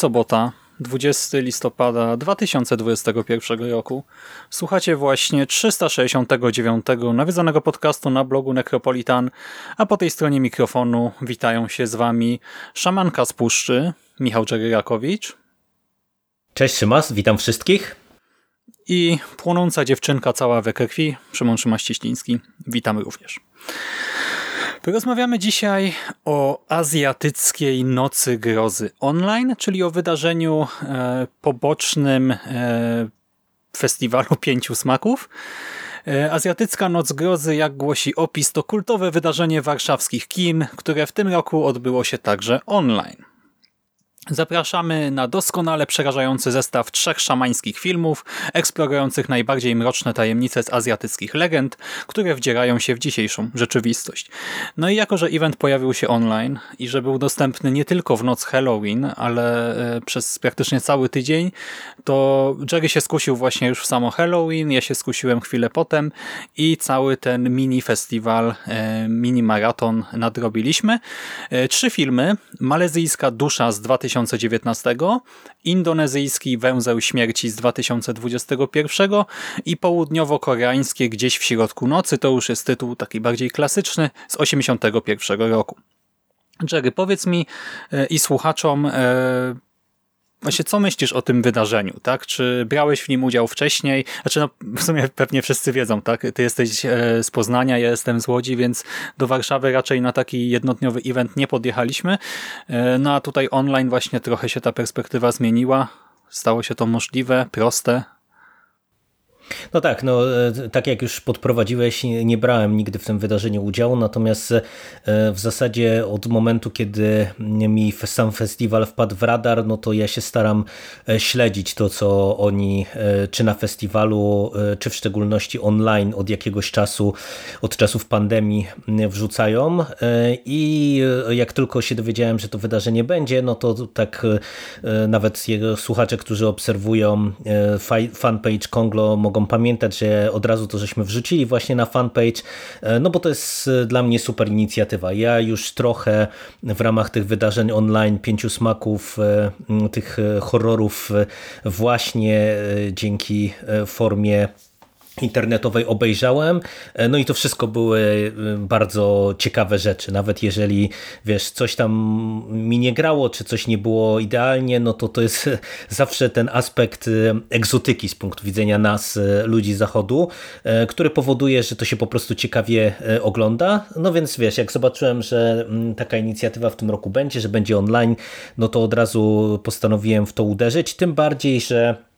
Sobota, 20 listopada 2021 roku. Słuchacie właśnie 369 nawiedzonego podcastu na blogu Necropolitan, a po tej stronie mikrofonu witają się z wami szamanka z puszczy, Michał Dżeryrakowicz Cześć Szymas, witam wszystkich. i płonąca dziewczynka cała we krwi, Szymon Szymaś-Cieśliński. Witamy również. Porozmawiamy dzisiaj o azjatyckiej Nocy Grozy online, czyli o wydarzeniu e, pobocznym e, festiwalu Pięciu Smaków. E, Azjatycka Noc Grozy, jak głosi opis, to kultowe wydarzenie warszawskich kin, które w tym roku odbyło się także online. Zapraszamy na doskonale przerażający zestaw trzech szamańskich filmów, eksplorujących najbardziej mroczne tajemnice z azjatyckich legend, które wdzierają się w dzisiejszą rzeczywistość. No i jako, że event pojawił się online i że był dostępny nie tylko w noc Halloween, ale e, przez praktycznie cały tydzień, to Jerry się skusił właśnie już w samo Halloween, ja się skusiłem chwilę potem i cały ten mini festiwal, e, mini maraton nadrobiliśmy. E, Trzy filmy. Malezyjska Dusza z 2019, indonezyjski Węzeł Śmierci z 2021 i południowo-koreańskie Gdzieś w środku nocy. To już jest tytuł taki bardziej klasyczny z 81 roku. Jerry, powiedz mi e, i słuchaczom, e, Właśnie co myślisz o tym wydarzeniu, tak? Czy brałeś w nim udział wcześniej? Znaczy, no, w sumie pewnie wszyscy wiedzą, tak? Ty jesteś e, z Poznania, ja jestem z Łodzi, więc do Warszawy raczej na taki jednodniowy event nie podjechaliśmy. E, No a tutaj online właśnie trochę się ta perspektywa zmieniła. Stało się to możliwe, proste. No tak, no e, tak jak już podprowadziłeś, nie brałem nigdy w tym wydarzeniu udziału, natomiast e, w zasadzie od momentu, kiedy mi sam festiwal wpadł w radar, no to ja się staram e, śledzić to, co oni czy na festiwalu, czy w szczególności online od jakiegoś czasu, od czasów pandemii wrzucają. I jak tylko się dowiedziałem, że to wydarzenie będzie, no to tak nawet słuchacze, którzy obserwują fanpage Konglo mogą pamiętać, że od razu to żeśmy wrzucili właśnie na fanpage, e, no bo to jest e, dla mnie super inicjatywa. Ja już trochę w ramach tych wydarzeń online, pięciu smaków, e, tych horrorów właśnie dzięki formie internetowej obejrzałem, e, no i to wszystko były e, bardzo ciekawe rzeczy, nawet jeżeli wiesz, coś tam mi nie grało, czy coś nie było idealnie, no to to jest zawsze ten aspekt e, egzotyki z punktu widzenia nas, ludzi zachodu, który powoduje, że to się po prostu ciekawie ogląda, no więc wiesz, jak zobaczyłem, że mm, taka inicjatywa w tym roku będzie, że będzie online, no to od razu postanowiłem w to uderzyć, tym bardziej, że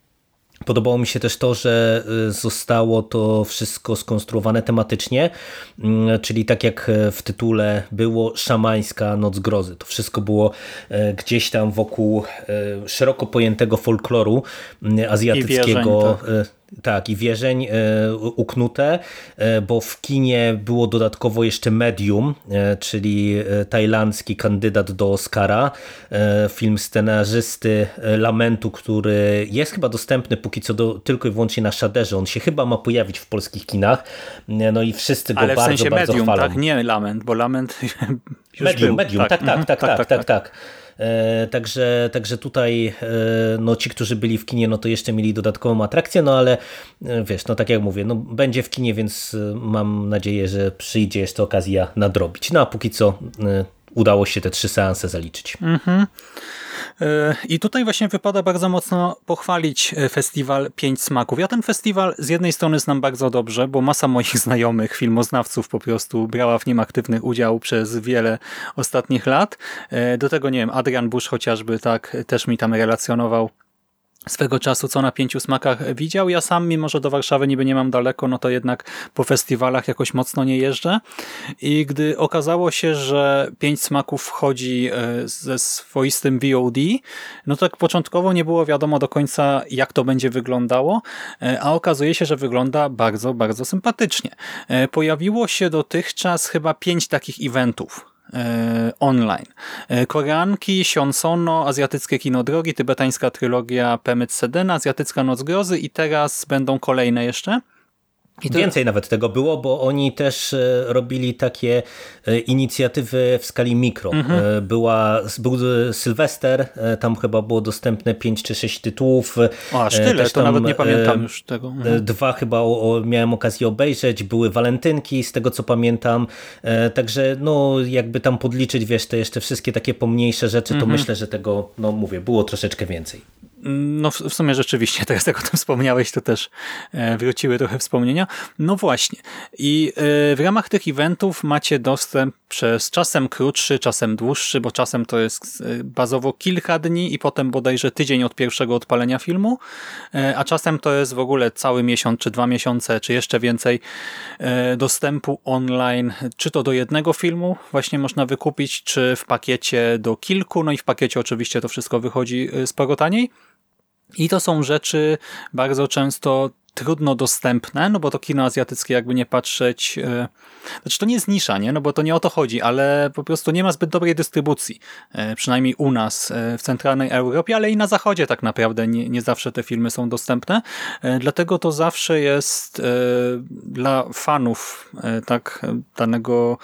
Podobało mi się też to, że y, zostało to wszystko skonstruowane tematycznie, mm, czyli tak jak w tytule było Szamańska Noc Grozy. To wszystko było e, gdzieś tam wokół e, szeroko pojętego folkloru mm, azjatyckiego. wierzeń, tak. Tak, i wierzeń e, uknute, e, bo w kinie było dodatkowo jeszcze Medium, e, czyli tajlandzki kandydat do Oscara, film scenarzysty Lamentu, który jest chyba dostępny póki co do, tylko i wyłącznie na Shaderze. On się chyba ma pojawić w polskich kinach, no i wszyscy go Ale w bardzo, sensie bardzo medium, chwalą. tak? Nie lament, bo lament już Medium, był. medium, tak, tak, Mhm, tak, tak, tak, tak. E, Także, także tutaj e, no, ci, którzy byli w kinie, no to jeszcze mieli dodatkową atrakcję, no ale e, wiesz, no tak jak mówię, no będzie w kinie, więc e, mam nadzieję, że przyjdzie jeszcze okazja nadrobić. No a póki co e, udało się te trzy seanse zaliczyć. Mhm. E, I tutaj właśnie wypada bardzo mocno pochwalić e, festiwal Pięć Smaków. Ja ten festiwal z jednej strony znam bardzo dobrze, bo masa moich znajomych, filmoznawców po prostu brała w nim aktywny udział przez wiele ostatnich lat. E, do tego, nie wiem, Adrian Bush chociażby tak też mi tam relacjonował swego czasu, co na pięciu smakach widział. Ja sam, mimo że do Warszawy niby nie mam daleko, no to jednak po festiwalach jakoś mocno nie jeżdżę. I gdy okazało się, że pięć smaków wchodzi e, ze swoistym VOD, no tak początkowo nie było wiadomo do końca, jak to będzie wyglądało, e, a okazuje się, że wygląda bardzo, bardzo sympatycznie. E, pojawiło się dotychczas chyba pięć takich eventów online. E, Koreanki, Sionsono, azjatyckie kino drogi, tybetańska trylogia Pemyt Sedena, azjatycka noc grozy i teraz będą kolejne jeszcze. To... Więcej nawet tego było, bo oni też e, robili takie e, inicjatywy w skali mikro. Mhm. E, była, był Sylwester, tam chyba było dostępne 5 czy 6 tytułów. O, aż tyle, to nawet nie pamiętam już tego. Mhm. Dwa chyba o, miałem okazję obejrzeć, były walentynki, z tego co pamiętam. Także no jakby tam podliczyć, wiesz, te jeszcze wszystkie takie pomniejsze rzeczy, to mhm. myślę, że tego, no mówię, było troszeczkę więcej. No w sumie rzeczywiście, teraz jak o tym wspomniałeś, to też e, wróciły trochę wspomnienia. No właśnie. I e, w ramach tych eventów macie dostęp przez czasem krótszy, czasem dłuższy, bo czasem to jest e, bazowo kilka dni i potem bodajże tydzień od pierwszego odpalenia filmu, a czasem to jest w ogóle cały miesiąc, czy dwa miesiące, czy jeszcze więcej dostępu online, czy to do jednego filmu właśnie można wykupić, czy w pakiecie do kilku, no i w pakiecie oczywiście to wszystko wychodzi sporo taniej. I to są rzeczy bardzo często trudno dostępne, no bo to kino azjatyckie jakby nie patrzeć, e, znaczy to nie jest nisza, nie? no bo to nie o to chodzi, ale po prostu nie ma zbyt dobrej dystrybucji, e, przynajmniej u nas e, w centralnej Europie, ale i na zachodzie tak naprawdę nie, nie zawsze te filmy są dostępne, dlatego to zawsze jest dla fanów tak danego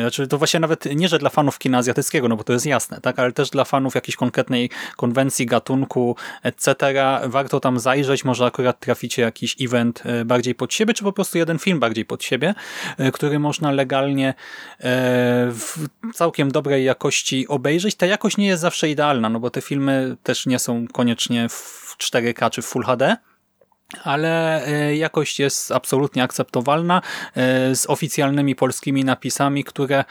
znaczy, to właśnie nawet nie, że dla fanów kina azjatyckiego, no bo to jest jasne, tak, ale też dla fanów jakiejś konkretnej konwencji, gatunku, etc. Warto tam zajrzeć, może akurat traficie jakiś event e, bardziej pod siebie, czy po prostu jeden film bardziej pod siebie, e, który można legalnie e, w całkiem dobrej jakości obejrzeć. Ta jakość nie jest zawsze idealna, no bo te filmy też nie są koniecznie w 4K czy w Full HD, ale e, jakość jest absolutnie akceptowalna e, z oficjalnymi polskimi napisami, które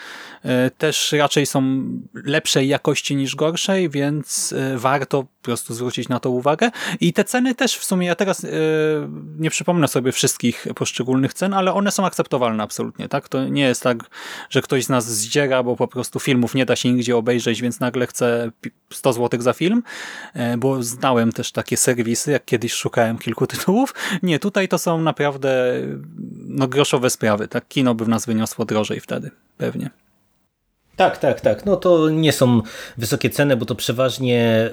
e, też raczej są lepszej jakości niż gorszej, więc warto po prostu zwrócić na to uwagę. I te ceny też w sumie, ja teraz nie przypomnę sobie wszystkich poszczególnych cen, ale one są akceptowalne absolutnie. tak? To nie jest tak, że ktoś z nas zdziera, bo po prostu filmów nie da się nigdzie obejrzeć, więc nagle chce 100 zł za film, bo znałem też takie serwisy, jak kiedyś szukałem kilku tytułów. Nie, tutaj to są naprawdę no, groszowe sprawy. Tak, kino by w nas wyniosło drożej wtedy, pewnie. Tak, tak, tak. No to nie są wysokie ceny, bo to przeważnie e,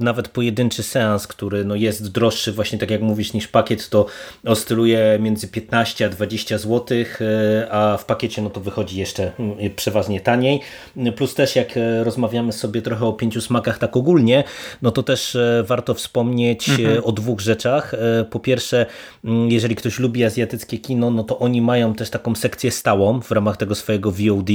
nawet pojedynczy seans, który no jest droższy właśnie tak jak mówisz niż pakiet, to oscyluje między 15 a 20 zł, e, a w pakiecie no to wychodzi jeszcze mm, przeważnie taniej. Plus też jak e, rozmawiamy sobie trochę o pięciu smakach tak ogólnie, no to też warto wspomnieć mhm. o dwóch rzeczach. Po pierwsze, jeżeli ktoś lubi azjatyckie kino, no to oni mają też taką sekcję stałą w ramach tego swojego VOD,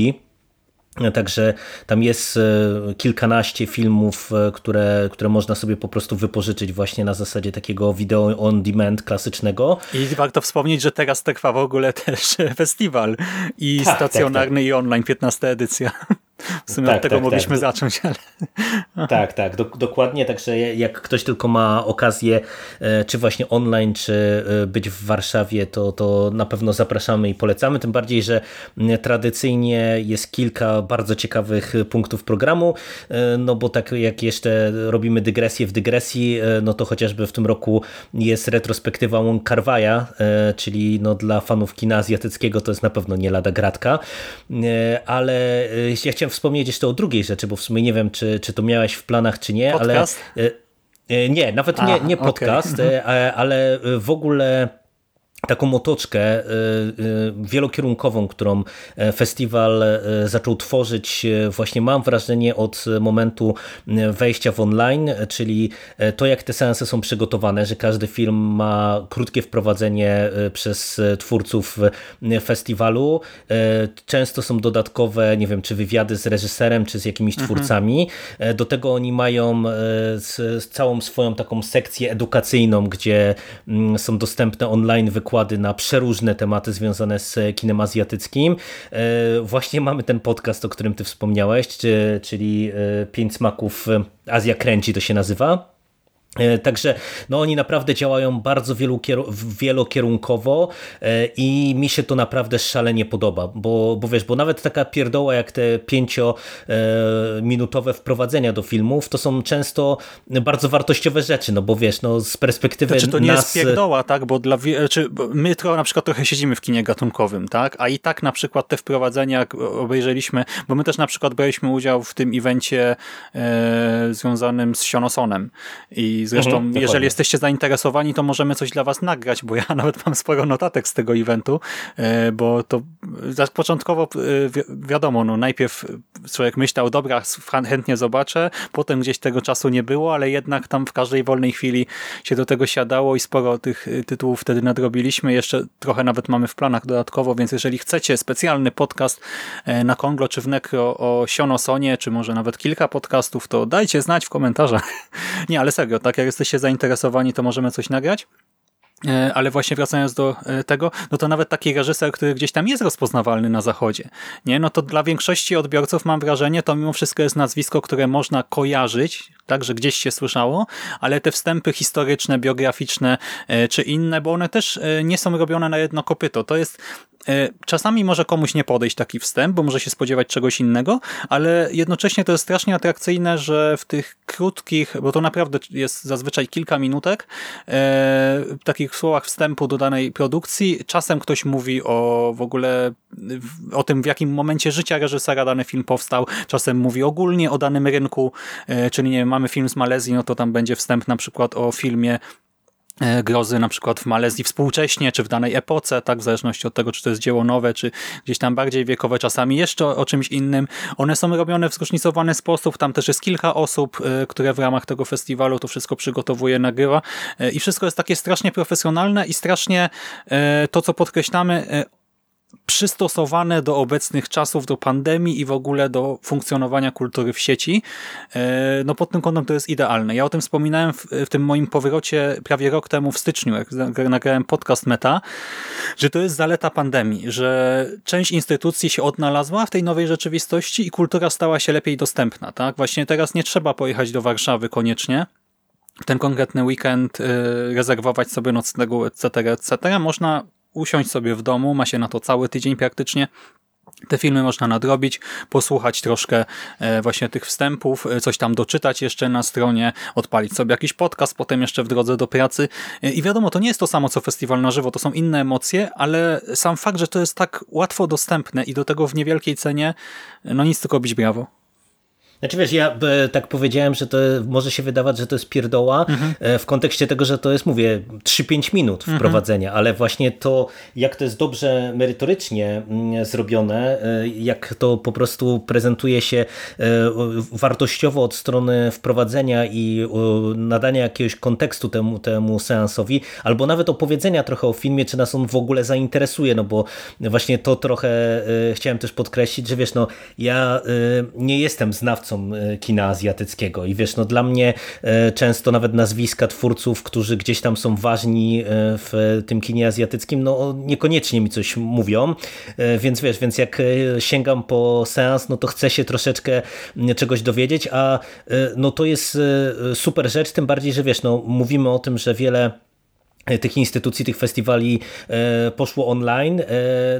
Także tam jest e, kilkanaście filmów, e, które, które można sobie po prostu wypożyczyć właśnie na zasadzie takiego video on demand klasycznego. I warto wspomnieć, że teraz trwa w ogóle też festiwal i tak, stacjonarny tak, tak. i online, 15 edycja. W sumie tak, od tego tak, mogliśmy tak. zacząć, ale... Tak, tak, do, dokładnie, także jak ktoś tylko ma okazję, e, czy właśnie online, czy e, być w Warszawie, to, to na pewno zapraszamy i polecamy, tym bardziej, że tradycyjnie jest kilka bardzo ciekawych punktów programu, e, no bo tak jak jeszcze robimy dygresję w dygresji, no to chociażby w tym roku jest retrospektywa Karwaja, czyli no dla fanów kina azjatyckiego to jest na pewno nie lada gratka, ale ja chciałem wspomnieć jeszcze o drugiej rzeczy, bo w sumie nie wiem, czy, czy to miałeś w planach, czy nie, podcast? ale... Nie, nawet A, nie, nie podcast, okay. ale w ogóle taką otoczkę y, y, wielokierunkową, którą e, festiwal e, zaczął tworzyć e, właśnie mam wrażenie od momentu wejścia w online, czyli to jak te seanse są przygotowane, że każdy film ma krótkie wprowadzenie przez twórców festiwalu. Często są dodatkowe, nie wiem, czy wywiady z reżyserem, czy z jakimiś mhm. twórcami. Do tego oni mają całą swoją taką sekcję edukacyjną, gdzie mm, są dostępne online wykłady wykłady na przeróżne tematy związane z kinem azjatyckim. E, właśnie mamy ten podcast, o którym ty wspomniałeś, czyli e, Pięć smaków Azja kręci to się nazywa. E, także no oni naprawdę działają bardzo wielokierunkowo e, i mi się to naprawdę szalenie podoba, bo, bo wiesz, bo nawet taka pierdoła jak te pięciominutowe wprowadzenia do filmów, to są często bardzo wartościowe rzeczy, no bo wiesz, no z perspektywy znaczy, to nie nas... jest pierdoła, tak, bo dla, czy my to na przykład trochę siedzimy w kinie gatunkowym, tak, a i tak na przykład te wprowadzenia jak obejrzeliśmy, bo my też na przykład braliśmy udział w tym evencie e, związanym z Sionosonem i zresztą mhm, jeżeli jesteście zainteresowani, to możemy coś dla was nagrać, bo ja nawet mam sporo notatek z tego eventu, e, bo to tak początkowo e, wiadomo, no najpierw człowiek myślał, dobra, chętnie zobaczę, potem gdzieś tego czasu nie było, ale jednak tam w każdej wolnej chwili się do tego siadało i sporo tych e, tytułów wtedy nadrobiliśmy. Jeszcze trochę nawet mamy w planach dodatkowo, więc jeżeli chcecie specjalny podcast na Konglo czy w Necro o Sionosonie, czy może nawet kilka podcastów, to dajcie znać w komentarzach. nie, ale serio, tak jak jesteście zainteresowani, to możemy coś nagrać. E, ale właśnie wracając do e, tego, no to nawet taki reżyser, który gdzieś tam jest rozpoznawalny na zachodzie, nie? no to dla większości odbiorców mam wrażenie, to mimo wszystko jest nazwisko, które można kojarzyć, tak, że gdzieś się słyszało, ale te wstępy historyczne, biograficzne e, czy inne, bo one też nie są robione na jedno kopyto. To jest E, czasami może komuś nie podejść taki wstęp, bo może się spodziewać czegoś innego, ale jednocześnie to jest strasznie atrakcyjne, że w tych krótkich, bo to naprawdę jest zazwyczaj kilka minutek, e, w takich słowach wstępu do danej produkcji, czasem ktoś mówi o w ogóle o tym, w jakim momencie życia reżysera dany film powstał, czasem mówi ogólnie o danym rynku, e, czyli nie wiem, mamy film z Malezji, no to tam będzie wstęp na przykład o filmie E, grozy na przykład w Malezji współcześnie, czy w danej epoce, tak, w zależności od tego, czy to jest dzieło nowe, czy gdzieś tam bardziej wiekowe, czasami jeszcze o, czymś innym. One są robione w zróżnicowany sposób, tam też jest kilka osób, e, które w ramach tego festiwalu to wszystko przygotowuje, nagrywa e, i wszystko jest takie strasznie profesjonalne i strasznie to, co podkreślamy, przystosowane do obecnych czasów, do pandemii i w ogóle do funkcjonowania kultury w sieci. E, no pod tym kątem to jest idealne. Ja o tym wspominałem w, w tym moim powrocie prawie rok temu w styczniu, jak nagrałem podcast Meta, że to jest zaleta pandemii, że część instytucji się odnalazła w tej nowej rzeczywistości i kultura stała się lepiej dostępna. Tak? Właśnie teraz nie trzeba pojechać do Warszawy koniecznie, ten konkretny weekend y, rezerwować sobie nocnego, etc., etc. Można usiąść sobie w domu, ma się na to cały tydzień praktycznie, te filmy można nadrobić, posłuchać troszkę e, właśnie tych wstępów, e, coś tam doczytać jeszcze na stronie, odpalić sobie jakiś podcast, potem jeszcze w drodze do pracy. E, I wiadomo, to nie jest to samo co festiwal na żywo, to są inne emocje, ale sam fakt, że to jest tak łatwo dostępne i do tego w niewielkiej cenie, no nic tylko bić brawo. Znaczy wiesz, ja e, tak powiedziałem, że to może się wydawać, że to jest pierdoła mhm. E, w kontekście tego, że to jest, mówię, 3-5 minut mhm. wprowadzenia, mhm. ale właśnie to, jak to jest dobrze merytorycznie mm, zrobione, e, jak to po prostu prezentuje się wartościowo od strony wprowadzenia i nadania jakiegoś kontekstu temu, temu seansowi, albo nawet opowiedzenia trochę o filmie, czy nas on w ogóle zainteresuje, no bo właśnie to trochę chciałem też podkreślić, że wiesz, no ja nie jestem znawcą E, kina azjatyckiego. I wiesz, no dla mnie e, często nawet nazwiska twórców, którzy gdzieś tam są ważni e, w tym kinie azjatyckim, no niekoniecznie mi coś mówią. Więc wiesz, więc jak sięgam po seans, no to chcę się troszeczkę czegoś dowiedzieć, a no to jest super rzecz, tym bardziej, że wiesz, no mówimy o tym, że wiele tych instytucji, tych festiwali e, poszło online, e,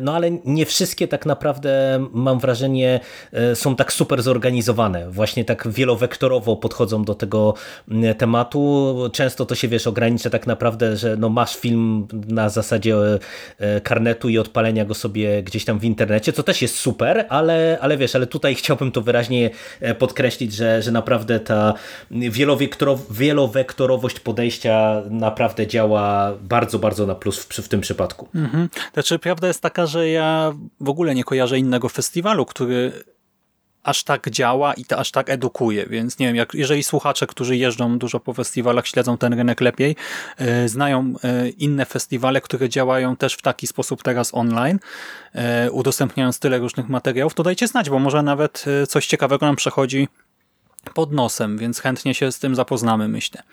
no ale nie wszystkie tak naprawdę mam wrażenie e, są tak super zorganizowane, właśnie tak wielowektorowo podchodzą do tego tematu. Często to się wiesz, ogranicza tak naprawdę, że no masz film na zasadzie karnetu i odpalenia go sobie gdzieś tam w internecie, co też jest super, ale, ale wiesz, ale tutaj chciałbym to wyraźnie podkreślić, że, że naprawdę ta wielowektorowość podejścia naprawdę działa bardzo, bardzo na plus w, w tym przypadku. Mhm. Znaczy, prawda jest taka, że ja w ogóle nie kojarzę innego festiwalu, który aż tak działa i to aż tak edukuje, więc nie wiem, jak, jeżeli słuchacze, którzy jeżdżą dużo po festiwalach, śledzą ten rynek lepiej, e, znają e, inne festiwale, które działają też w taki sposób teraz online, e, udostępniając tyle różnych materiałów, to dajcie znać, bo może nawet coś ciekawego nam przechodzi pod nosem, więc chętnie się z tym zapoznamy, myślę.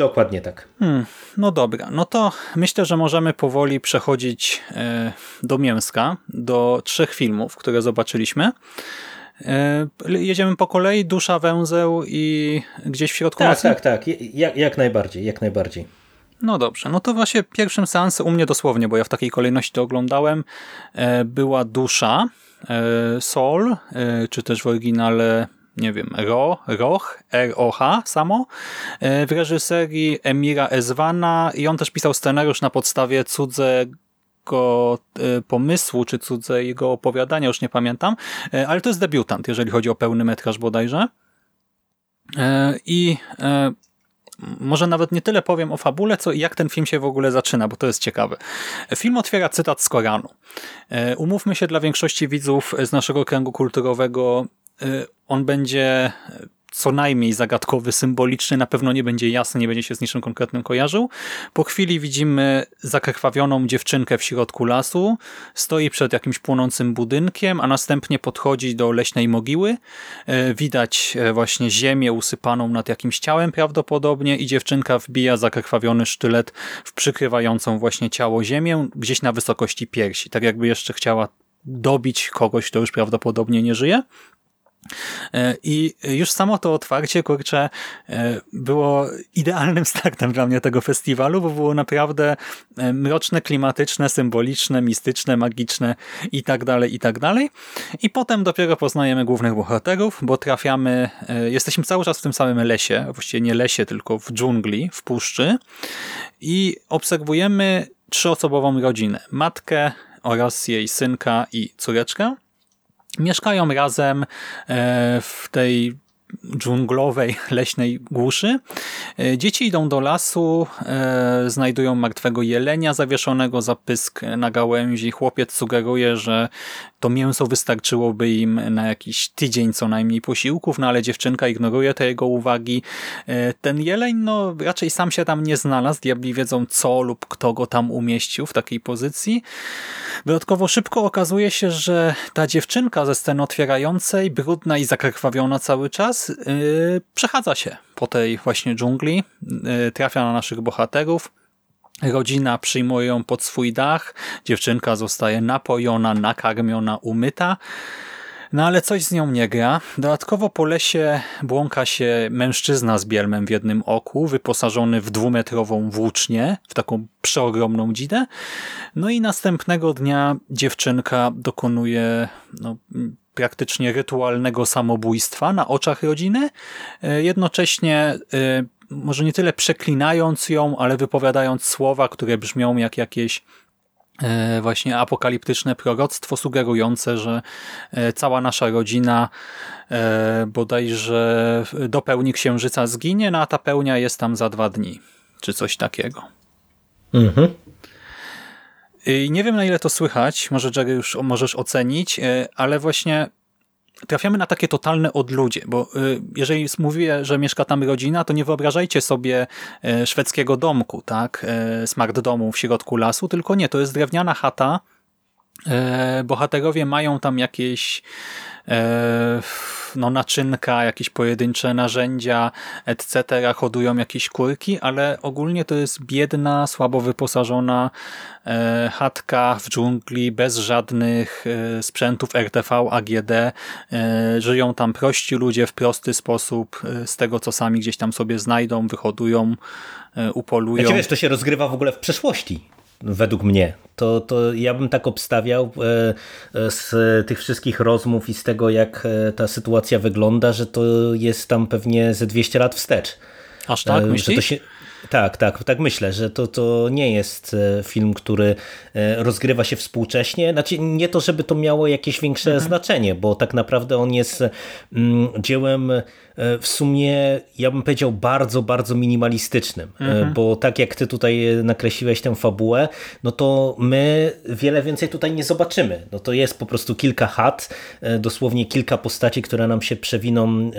Dokładnie tak. Hmm, no dobra, no to myślę, że możemy powoli przechodzić e, do mięska, do trzech filmów, które zobaczyliśmy. E, jedziemy po kolei, Dusza, Węzeł i gdzieś w środku Tak, nocy? tak, tak. Jak, jak najbardziej, jak najbardziej. No dobrze, no to właśnie pierwszym seansem u mnie dosłownie, bo ja w takiej kolejności to oglądałem, e, była Dusza, Soul, e, czy też w oryginale nie wiem, Ro, Roch, R-O-H samo, e, w reżyserii Emira Ezwana i on też pisał scenariusz na podstawie cudzego e, pomysłu, czy cudzego opowiadania, już nie pamiętam, e, ale to jest debiutant, jeżeli chodzi o pełny metraż bodajże. I może nawet nie tyle powiem o fabule, co jak ten film się w ogóle zaczyna, bo to jest ciekawe. Film otwiera cytat z Koranu. Umówmy się dla większości widzów z naszego kręgu kulturowego, on będzie co najmniej zagadkowy, symboliczny, na pewno nie będzie jasny, nie będzie się z niczym konkretnym kojarzył. Po chwili widzimy zakrwawioną dziewczynkę w środku lasu, stoi przed jakimś płonącym budynkiem, a następnie podchodzi do leśnej mogiły. Y, widać y, właśnie ziemię usypaną nad jakimś ciałem prawdopodobnie i dziewczynka wbija zakrwawiony sztylet w przykrywającą właśnie ciało ziemię gdzieś na wysokości piersi, tak jakby jeszcze chciała dobić kogoś, kto już prawdopodobnie nie żyje. E, I już samo to otwarcie, kurczę, e, było idealnym startem dla mnie tego festiwalu, bo było naprawdę e, mroczne, klimatyczne, symboliczne, mistyczne, magiczne i tak dalej, i tak dalej. I potem dopiero poznajemy głównych bohaterów, bo trafiamy, jesteśmy cały czas w tym samym lesie, właściwie nie lesie, tylko w dżungli, w puszczy i obserwujemy trzyosobową rodzinę. Matkę oraz jej synka i córeczkę. Mieszkają razem e, w tej dżunglowej, leśnej głuszy. E, dzieci idą do lasu, e, znajdują martwego jelenia zawieszonego za pysk na gałęzi. Chłopiec sugeruje, że to mięso wystarczyłoby im na jakiś tydzień co najmniej posiłków, no ale dziewczynka ignoruje te jego uwagi. E, ten jeleń no raczej sam się tam nie znalazł, diabli wiedzą co lub kto go tam umieścił w takiej pozycji. Dodatkowo szybko okazuje się, że ta dziewczynka ze sceny otwierającej, brudna i zakrwawiona cały czas, yy, przechadza się po tej właśnie dżungli, yy, trafia na naszych bohaterów, Rodzina przyjmuje ją pod swój dach, dziewczynka zostaje napojona, nakarmiona, umyta. No ale coś z nią nie gra. Dodatkowo po lesie błąka się mężczyzna z bielmem w jednym oku, wyposażony w dwumetrową włócznię, w taką przeogromną dzidę. No i następnego dnia dziewczynka dokonuje no, praktycznie rytualnego samobójstwa na oczach rodziny. E, jednocześnie e, może nie tyle przeklinając ją, ale wypowiadając słowa, które brzmią jak jakieś e, właśnie apokaliptyczne proroctwo sugerujące, że cała nasza rodzina bodajże do pełni księżyca zginie, no a ta pełnia jest tam za dwa dni, czy coś takiego. Mhm. I nie wiem na ile to słychać, może Jerry już możesz ocenić, ale właśnie trafiamy na takie totalne odludzie, bo y, jeżeli mówię, że mieszka tam rodzina, to nie wyobrażajcie sobie szwedzkiego domku, tak, smart domu w środku lasu, tylko nie, to jest drewniana chata, bohaterowie mają tam jakieś no, naczynka, jakieś pojedyncze narzędzia, etc., hodują jakieś kurki, ale ogólnie to jest biedna, słabo wyposażona e, chatka w dżungli, bez żadnych e, sprzętów RTV, AGD. E, żyją tam prości ludzie w prosty sposób, e, z tego co sami gdzieś tam sobie znajdą, wyhodują, e, upolują. Ja wiesz, to się rozgrywa w ogóle w przeszłości według mnie. To, to ja bym tak obstawiał e, e, z tych wszystkich rozmów i z tego, jak e, ta sytuacja wygląda, że to jest tam pewnie ze 200 lat wstecz. Aż tak, myślisz? Że to się, Tak, tak, tak myślę, że to, to nie jest e, film, który e, rozgrywa się współcześnie. Znaczy, nie to, żeby to miało jakieś większe mhm. znaczenie, bo tak naprawdę on jest mm, dziełem E, w sumie, ja bym powiedział, bardzo, bardzo minimalistycznym, mhm. bo tak jak ty tutaj nakreśliłeś tę fabułę, no to my wiele więcej tutaj nie zobaczymy. No to jest po prostu kilka chat, dosłownie kilka postaci, które nam się przewiną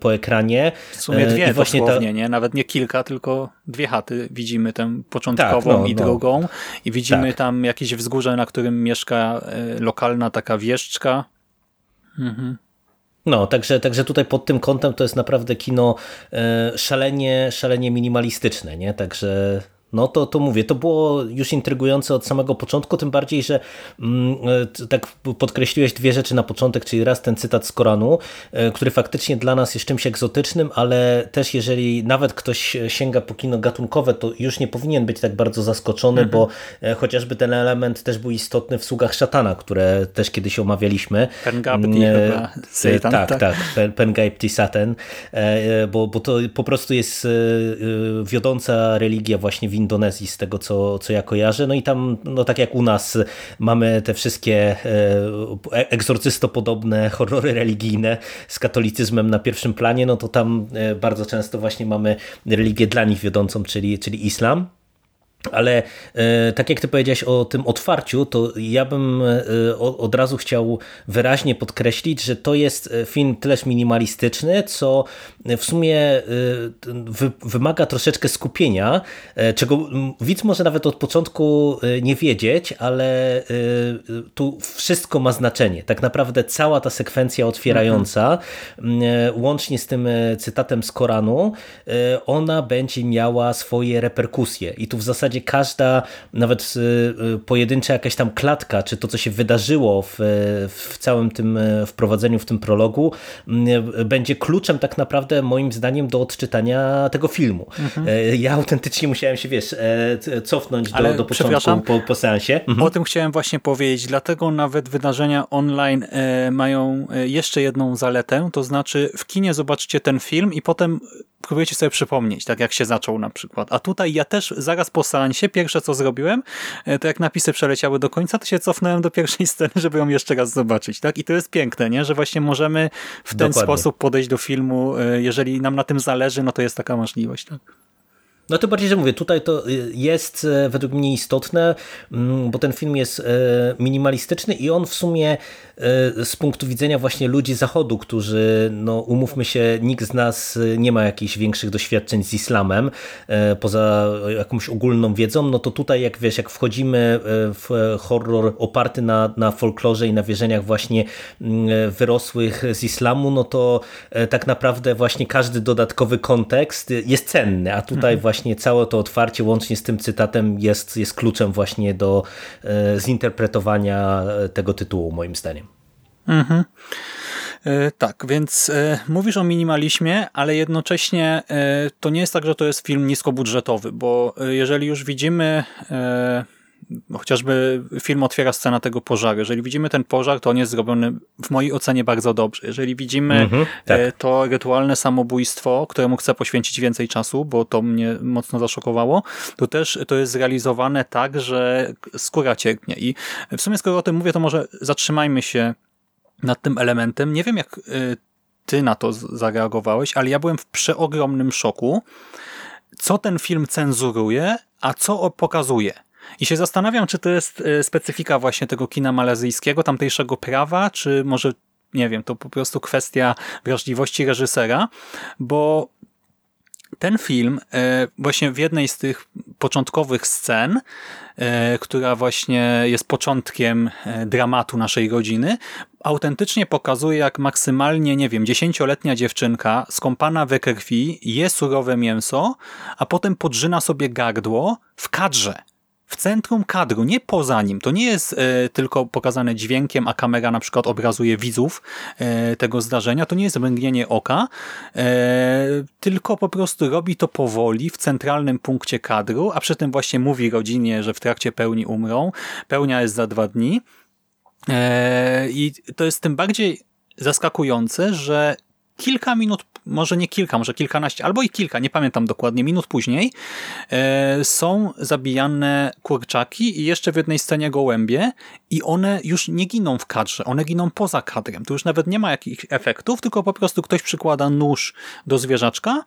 po ekranie. W sumie dwie I właśnie dosłownie, ta... nie? Nawet nie kilka, tylko dwie chaty. Widzimy tę początkową tak, no, i no. drugą i widzimy tak. tam jakieś wzgórze, na którym mieszka lokalna taka wieszczka. Mhm. No, także, także tutaj pod tym kątem to jest naprawdę kino e, szalenie, szalenie minimalistyczne, nie? Także no to, to mówię, to było już intrygujące od samego początku, tym bardziej, że mm, e, tak podkreśliłeś dwie rzeczy na początek, czyli raz ten cytat z Koranu, e, który faktycznie dla nas jest czymś egzotycznym, ale też jeżeli nawet ktoś sięga po kino gatunkowe, to już nie powinien być tak bardzo zaskoczony, mhm. bo e, chociażby ten element też był istotny w Sługach Szatana, które też kiedyś omawialiśmy. Pengapti chyba, Satan, tak, tak, tak, Pengapti Satan, bo, bo to po prostu jest wiodąca religia właśnie w Indonezji z tego, co, co ja kojarzę. No i tam, no tak jak u nas, mamy te wszystkie e, egzorcystopodobne horrory religijne z katolicyzmem na pierwszym planie, no to tam e, bardzo często właśnie mamy religię dla nich wiodącą, czyli, czyli islam. Ale e, tak jak ty powiedziałeś o tym otwarciu, to ja bym e, od razu chciał wyraźnie podkreślić, że to jest e, film tyleż minimalistyczny, co w sumie wymaga troszeczkę skupienia, czego widz może nawet od początku nie wiedzieć, ale tu wszystko ma znaczenie. Tak naprawdę cała ta sekwencja otwierająca, łącznie z tym cytatem z Koranu, ona będzie miała swoje reperkusje i tu w zasadzie zasadzie każda, nawet y, y, pojedyncza jakaś tam klatka, czy to, co się wydarzyło w, w całym tym e, wprowadzeniu, w tym prologu, będzie kluczem tak naprawdę moim zdaniem do odczytania tego filmu. Mhm. E, ja autentycznie musiałem się, wiesz, e, cofnąć do, do początku po, po seansie. Mhm. O tym chciałem właśnie powiedzieć, dlatego nawet wydarzenia online mają jeszcze jedną zaletę, to znaczy w kinie zobaczcie ten film i potem próbujecie sobie przypomnieć, tak jak się zaczął na przykład. A tutaj ja też zaraz po seansie, pierwsze co zrobiłem, e, to jak napisy przeleciały do końca, to się cofnąłem do pierwszej sceny, żeby ją jeszcze raz zobaczyć. tak? I to jest piękne, nie? że właśnie możemy w ten Dokładnie. sposób podejść do filmu, e, jeżeli nam na tym zależy, no to jest taka możliwość. Tak? No to bardziej, że mówię, tutaj to y, jest e, według mnie istotne, mm, bo ten film jest e, minimalistyczny i on w sumie e, z punktu widzenia właśnie ludzi zachodu, którzy, no umówmy się, nikt z nas nie ma jakichś większych doświadczeń z islamem, poza jakąś ogólną wiedzą, no to tutaj jak wiesz, jak wchodzimy w horror oparty na, na folklorze i na wierzeniach właśnie mm, wyrosłych z islamu, no to tak naprawdę właśnie każdy dodatkowy kontekst jest cenny, a tutaj mhm. właśnie całe to otwarcie łącznie z tym cytatem jest, jest kluczem właśnie do e, zinterpretowania e, tego tytułu moim zdaniem. Mhm. E, tak, więc mówisz o minimalizmie, ale jednocześnie to nie jest tak, że to jest film niskobudżetowy, bo jeżeli już widzimy chociażby film otwiera scena tego pożaru. Jeżeli widzimy ten pożar, to on jest zrobiony w mojej ocenie bardzo dobrze. Jeżeli widzimy mhm, tak. E, to rytualne samobójstwo, któremu chcę poświęcić więcej czasu, bo to mnie mocno zaszokowało, to też to jest zrealizowane tak, że skóra cierpnie. I w sumie skoro o tym mówię, to może zatrzymajmy się nad tym elementem. Nie wiem, jak e, ty na to zareagowałeś, ale ja byłem w przeogromnym szoku, co ten film cenzuruje, a co pokazuje. I się zastanawiam, czy to jest e, specyfika właśnie tego kina malezyjskiego, tamtejszego prawa, czy może, nie wiem, to po prostu kwestia wrażliwości reżysera, bo ten film e, właśnie w jednej z tych początkowych scen, która właśnie jest początkiem dramatu naszej rodziny, autentycznie pokazuje, jak maksymalnie, nie wiem, dziesięcioletnia dziewczynka skąpana we krwi je surowe mięso, a potem podrzyna sobie gardło w kadrze w centrum kadru, nie poza nim. To nie jest e, tylko pokazane dźwiękiem, a kamera na przykład obrazuje widzów e, tego zdarzenia. To nie jest mgnienie oka, e, tylko po prostu robi to powoli w centralnym punkcie kadru, a przy tym właśnie mówi rodzinie, że w trakcie pełni umrą. Pełnia jest za dwa dni. E, I to jest tym bardziej zaskakujące, że kilka minut, może nie kilka, może kilkanaście, albo i kilka, nie pamiętam dokładnie, minut później e, są zabijane kurczaki i jeszcze w jednej scenie gołębie i one już nie giną w kadrze, one giną poza kadrem. Tu już nawet nie ma jakichś efektów, tylko po prostu ktoś przykłada nóż do zwierzaczka,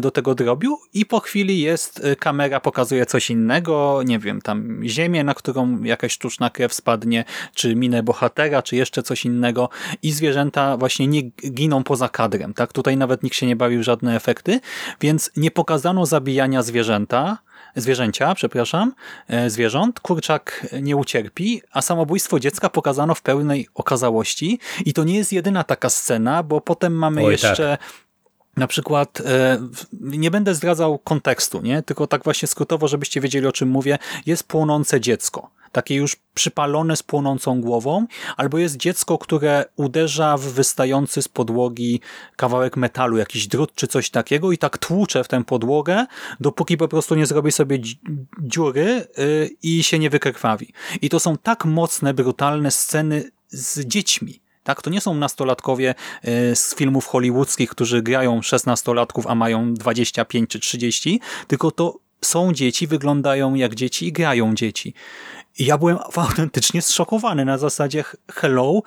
do tego drobiu i po chwili jest, e, kamera pokazuje coś innego, nie wiem, tam ziemię, na którą jakaś sztuczna krew spadnie, czy minę bohatera, czy jeszcze coś innego i zwierzęta właśnie nie giną poza kadrem. Tak? Tutaj nawet nikt się nie bawił żadne efekty, więc nie pokazano zabijania zwierzęta, zwierzęcia, przepraszam, e, zwierząt, kurczak nie ucierpi, a samobójstwo dziecka pokazano w pełnej okazałości i to nie jest jedyna taka scena, bo potem mamy Oj, jeszcze tak. Na przykład, e, nie będę zdradzał kontekstu, nie? tylko tak właśnie skrótowo, żebyście wiedzieli o czym mówię, jest płonące dziecko. Takie już przypalone z płonącą głową, albo jest dziecko, które uderza w wystający z podłogi kawałek metalu, jakiś drut czy coś takiego i tak tłucze w tę podłogę, dopóki po prostu nie zrobi sobie dziury y, i się nie wykrwawi. I to są tak mocne, brutalne sceny z dziećmi tak? To nie są nastolatkowie e, z filmów hollywoodzkich, którzy grają 16-latków, a mają 25 czy 30, tylko to są dzieci, wyglądają jak dzieci i grają dzieci. I ja byłem autentycznie zszokowany na zasadzie hello,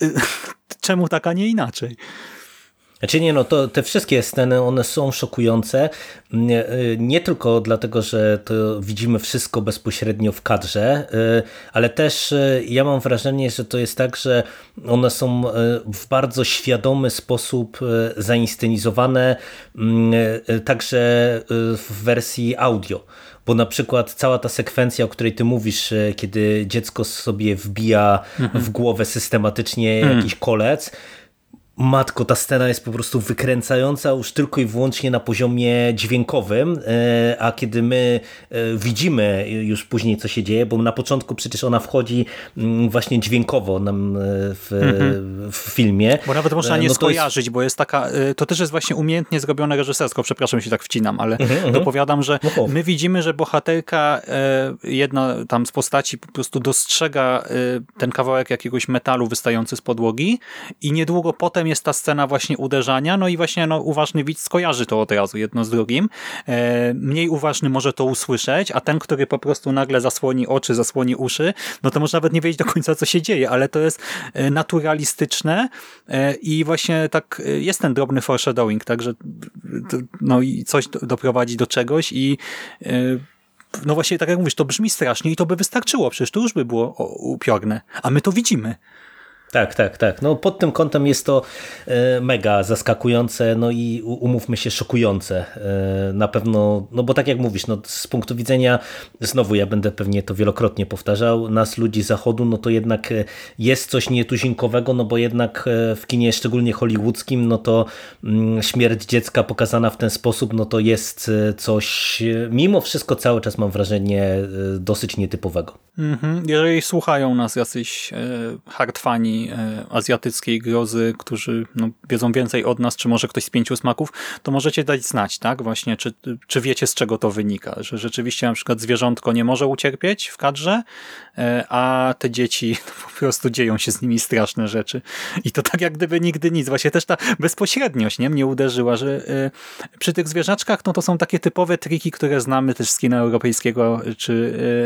czemu tak, a nie inaczej? Znaczy nie, no to te wszystkie sceny, one są szokujące, nie, y, nie, tylko dlatego, że to widzimy wszystko bezpośrednio w kadrze, y, ale też y, ja mam wrażenie, że to jest tak, że one są w bardzo świadomy sposób zainscenizowane, mm, także w wersji audio. Bo na przykład cała ta sekwencja, o której ty mówisz, kiedy dziecko sobie wbija mhm. w głowę systematycznie mhm. jakiś kolec, Matko, ta scena jest po prostu wykręcająca już tylko i wyłącznie na poziomie dźwiękowym, e, a kiedy my e, widzimy już później, co się dzieje, bo na początku przecież ona wchodzi mm, właśnie dźwiękowo nam e, w, mhm. w filmie. Bo nawet można nie no skojarzyć, jest... bo jest taka, to też jest właśnie umiejętnie zrobione reżysersko, przepraszam, się tak wcinam, ale mhm, mhm. dopowiadam, że no my widzimy, że bohaterka, jedna tam z postaci po prostu dostrzega ten kawałek jakiegoś metalu wystający z podłogi i niedługo potem potem jest ta scena właśnie uderzania, no i właśnie no, uważny widz skojarzy to od razu jedno z drugim. E, mniej uważny może to usłyszeć, a ten, który po prostu nagle zasłoni oczy, zasłoni uszy, no to może nawet nie wiedzieć do końca, co się dzieje, ale to jest e, naturalistyczne e, i właśnie tak e, jest ten drobny foreshadowing, także no i coś doprowadzi do czegoś i no właśnie tak jak mówisz, to brzmi strasznie i to by wystarczyło, przecież to już by było upiorne, a my to widzimy. Tak, tak, tak. No pod tym kątem jest to e, mega zaskakujące, no i umówmy się, szokujące. E, na pewno, no bo tak jak mówisz, no z punktu widzenia, znowu ja będę pewnie to wielokrotnie powtarzał, nas ludzi zachodu, no to jednak e, jest coś nietuzinkowego, no bo jednak w kinie, szczególnie hollywoodzkim, no to mm, śmierć dziecka pokazana w ten sposób, no to jest coś, mimo wszystko cały czas mam wrażenie, dosyć nietypowego. Mhm. Jeżeli słuchają nas jacyś hardfani E, azjatyckiej grozy, którzy no, wiedzą więcej od nas, czy może ktoś z pięciu smaków, to możecie dać znać, tak? Właśnie, czy, czy wiecie z czego to wynika, że rzeczywiście na przykład zwierzątko nie może ucierpieć w kadrze, e, a te dzieci no, po prostu dzieją się z nimi straszne rzeczy. I to tak jak gdyby nigdy nic. Właśnie też ta bezpośredniość nie, mnie uderzyła, że e, przy tych zwierzaczkach no to są takie typowe triki, które znamy też z kina europejskiego czy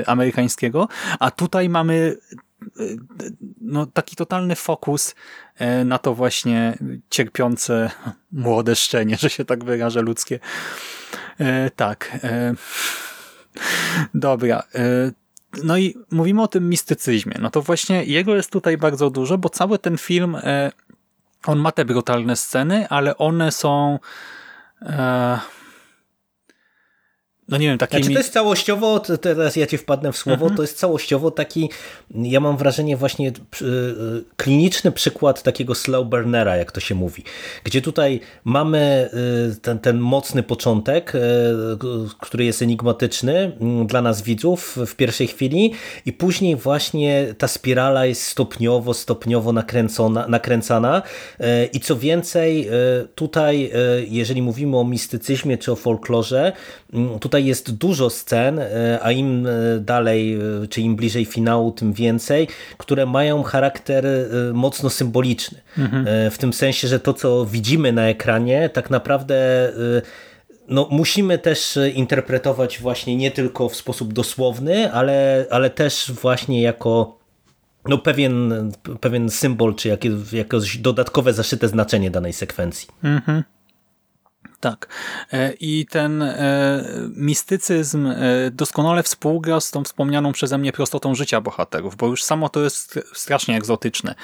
amerykańskiego, a tutaj mamy no, taki totalny fokus e, na to właśnie cierpiące młode szczenie, że się tak wyrażę, ludzkie. E, tak. E, dobra. No i mówimy o tym mistycyzmie. No to właśnie jego jest tutaj bardzo dużo, bo cały ten film, on ma te brutalne sceny, ale one są no nie wiem, takimi... Znaczy to jest całościowo, teraz ja ci wpadnę w słowo, mhm. to jest całościowo taki, ja mam wrażenie właśnie y, y, kliniczny przykład takiego slow burnera, jak to się mówi, gdzie tutaj mamy y, ten, ten mocny początek, który jest enigmatyczny mm, dla nas widzów w pierwszej chwili i później właśnie ta spirala jest stopniowo, stopniowo nakręcona, nakręcana i co więcej tutaj, jeżeli mówimy o mistycyzmie czy o folklorze, mm, tutaj tutaj jest dużo scen, a im dalej, czy im bliżej finału, tym więcej, które mają charakter mocno symboliczny. Mhm. W tym sensie, że to, co widzimy na ekranie, tak naprawdę no, musimy też interpretować właśnie nie tylko w sposób dosłowny, ale, ale też właśnie jako no, pewien, pewien symbol, czy jakie, jakieś dodatkowe zaszyte znaczenie danej sekwencji. Mhm. Tak. E, I ten e, mistycyzm e, doskonale współgra z tą wspomnianą przeze mnie prostotą życia bohaterów, bo już samo to jest strasznie egzotyczne.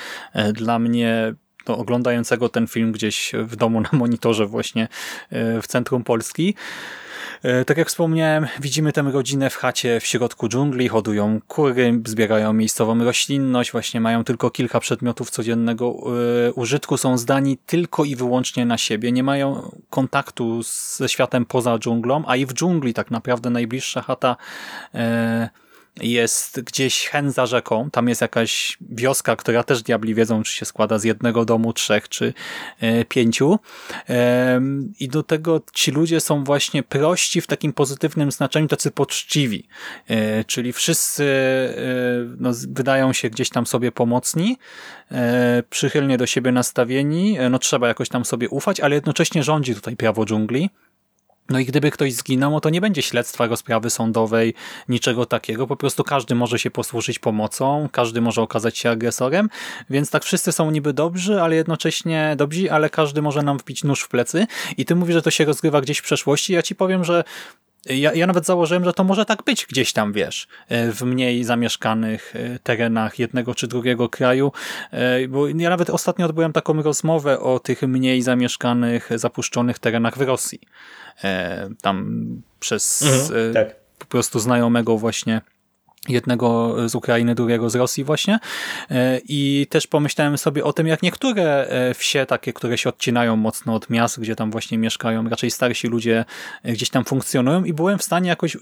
Dla mnie no, oglądającego ten film gdzieś w domu na monitorze właśnie w centrum Polski. E, tak jak wspomniałem, widzimy tę rodzinę w chacie w środku dżungli, hodują kury, zbierają miejscową roślinność, właśnie mają tylko kilka przedmiotów codziennego e, użytku, są zdani tylko i wyłącznie na siebie, nie mają kontaktu ze światem poza dżunglą, a i w dżungli tak naprawdę najbliższa chata e, jest gdzieś hen za rzeką, tam jest jakaś wioska, która też diabli wiedzą, czy się składa z jednego domu, trzech czy e, pięciu. I do tego ci ludzie są właśnie prości w takim pozytywnym znaczeniu, tacy poczciwi. E, czyli wszyscy e, no, wydają się gdzieś tam sobie pomocni, przychylnie do siebie nastawieni, no trzeba jakoś tam sobie ufać, ale jednocześnie rządzi tutaj prawo dżungli. No i gdyby ktoś zginął, to nie będzie śledztwa, rozprawy sądowej, niczego takiego. Po prostu każdy może się posłużyć pomocą, każdy może okazać się agresorem, więc tak wszyscy są niby dobrzy, ale jednocześnie dobrzy, ale każdy może nam wbić nóż w plecy. I ty mówisz, że to się rozgrywa gdzieś w przeszłości. Ja ci powiem, że ja, ja nawet założyłem, że to może tak być gdzieś tam, wiesz, e, w mniej zamieszkanych e, terenach jednego czy drugiego kraju, e, bo ja nawet ostatnio odbyłem taką rozmowę o tych mniej zamieszkanych, zapuszczonych terenach w Rosji. Tam przez mhm, tak. po prostu znajomego właśnie jednego z Ukrainy, drugiego z Rosji właśnie e, i też pomyślałem sobie o tym, jak niektóre e, wsie takie, które się odcinają mocno od miast, gdzie tam właśnie mieszkają raczej starsi ludzie e, gdzieś tam funkcjonują i byłem w stanie jakoś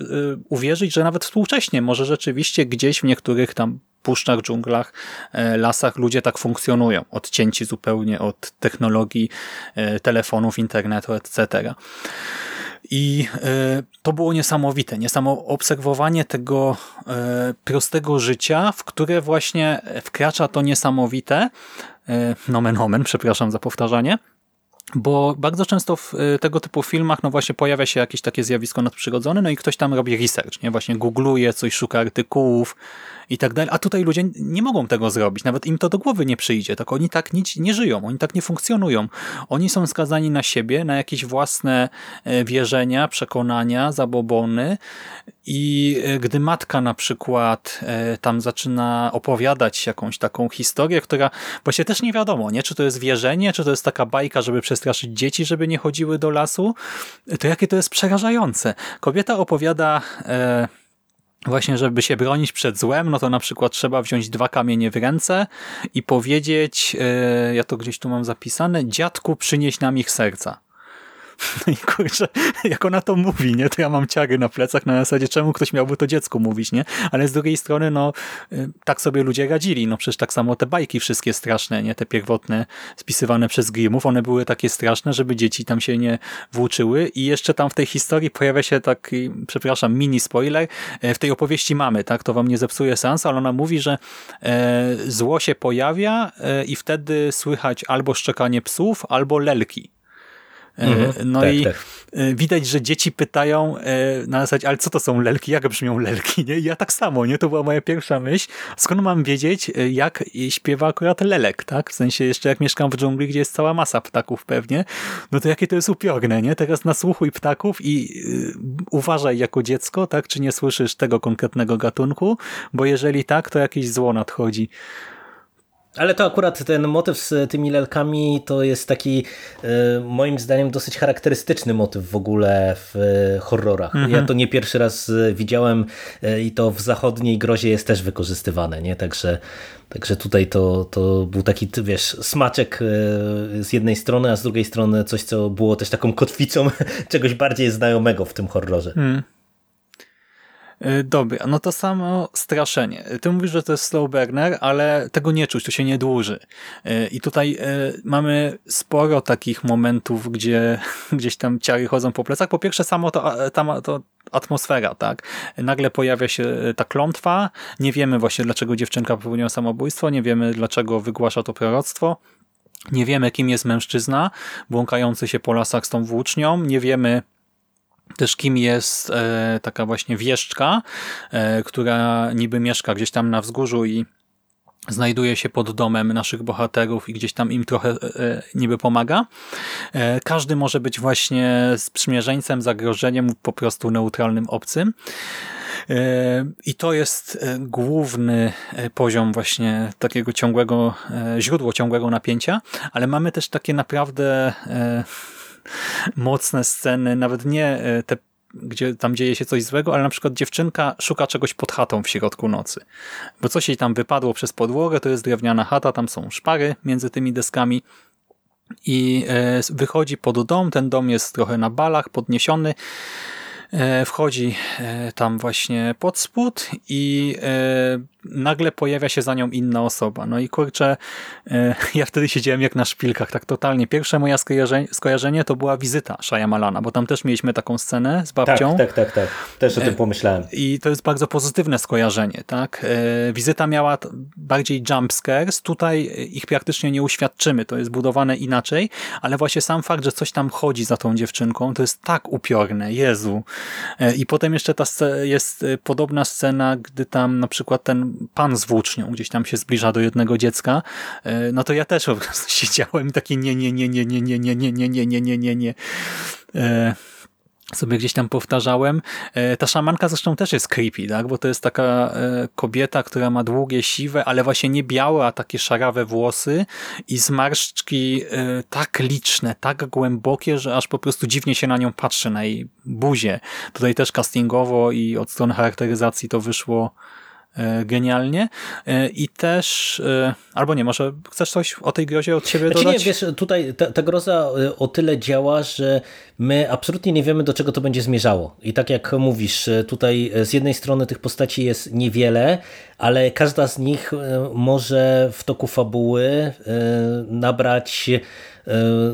uwierzyć, że nawet współcześnie może rzeczywiście gdzieś w niektórych tam puszczach, dżunglach, lasach ludzie tak funkcjonują, odcięci zupełnie od technologii, telefonów, internetu, etc. I e, to było niesamowite, niesamo obserwowanie tego e, prostego życia, w które właśnie wkracza to niesamowite, e, nomen omen, przepraszam za powtarzanie, bo bardzo często w tego typu filmach no właśnie pojawia się jakieś takie zjawisko nadprzyrodzone, no i ktoś tam robi research, nie? Właśnie googluje coś, szuka artykułów, i tak dalej. A tutaj ludzie nie mogą tego zrobić, nawet im to do głowy nie przyjdzie. Tak oni tak nic nie żyją, oni tak nie funkcjonują. Oni są skazani na siebie, na jakieś własne e, wierzenia, przekonania, zabobony i e, gdy matka na przykład e, tam zaczyna opowiadać jakąś taką historię, która właśnie też nie wiadomo, nie? czy to jest wierzenie, czy to jest taka bajka, żeby przestraszyć dzieci, żeby nie chodziły do lasu, to jakie to jest przerażające. Kobieta opowiada Właśnie, żeby się bronić przed złem, no to na przykład trzeba wziąć dwa kamienie w ręce i powiedzieć, yy, ja to gdzieś tu mam zapisane, dziadku przynieś nam ich serca. No i kurczę, jak ona to mówi, nie? To ja mam ciary na plecach na zasadzie, czemu ktoś miałby to dziecku mówić, nie? Ale z drugiej strony, no, y, tak sobie ludzie radzili. No przecież tak samo te bajki wszystkie straszne, nie? Te pierwotne, spisywane przez Grimmów, one były takie straszne, żeby dzieci tam się nie włóczyły i jeszcze tam w tej historii pojawia się taki, przepraszam, mini spoiler, e, w tej opowieści mamy, tak? To wam nie zepsuje sens, ale ona mówi, że e, zło się pojawia e, i wtedy słychać albo szczekanie psów, albo lelki. E, mhm, no tak, i tak. E, widać, że dzieci pytają e, na zasadzie, ale co to są lelki, jak brzmią lelki, nie? I ja tak samo, nie? To była moja pierwsza myśl. Skąd mam wiedzieć, jak śpiewa akurat lelek, tak? W sensie jeszcze jak mieszkam w dżungli, gdzie jest cała masa ptaków pewnie, no to jakie to jest upiorne, nie? Teraz nasłuchuj ptaków i uważaj jako dziecko, tak? Czy nie słyszysz tego konkretnego gatunku, bo jeżeli tak, to jakieś zło nadchodzi. Ale to akurat ten motyw z tymi lelkami to jest taki e, moim zdaniem dosyć charakterystyczny motyw w ogóle w e, horrorach. Mhm. Ja to nie pierwszy raz e, widziałem i to w zachodniej grozie jest też wykorzystywane, nie? Także, także tutaj to, to był taki, wiesz, smaczek z jednej strony, a z drugiej strony coś, co było też taką kotwicą czegoś bardziej znajomego w tym horrorze. Mhm. E, dobra, no to samo straszenie. Ty mówisz, że to jest slow burner, ale tego nie czuć, to się nie dłuży. E, I tutaj e, mamy sporo takich momentów, gdzie gdzieś tam ciary chodzą po plecach. Po pierwsze, samo to, tam, to atmosfera, tak? Nagle pojawia się ta klątwa, nie wiemy właśnie dlaczego dziewczynka popełniła samobójstwo, nie wiemy dlaczego wygłasza to proroctwo, nie wiemy kim jest mężczyzna błąkający się po lasach z tą włócznią, nie wiemy też kim jest e, taka właśnie wieszczka, e, która niby mieszka gdzieś tam na wzgórzu i znajduje się pod domem naszych bohaterów i gdzieś tam im trochę e, niby pomaga. Każdy może być właśnie sprzymierzeńcem, zagrożeniem po prostu neutralnym obcym. I to jest główny poziom właśnie takiego ciągłego, źródło ciągłego napięcia, ale mamy też takie naprawdę mocne sceny, nawet nie e, te gdzie tam dzieje się coś złego, ale na przykład dziewczynka szuka czegoś pod chatą w środku nocy. Bo coś jej tam wypadło przez podłogę, to jest drewniana chata, tam są szpary między tymi deskami i e, wychodzi pod dom, ten dom jest trochę na balach, podniesiony, E, wchodzi tam właśnie pod spód i nagle pojawia się za nią inna osoba. No i kurczę, ja wtedy siedziałem jak na szpilkach, tak totalnie. Pierwsze moje skojarzenie, skojarzenie to była wizyta Malana, bo tam też mieliśmy taką scenę z babcią. Tak, tak, tak, tak. Też o tym pomyślałem. I to jest bardzo pozytywne skojarzenie, tak? Wizyta miała bardziej jump scares, tutaj ich praktycznie nie uświadczymy, to jest budowane inaczej, ale właśnie sam fakt, że coś tam chodzi za tą dziewczynką, to jest tak upiorne, Jezu. E, I potem jeszcze ta jest e, podobna scena, gdy tam na przykład ten pan z włócznią gdzieś tam się zbliża do jednego dziecka, e, no to ja też po prostu siedziałem i taki nie, nie, nie, nie, nie, nie, nie, nie, nie, nie, nie, nie, nie, nie sobie gdzieś tam powtarzałem. E, ta szamanka zresztą też jest creepy, tak? bo to jest taka e, kobieta, która ma długie, siwe, ale właśnie nie białe, a takie szarawe włosy i zmarszczki e, tak liczne, tak głębokie, że aż po prostu dziwnie się na nią patrzy, na jej buzie. Tutaj też castingowo i od strony charakteryzacji to wyszło E, genialnie e, i też, e, albo nie, może chcesz coś o tej grozie od siebie znaczy dodać? Nie, wiesz, tutaj ta, ta groza o tyle działa, że my absolutnie nie wiemy, do czego to będzie zmierzało. I tak jak mówisz, tutaj z jednej strony tych postaci jest niewiele, ale każda z nich może w toku fabuły nabrać E,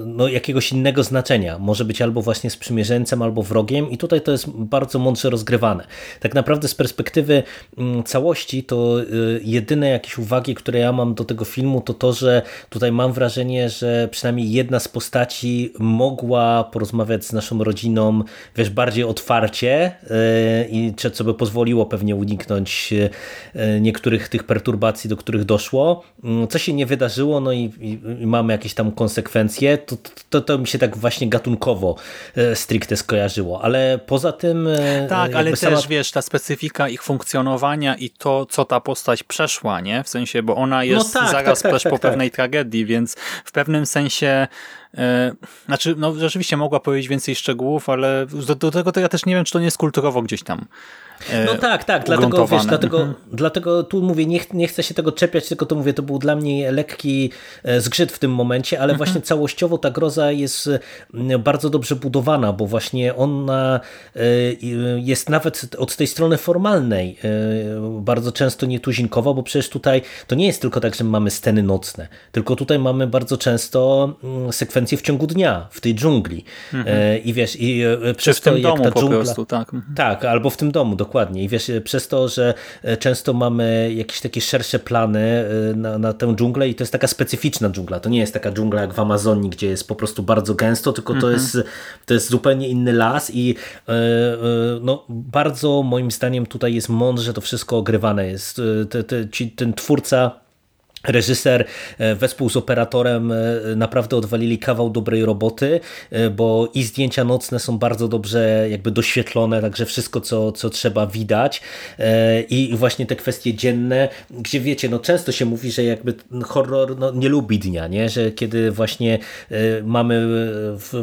no, jakiegoś innego znaczenia. Może być albo właśnie sprzymierzeńcem, albo wrogiem i tutaj to jest bardzo mądrze rozgrywane. Tak naprawdę z perspektywy mm, całości to e, jedyne jakieś uwagi, które ja mam do tego filmu to to, że tutaj mam wrażenie, że przynajmniej jedna z postaci mogła porozmawiać z naszą rodziną wiesz, bardziej otwarcie e, i co by pozwoliło pewnie uniknąć niektórych tych perturbacji, do których doszło. Mm, co się nie wydarzyło, no i, i, i mamy jakieś tam konsekwencje sekwencje, to, to, to mi się tak właśnie gatunkowo e, stricte skojarzyło, ale poza tym... E, tak, ale sama... też wiesz, ta specyfika ich funkcjonowania i to, co ta postać przeszła, nie? W sensie, bo ona jest no tak, zaraz tak, tak, tak po tak. pewnej tragedii, więc w pewnym sensie e, znaczy, no rzeczywiście mogła powiedzieć więcej szczegółów, ale do, do, tego to ja też nie wiem, czy to nie jest kulturowo gdzieś tam no tak, tak, dlatego, wiesz, dlatego, mhm. dlatego tu mówię, nie, nie chcę się tego czepiać, tylko to mówię, to był dla mnie lekki e, zgrzyt w tym momencie, ale mhm. właśnie całościowo ta groza jest bardzo dobrze budowana, bo właśnie ona e, jest nawet od tej strony formalnej bardzo często nietuzinkowa, bo przecież tutaj to nie jest tylko tak, że mamy sceny nocne, tylko tutaj mamy bardzo często sekwencje w ciągu dnia, w tej dżungli. Mhm. I wiesz, i przez Czy w to, tym domu ta dżungla, po prostu, tak. Tak, albo w tym domu, dokładnie. I wiesz, przez to, że e, często mamy jakieś takie szersze plany e, na, na tę dżunglę i to jest taka specyficzna dżungla. To nie jest taka dżungla jak w Amazonii, gdzie jest po prostu bardzo gęsto, tylko to, mhm. jest, to jest zupełnie inny las i no, bardzo moim zdaniem tutaj jest mądrze to wszystko ogrywane jest. Te, te, ci, ten twórca Reżyser e, wespół z operatorem e, naprawdę odwalili kawał dobrej roboty, e, bo i zdjęcia nocne są bardzo dobrze jakby doświetlone, także wszystko co, co trzeba widać i właśnie te kwestie dzienne, gdzie wiecie, no często się mówi, że jakby horror no, nie lubi dnia, nie? że kiedy właśnie mamy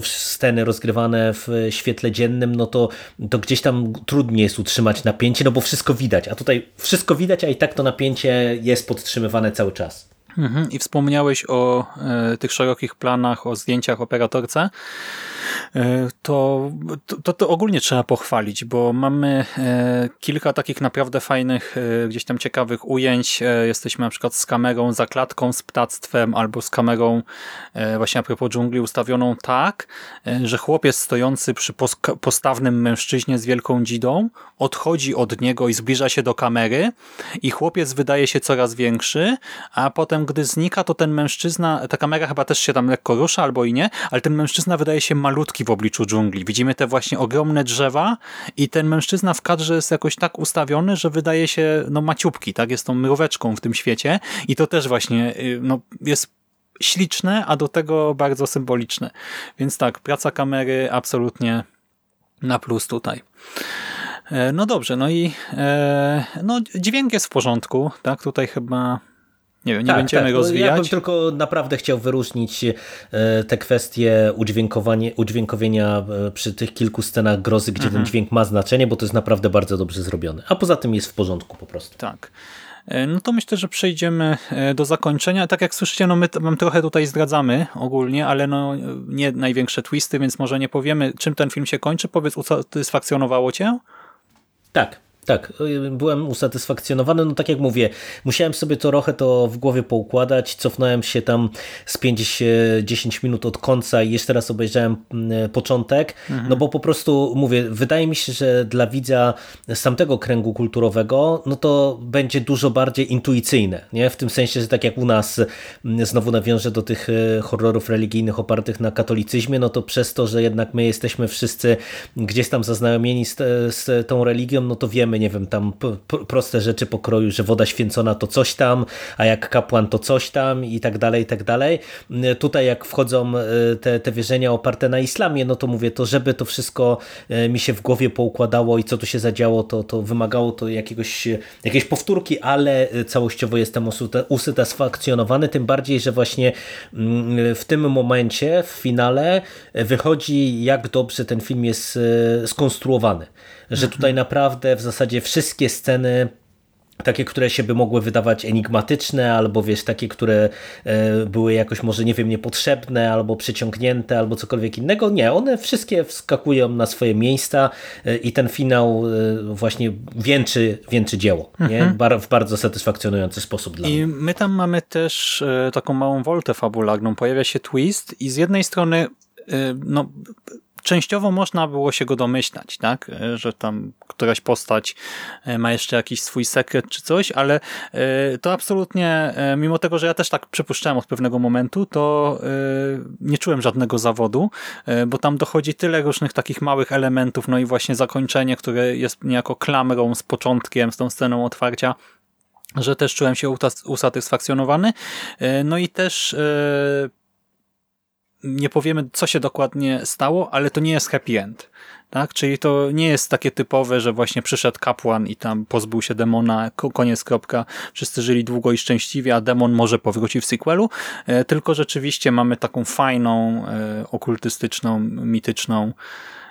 sceny rozgrywane w świetle dziennym, no to, to gdzieś tam trudniej jest utrzymać napięcie, no bo wszystko widać, a tutaj wszystko widać, a i tak to napięcie jest podtrzymywane cały czas. I wspomniałeś o e, tych szerokich planach, o zdjęciach operatorce. E, to, to, to ogólnie trzeba pochwalić, bo mamy e, kilka takich naprawdę fajnych, e, gdzieś tam ciekawych ujęć. Jesteśmy na przykład z kamerą za klatką z ptactwem albo z kamerą właśnie a propos dżungli ustawioną tak, że chłopiec stojący przy postawnym mężczyźnie z wielką dzidą odchodzi od niego i zbliża się do kamery i chłopiec wydaje się coraz większy, a potem gdy znika, to ten mężczyzna, ta kamera chyba też się tam lekko rusza albo i nie, ale ten mężczyzna wydaje się malutki malutki w obliczu dżungli. Widzimy te właśnie ogromne drzewa i ten mężczyzna w kadrze jest jakoś tak ustawiony, że wydaje się no maciubki, tak? Jest tą mróweczką w tym świecie i to też właśnie y, no, jest śliczne, a do tego bardzo symboliczne. Więc tak, praca kamery absolutnie na plus tutaj. E, no dobrze, no i e, no, dźwięk jest w porządku, tak? Tutaj chyba nie wiem, nie tak, będziemy tak. rozwijać. Ja bym tylko naprawdę chciał wyróżnić e, te kwestie udźwiękowienia e, przy tych kilku scenach grozy, gdzie mhm. ten dźwięk ma znaczenie, bo to jest naprawdę bardzo dobrze zrobione. A poza tym jest w porządku po prostu. Tak. E, no to myślę, że przejdziemy do zakończenia. Tak jak słyszycie, no my wam trochę tutaj zdradzamy ogólnie, ale no nie największe twisty, więc może nie powiemy, czym ten film się kończy. Powiedz, usatysfakcjonowało cię? Tak, tak, byłem usatysfakcjonowany. No tak jak mówię, musiałem sobie to trochę to w głowie poukładać. Cofnąłem się tam z 5-10 minut od końca i jeszcze raz obejrzałem mm, początek. Mhm. No bo po prostu mówię, wydaje mi się, że dla widza z tamtego kręgu kulturowego, no to będzie dużo bardziej intuicyjne. Nie? W tym sensie, że tak jak u nas mm, znowu nawiążę do tych e, horrorów religijnych opartych na katolicyzmie, no to przez to, że jednak my jesteśmy wszyscy gdzieś tam zaznajomieni z, z tą religią, no to wiemy, nie wiem, tam proste rzeczy pokroju, że woda święcona to coś tam, a jak kapłan to coś tam i tak dalej, i tak dalej. Tutaj jak wchodzą e, te, te wierzenia oparte na islamie, no to mówię, to żeby to wszystko e, mi się w głowie poukładało i co tu się zadziało, to, to wymagało to jakiegoś, jakiejś powtórki, ale całościowo jestem usatysfakcjonowany, tym bardziej, że właśnie mm, w tym momencie, w finale wychodzi jak dobrze ten film jest skonstruowany że tutaj naprawdę w zasadzie wszystkie sceny takie, które się by mogły wydawać enigmatyczne, albo wiesz, takie, które e, były jakoś może, nie wiem, niepotrzebne, albo przyciągnięte, albo cokolwiek innego. Nie, one wszystkie wskakują na swoje miejsca e, i ten finał e, właśnie wieńczy, wieńczy dzieło, nie? Mhm. w bardzo satysfakcjonujący sposób dla I mnie. I my tam mamy też taką małą woltę fabularną. Pojawia się twist i z jednej strony no, częściowo można było się go domyślać, tak, że tam któraś postać e, ma jeszcze jakiś swój sekret czy coś, ale e, to absolutnie, e, mimo tego, że ja też tak przypuszczałem od pewnego momentu, to nie czułem żadnego zawodu, bo tam dochodzi tyle różnych takich małych elementów, no i właśnie zakończenie, które jest niejako klamrą z początkiem, z tą sceną otwarcia, że też czułem się usatysfakcjonowany. No i też nie powiemy, co się dokładnie stało, ale to nie jest happy end. Tak? Czyli to nie jest takie typowe, że właśnie przyszedł kapłan i tam pozbył się demona, koniec, kropka, wszyscy żyli długo i szczęśliwie, a demon może powróci w sequelu, e, tylko rzeczywiście mamy taką fajną, e, okultystyczną, mityczną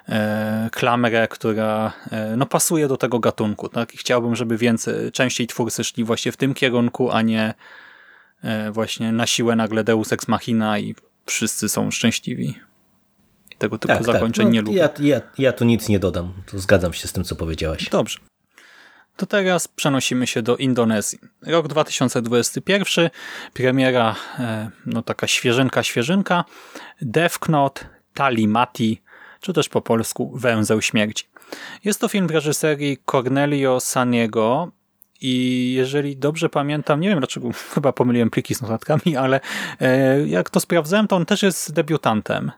e, klamrę, która no, pasuje do tego gatunku. Tak? I chciałbym, żeby więcej, częściej twórcy szli właśnie w tym kierunku, a nie właśnie na siłę nagle Deus Ex Machina i wszyscy są szczęśliwi. Tego typu tak, tak. zakończeń tak. no, nie lubię. Ja, ja, ja tu nic nie dodam. Tu zgadzam się z tym, co powiedziałeś. Dobrze. To teraz przenosimy się do Indonezji. Rok 2021, premiera, e, no taka świeżynka, świeżynka, Death Knot, Talimati, czy też po polsku Węzeł Śmierci. Jest to film w reżyserii Cornelio Saniego, i jeżeli dobrze pamiętam, nie wiem dlaczego, chyba pomyliłem pliki z notatkami, ale e, jak to sprawdzałem, to on też jest debiutantem.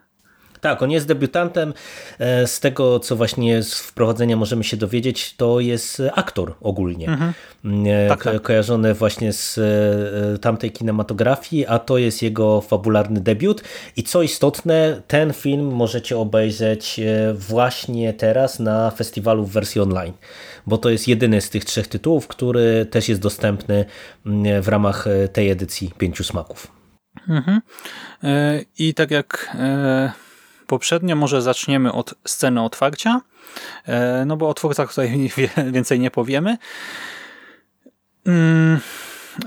Tak, on jest debiutantem. E, z tego, co właśnie z wprowadzenia możemy się dowiedzieć, to jest aktor ogólnie. Mhm. E, tak, tak. Kojarzony właśnie z tamtej kinematografii, a to jest jego fabularny debiut. I co istotne, ten film możecie obejrzeć właśnie teraz na festiwalu w wersji online bo to jest jedyny z tych trzech tytułów, który też jest dostępny mm, w ramach e, tej edycji Pięciu Smaków. Mhm. E, I tak jak e, poprzednio, może zaczniemy od sceny otwarcia, no bo o twórcach tutaj więcej nie powiemy. Mm,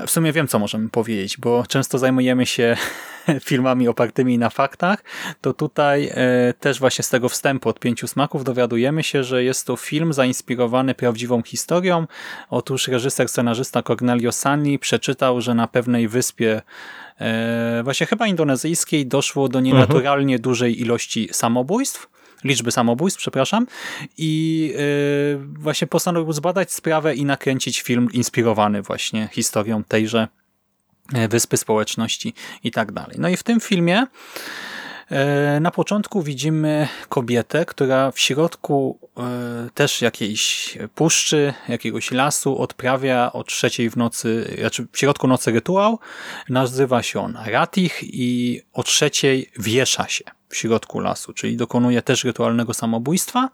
w sumie wiem, co możemy powiedzieć, bo często zajmujemy się filmami opartymi na faktach, to tutaj e, też właśnie z tego wstępu od pięciu smaków dowiadujemy się, że jest to film zainspirowany prawdziwą historią. Otóż reżyser, scenarzysta Cornelio Sanni przeczytał, że na pewnej wyspie e, właśnie chyba indonezyjskiej doszło do nienaturalnie mhm. dużej ilości samobójstw liczby samobójstw, przepraszam, i yy, właśnie postanowił zbadać sprawę i nakręcić film inspirowany właśnie historią tejże wyspy społeczności i tak dalej. No i w tym filmie e, na początku widzimy kobietę, która w środku e, też jakiejś puszczy, jakiegoś lasu odprawia o trzeciej w nocy, znaczy w środku nocy rytuał. Nazywa się on Ratich i o trzeciej wiesza się w środku lasu, czyli dokonuje też rytualnego samobójstwa,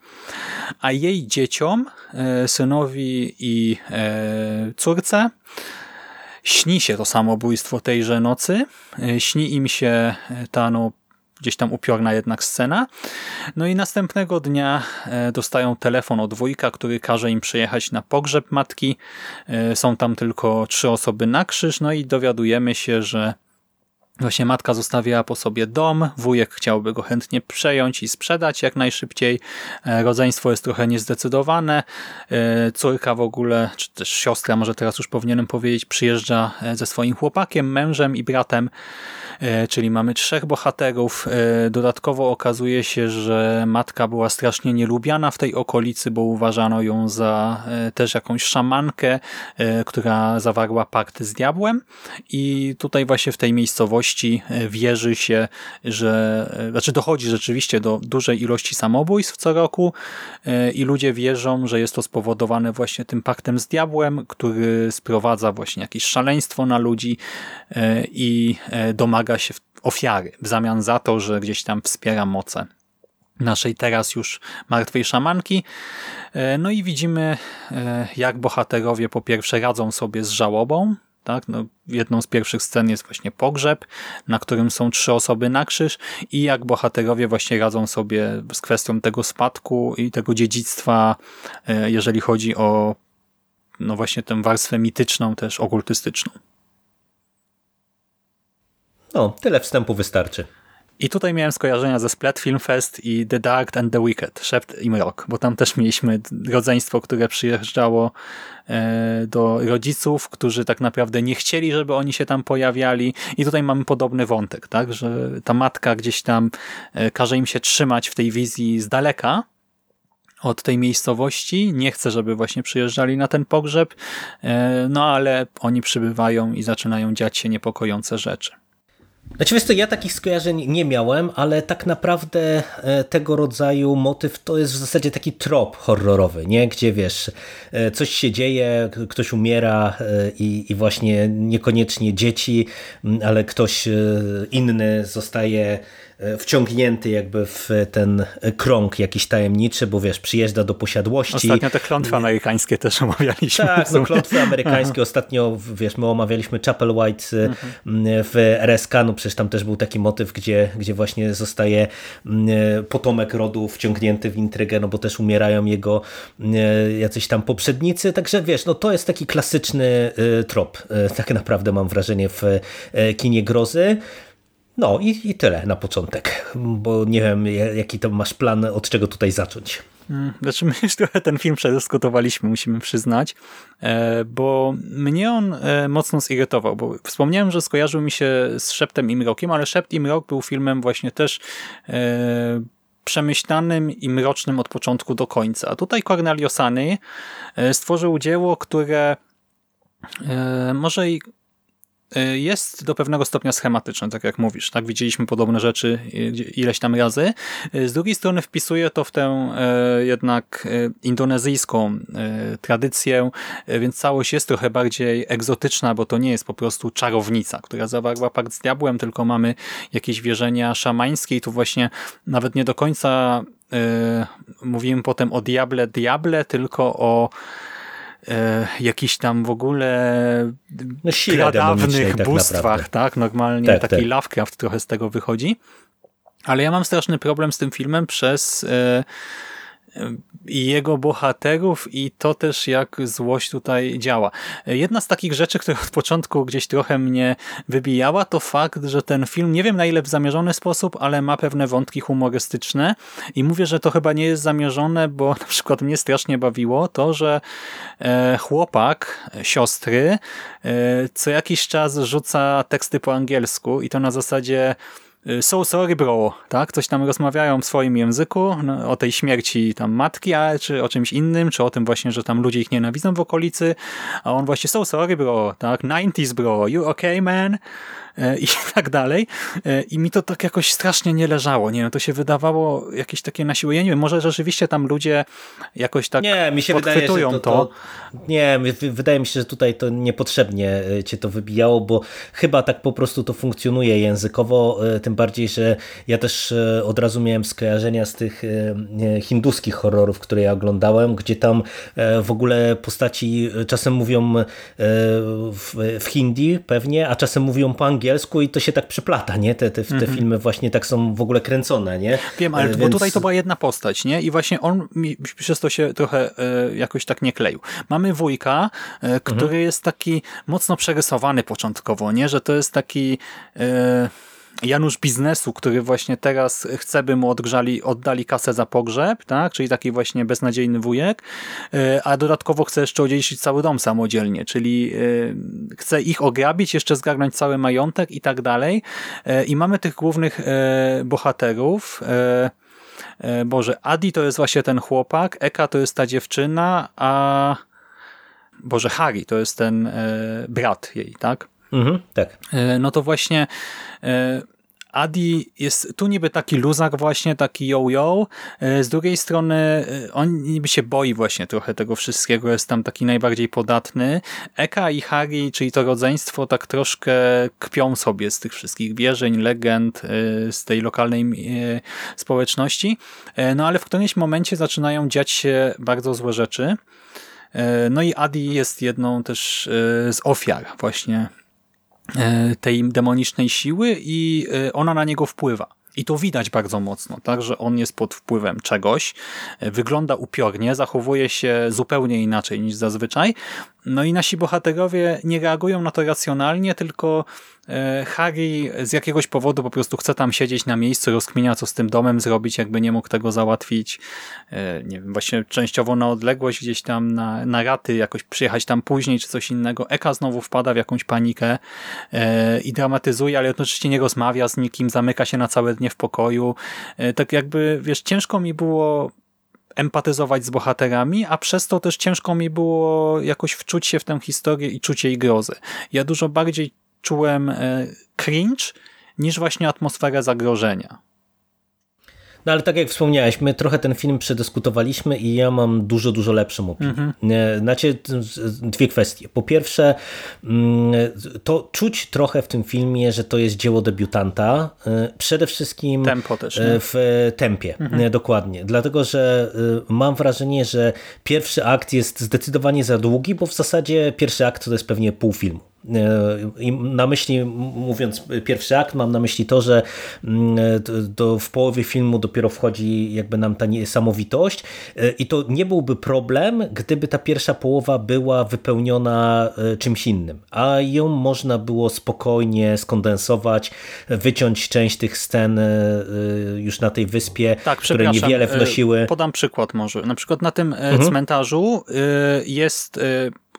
a jej dzieciom, e, synowi i e, córce, śni się to samobójstwo tejże nocy, e, śni im się ta no, gdzieś tam upiorna jednak scena. No i następnego dnia dostają telefon od wujka, który każe im przyjechać na pogrzeb matki. Są tam tylko trzy osoby na krzyż, no i dowiadujemy się, że Właśnie matka zostawiła po sobie dom, wujek chciałby go chętnie przejąć i sprzedać jak najszybciej. E, rodzeństwo jest trochę niezdecydowane. E, córka w ogóle, czy też siostra, może teraz już powinienem powiedzieć, przyjeżdża e, ze swoim chłopakiem, mężem i bratem czyli mamy trzech bohaterów. Dodatkowo okazuje się, że matka była strasznie nielubiana w tej okolicy, bo uważano ją za też jakąś szamankę, która zawarła pakt z diabłem i tutaj właśnie w tej miejscowości wierzy się, że znaczy dochodzi rzeczywiście do dużej ilości samobójstw co roku i ludzie wierzą, że jest to spowodowane właśnie tym paktem z diabłem, który sprowadza właśnie jakieś szaleństwo na ludzi i domaga się ofiary w zamian za to, że gdzieś tam wspiera moce naszej teraz już martwej szamanki. E, no i widzimy, e, jak bohaterowie po pierwsze radzą sobie z żałobą. Tak? No, jedną z pierwszych scen jest właśnie pogrzeb, na którym są trzy osoby na krzyż i jak bohaterowie właśnie radzą sobie z kwestią tego spadku i tego dziedzictwa, e, jeżeli chodzi o no właśnie tę warstwę mityczną, też okultystyczną. No, tyle wstępu wystarczy. I tutaj miałem skojarzenia ze Splat Film Fest i The Dark and the Wicked, Szept i Mrok, bo tam też mieliśmy rodzeństwo, które przyjeżdżało e, do rodziców, którzy tak naprawdę nie chcieli, żeby oni się tam pojawiali i tutaj mamy podobny wątek, tak, że ta matka gdzieś tam e, każe im się trzymać w tej wizji z daleka, od tej miejscowości, nie chce, żeby właśnie przyjeżdżali na ten pogrzeb, e, no ale oni przybywają i zaczynają dziać się niepokojące rzeczy. Znaczy wiesz co, ja takich skojarzeń nie miałem, ale tak naprawdę e, tego rodzaju motyw to jest w zasadzie taki trop horrorowy, nie? Gdzie wiesz, e, coś się dzieje, ktoś umiera e, i, i właśnie niekoniecznie dzieci, ale ktoś inny zostaje wciągnięty jakby w ten krąg jakiś tajemniczy, bo wiesz, przyjeżdża do posiadłości. Ostatnio te klątwy amerykańskie też omawialiśmy. Tak, no klątwy amerykańskie. Ostatnio, wiesz, my omawialiśmy Chapel White e, mhm. w RSK, no przecież tam też był taki motyw, gdzie, gdzie właśnie zostaje e, potomek rodu wciągnięty w intrygę, no bo też umierają jego jacyś tam poprzednicy, także wiesz, no to jest taki klasyczny trop, tak naprawdę mam wrażenie w kinie grozy. No i, i tyle na początek, bo nie wiem jaki to masz plan, od czego tutaj zacząć. Hmm, znaczy my już trochę ten film przedyskutowaliśmy, musimy przyznać, e, bo mnie on e, mocno zirytował, bo wspomniałem, że skojarzył mi się z Szeptem i Mrokiem, ale Szept i Mrok był filmem właśnie też e, przemyślanym i mrocznym od początku do końca. A tutaj Cornelio Sany stworzył dzieło, które może i jest do pewnego stopnia schematyczne, tak jak mówisz. Tak, widzieliśmy podobne rzeczy ileś tam razy. Y, z drugiej strony wpisuje to w tę y, jednak indonezyjską tradycję, więc całość jest trochę bardziej egzotyczna, bo to nie jest po prostu czarownica, która zawarła pakt z diabłem, tylko mamy jakieś wierzenia szamańskie i tu właśnie nawet nie do końca mówimy potem o diable, diable, tylko o e, jakichś tam w ogóle no, pradawnych tak bóstwach, tak? Normalnie tak, taki tak. Lovecraft trochę z tego wychodzi. Ale ja mam straszny problem z tym filmem przez e, i jego bohaterów i to też jak złość tutaj działa. Jedna z takich rzeczy, która od początku gdzieś trochę mnie wybijała, to fakt, że ten film, nie wiem na ile w zamierzony sposób, ale ma pewne wątki humorystyczne i mówię, że to chyba nie jest zamierzone, bo na przykład mnie strasznie bawiło to, że e, chłopak siostry e, co jakiś czas rzuca teksty po angielsku i to na zasadzie so sorry bro, tak? Coś tam rozmawiają w swoim języku no, o tej śmierci tam matki, a, czy o czymś innym, czy o tym właśnie, że tam ludzie ich nienawidzą w okolicy, a on właśnie so sorry bro, tak? 90s bro, you okay man? E, i tak dalej. E, I mi to tak jakoś strasznie nie leżało. Nie wiem, to się wydawało jakieś takie na siłę. Ja nie wiem, może rzeczywiście tam ludzie jakoś tak nie, mi się wydaje, że to, to, to. Nie, wydaje mi się, że tutaj to niepotrzebnie cię to wybijało, bo chyba tak po prostu to funkcjonuje językowo, tym bardziej, że ja też od razu miałem skojarzenia z tych hinduskich horrorów, które ja oglądałem, gdzie tam w ogóle postaci czasem mówią w, w hindi pewnie, a czasem mówią po angielsku i to się tak przeplata, nie? Te, te, te -hmm. filmy właśnie tak są w ogóle kręcone, nie? Wiem, ale Więc... bo tutaj to była jedna postać, nie? I właśnie on mi przez to się trochę e, jakoś tak nie kleił. Mamy wujka, e, który -hmm. jest taki mocno przerysowany początkowo, nie? Że to jest taki... E, Janusz biznesu, który właśnie teraz chce, by mu odgrzali, oddali kasę za pogrzeb, tak? czyli taki właśnie beznadziejny wujek, e, a dodatkowo chce jeszcze odziedziczyć cały dom samodzielnie, czyli e, chce ich ograbić, jeszcze zgarnąć cały majątek i tak dalej. E, I mamy tych głównych bohaterów, Boże, Adi to jest właśnie ten chłopak, Eka to jest ta dziewczyna, a Boże, Harry to jest ten brat jej, tak? Mhm, tak. E, no to właśnie e, Adi jest tu niby taki luzak właśnie, taki yo-yo. E, z drugiej strony on niby się boi właśnie trochę tego wszystkiego, jest tam taki najbardziej podatny. Eka i Harry, czyli to rodzeństwo, tak troszkę kpią sobie z tych wszystkich wierzeń, legend, z tej lokalnej społeczności. No ale w którymś momencie zaczynają dziać się bardzo złe rzeczy. No i Adi jest jedną też z ofiar właśnie tej demonicznej siły i e, ona na niego wpływa. I to widać bardzo mocno, tak, że on jest pod wpływem czegoś, e, wygląda upiornie, zachowuje się zupełnie inaczej niż zazwyczaj. No i nasi bohaterowie nie reagują na to racjonalnie, tylko E, Harry z jakiegoś powodu po prostu chce tam siedzieć na miejscu, rozkminia co z tym domem zrobić, jakby nie mógł tego załatwić, e, nie wiem, właśnie częściowo na odległość gdzieś tam na, na raty, jakoś przyjechać tam później czy coś innego. Eka znowu wpada w jakąś panikę e, i dramatyzuje, ale jednocześnie nie rozmawia z nikim, zamyka się na całe dnie w pokoju. Tak jakby, wiesz, ciężko mi było empatyzować z bohaterami, a przez to też ciężko mi było jakoś wczuć się w tę historię i czuć jej grozy. Ja dużo bardziej czułem e, cringe niż właśnie atmosferę zagrożenia. No ale tak jak wspomniałeś, my trochę ten film przedyskutowaliśmy i ja mam dużo, dużo lepszą opinię. -hmm. Znaczy dwie kwestie. Po pierwsze, mm, to czuć trochę w tym filmie, że to jest dzieło debiutanta. E, przede wszystkim Tempo też, nie? w tempie. -hmm. Dokładnie. Dlatego, że mam wrażenie, że pierwszy akt jest zdecydowanie za długi, bo w zasadzie pierwszy akt to jest pewnie pół filmu. I na myśli, mówiąc pierwszy akt, mam na myśli to, że mm, do, w połowie filmu dopiero wchodzi jakby nam ta niesamowitość i to nie byłby problem, gdyby ta pierwsza połowa była wypełniona e, czymś innym, a ją można było spokojnie skondensować, wyciąć część tych scen e, już na tej wyspie, tak, które niewiele wnosiły. Podam przykład może. Na przykład na tym mhm. cmentarzu jest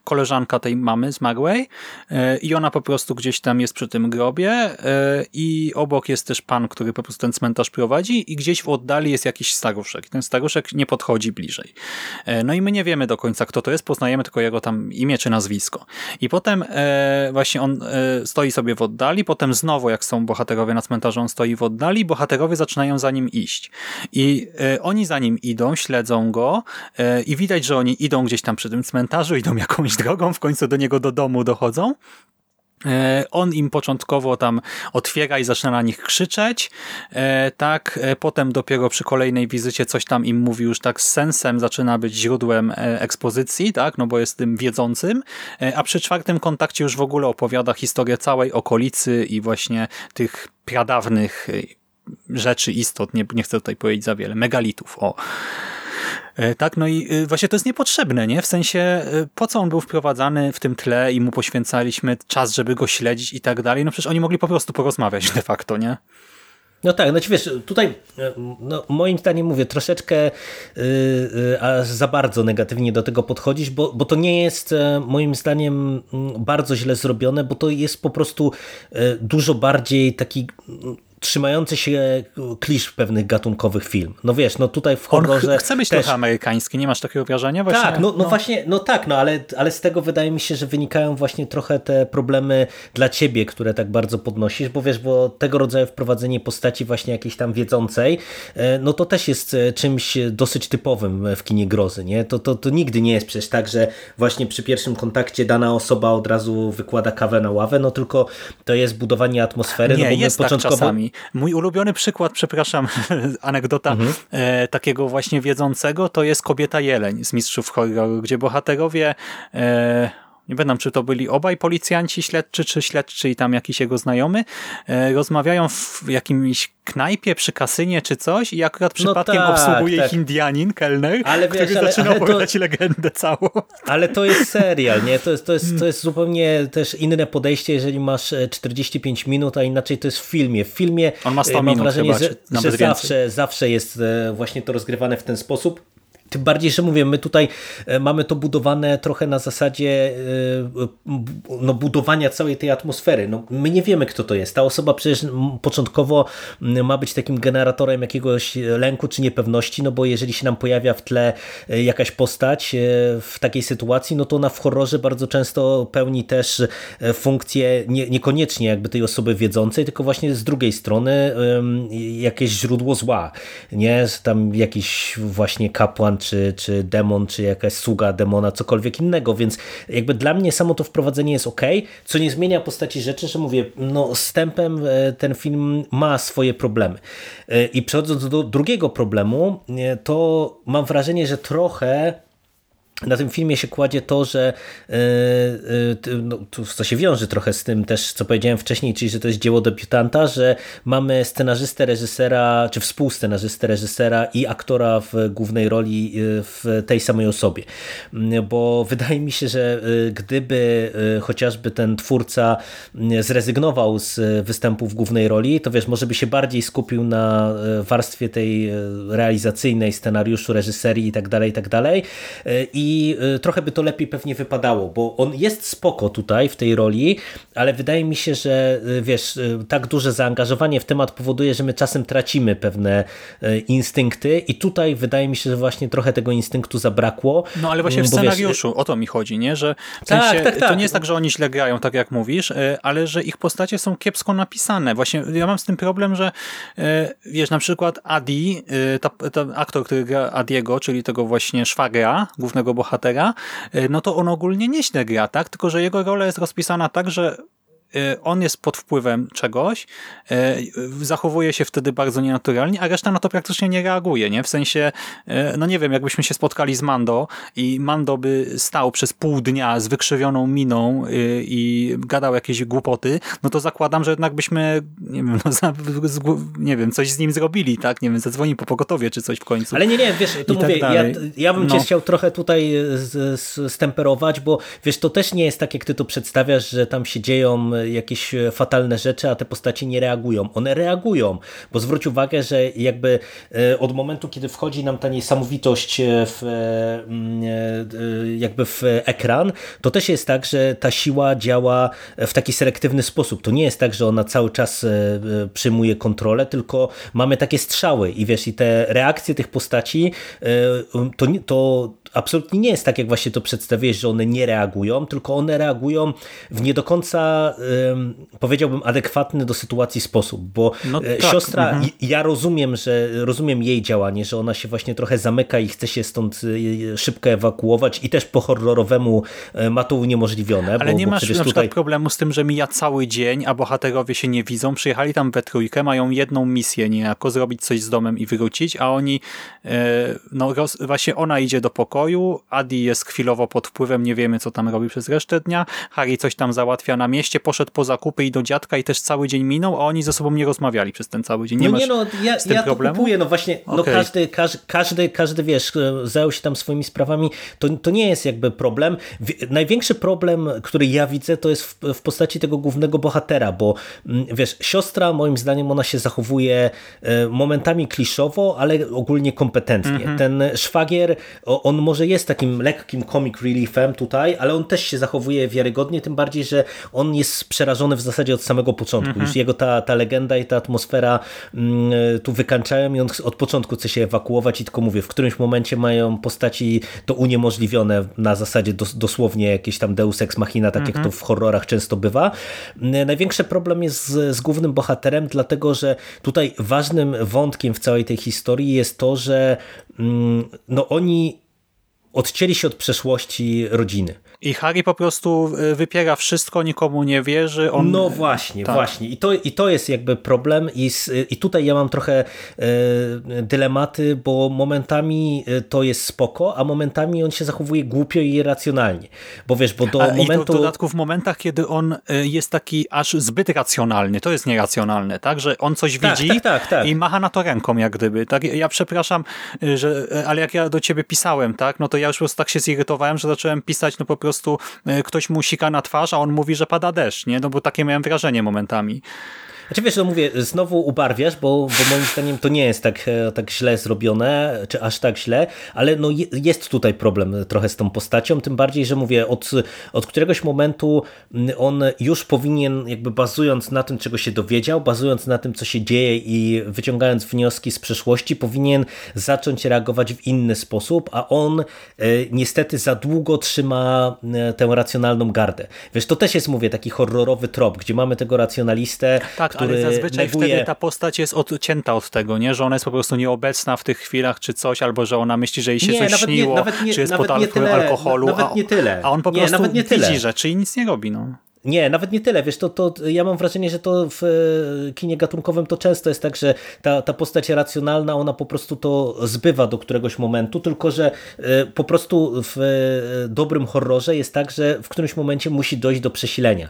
koleżanka tej mamy zmarłej e, i ona po prostu gdzieś tam jest przy tym grobie e, i obok jest też pan, który po prostu ten cmentarz prowadzi i gdzieś w oddali jest jakiś staruszek. Ten staruszek nie podchodzi bliżej. E, no i my nie wiemy do końca, kto to jest, poznajemy tylko jego tam imię czy nazwisko. I potem właśnie on stoi sobie w oddali, potem znowu jak są bohaterowie na cmentarzu, on stoi w oddali, bohaterowie zaczynają za nim iść. I oni za nim idą, śledzą go i widać, że oni idą gdzieś tam przy tym cmentarzu, idą jakąś drogą, w końcu do niego do domu dochodzą. E, on im początkowo tam otwiera i zaczyna na nich krzyczeć, e, tak, e, potem dopiero przy kolejnej wizycie coś tam im mówi już tak z sensem, zaczyna być źródłem ekspozycji, tak, no bo jest tym wiedzącym, a przy czwartym kontakcie już w ogóle opowiada historię całej okolicy i właśnie tych pradawnych rzeczy, istot, nie, nie chcę tutaj powiedzieć za wiele, megalitów, o. Tak, no i właśnie to jest niepotrzebne, nie? W sensie, po co on był wprowadzany w tym tle i mu poświęcaliśmy czas, żeby go śledzić i tak dalej, no przecież oni mogli po prostu porozmawiać de facto, nie? No tak, znaczy wiesz, tutaj no, moim zdaniem mówię, troszeczkę yy, yy, a za bardzo negatywnie do tego podchodzisz, bo, bo to nie jest moim zdaniem bardzo źle zrobione, bo to jest po prostu dużo bardziej taki trzymający się klisz pewnych gatunkowych film. No wiesz, no tutaj w horrorze... On chce być też... trochę amerykański, nie masz takiego wrażenia? Właśnie, tak, no, no, no, właśnie, no tak, no ale, ale z tego wydaje mi się, że wynikają właśnie trochę te problemy dla ciebie, które tak bardzo podnosisz, bo wiesz, bo tego rodzaju wprowadzenie postaci właśnie jakiejś tam wiedzącej, e, no to też jest e, czymś dosyć typowym w kinie grozy, nie? To, to, to nigdy nie jest przecież tak, że właśnie przy pierwszym kontakcie dana osoba od razu wykłada kawę na ławę, no tylko to jest budowanie atmosfery, nie, no bo jest my początkowo... Tak czasami. Mój ulubiony przykład, przepraszam, anegdota mhm. e, takiego właśnie wiedzącego, to jest Kobieta Jeleń z Mistrzów Horroru, gdzie bohaterowie e, nie pamiętam, czy to byli obaj policjanci śledczy, czy śledczy i tam jakiś jego znajomy, e, rozmawiają w jakimś knajpie przy kasynie czy coś i akurat no przypadkiem no tak, obsługuje tak. ich Indianin, kelner, ale wiesz, który ale, zaczyna ale opowiadać to, legendę całą. Ale to jest serial, nie? To jest, to, jest, to jest zupełnie też inne podejście, jeżeli masz 45 e, minut, a inaczej to jest w filmie. W filmie On ma 100 e, mam minut wrażenie, chyba, że, że zawsze, zawsze jest właśnie to rozgrywane w ten sposób. Tym bardziej, że mówię, my tutaj e, mamy to budowane trochę na zasadzie e, no, budowania całej tej atmosfery. No, my nie wiemy, kto to jest. Ta osoba przecież początkowo ma być takim generatorem jakiegoś lęku czy niepewności, no bo jeżeli się nam pojawia w tle e, jakaś postać w takiej sytuacji, no to ona w horrorze bardzo często pełni też funkcję nie, niekoniecznie jakby tej osoby wiedzącej, tylko właśnie z drugiej strony jakieś źródło zła. Nie? Tam jakiś właśnie kapłan czy, czy demon, czy jakaś sługa demona, cokolwiek innego, więc jakby dla mnie samo to wprowadzenie jest ok, co nie zmienia postaci rzeczy, że mówię, no z tempem e, ten film ma swoje problemy. E, I przechodząc do drugiego problemu, e, to mam wrażenie, że trochę na tym filmie się kładzie to, że yy, no, co się wiąże trochę z tym też, co powiedziałem wcześniej, czyli że to jest dzieło debiutanta, że mamy scenarzystę, reżysera, czy współscenarzystę, reżysera i aktora w głównej roli y, w tej samej osobie. Bo wydaje mi się, że gdyby chociażby ten twórca zrezygnował z występu w głównej roli, to wiesz, może by się bardziej skupił na warstwie tej realizacyjnej, scenariuszu, reżyserii i tak dalej, i tak dalej. I i y, trochę by to lepiej pewnie wypadało, bo on jest spoko tutaj w tej roli, ale wydaje mi się, że y, wiesz, y, tak duże zaangażowanie w temat powoduje, że my czasem tracimy pewne instynkty i tutaj wydaje mi się, że właśnie trochę tego instynktu zabrakło. No ale właśnie w scenariuszu wiesz, o to mi chodzi, nie? Że w tak, sensie, tak, tak. to nie jest tak, że oni źle grają, tak jak mówisz, ale że ich postacie są kiepsko napisane. Właśnie ja mam z tym problem, że wiesz, na przykład Adi, ta, ta aktor, który gra Adiego, czyli tego właśnie szwagra, głównego bohatera, e, no to on ogólnie nieźle gra, tak? Tylko, że jego rola jest rozpisana tak, że on jest pod wpływem czegoś, e, zachowuje się wtedy bardzo nienaturalnie, a reszta na to praktycznie nie reaguje, nie? W sensie, e, no nie wiem, jakbyśmy się spotkali z Mando i Mando by stał przez pół dnia z wykrzywioną miną i gadał jakieś głupoty, no to zakładam, że jednak byśmy, nie wiem, no, nie wiem, coś z nim zrobili, tak? Nie wiem, zadzwoni po pogotowie czy coś w końcu. Ale nie, nie, wiesz, to tak mówię, tak ja, ja bym no. cię chciał trochę tutaj stemperować, bo wiesz, to też nie jest tak, jak ty to przedstawiasz, że tam się dzieją jakieś fatalne rzeczy, a te postacie nie reagują. One reagują, bo zwróć uwagę, że jakby e, od momentu, kiedy wchodzi nam ta niesamowitość e, w, e, jakby w ekran, to też jest tak, że ta siła działa w taki selektywny sposób. To nie jest tak, że ona cały czas przyjmuje kontrolę, tylko mamy takie strzały i wiesz, i te reakcje tych postaci to, to absolutnie nie jest tak, jak właśnie to przedstawiłeś, że one nie reagują, tylko one reagują w nie do końca, powiedziałbym, adekwatny do sytuacji sposób, bo no e, tak. siostra, mhm. ja rozumiem, że rozumiem jej działanie, że ona się właśnie trochę zamyka i chce się stąd e, szybko ewakuować i też po horrorowemu e, ma to uniemożliwione. Ale bo, nie bo masz na tutaj... problemu z tym, że mija cały dzień, a bohaterowie się nie widzą, przyjechali tam we trójkę, mają jedną misję niejako, zrobić coś z domem i wrócić, a oni, no właśnie ona idzie do pokoju, pokoju, Adi jest chwilowo pod wpływem, nie wiemy co tam robi przez resztę dnia, Harry coś tam załatwia na mieście, poszedł po zakupy i do dziadka i też cały dzień minął, a oni ze sobą nie rozmawiali przez ten cały dzień. Nie no nie no, ja, z tym ja to problemu? kupuję, no właśnie, no Okej. każdy, każdy, każdy, każdy, wiesz, zajął się tam swoimi sprawami, to, to nie jest jakby problem. Wi- Największy problem, który ja widzę, to jest w, w postaci tego głównego bohatera, bo mm, wiesz, siostra moim zdaniem ona się zachowuje e, momentami kliszowo, ale ogólnie kompetentnie. Ten szwagier, on może jest takim lekkim comic reliefem tutaj, ale on też się zachowuje wiarygodnie, tym bardziej, że on jest przerażony w zasadzie od samego początku. Już jego ta, ta legenda i ta atmosfera mm, tu wykańczają i on od początku chce się ewakuować i tylko mówię, w którymś momencie mają postaci to uniemożliwione na zasadzie dos, dosłownie jakieś tam deus ex machina, tak jak to w horrorach często bywa. Mm, Największy problem jest z, z głównym bohaterem, dlatego że tutaj ważnym wątkiem w całej tej historii jest to, że mm, no oni odcięli się od przeszłości rodziny. I Harry po prostu y, wypiera wszystko, nikomu nie wierzy. On, No właśnie, tak. właśnie. I to, I to jest jakby problem i, s- i tutaj ja mam trochę e, dylematy, bo momentami to jest spoko, a momentami on się zachowuje głupio i irracjonalnie. Bo wiesz, bo do A, I to w momentu... dodatku w momentach, kiedy on y, jest taki aż zbyt racjonalny, to jest nieracjonalne, tak? Że on coś Tak, widzi tak, tak, tak. i macha na to ręką jak gdyby. Tak? Ja przepraszam, y, że, y, ale jak ja do ciebie pisałem, tak? No to ja już po prostu tak się zirytowałem, że zacząłem pisać, no po prostu y, ktoś mu sika na twarz, a on mówi, że pada deszcz, nie? No bo takie miałem wrażenie momentami. Znaczy wiesz, no mówię, znowu ubarwiasz, bo, bo moim zdaniem to nie jest tak, e, tak źle zrobione, czy aż tak źle, ale no je- jest tutaj problem trochę z tą postacią, tym bardziej, że mówię, od, od któregoś momentu mm, on już powinien jakby bazując na tym, czego się dowiedział, bazując na tym, co się dzieje i wyciągając wnioski z przeszłości, powinien zacząć reagować w inny sposób, a on e, niestety za długo trzyma e, tę racjonalną gardę. Wiesz, to też jest, mówię, taki horrorowy trop, gdzie mamy tego racjonalistę, Tak, który ale zazwyczaj neguje... wtedy ta postać jest odcięta od tego, nie? Że ona jest po prostu nieobecna w tych chwilach czy coś, albo że ona myśli, że jej się Nie, coś nawet nie- śniło, nawet nie- czy jest pod nie wpływem tyle, alkoholu, nawet a, nie tyle. a on po Nie, prostu nie tyle. widzi rzeczy i nic nie robi. No. Nie, nawet nie tyle. Wiesz, to, to ja mam wrażenie, że to w e, kinie gatunkowym to często jest tak, że ta, ta postać racjonalna, ona po prostu to zbywa do któregoś momentu, tylko że e, po prostu w e, dobrym horrorze jest tak, że w którymś momencie musi dojść do przesilenia.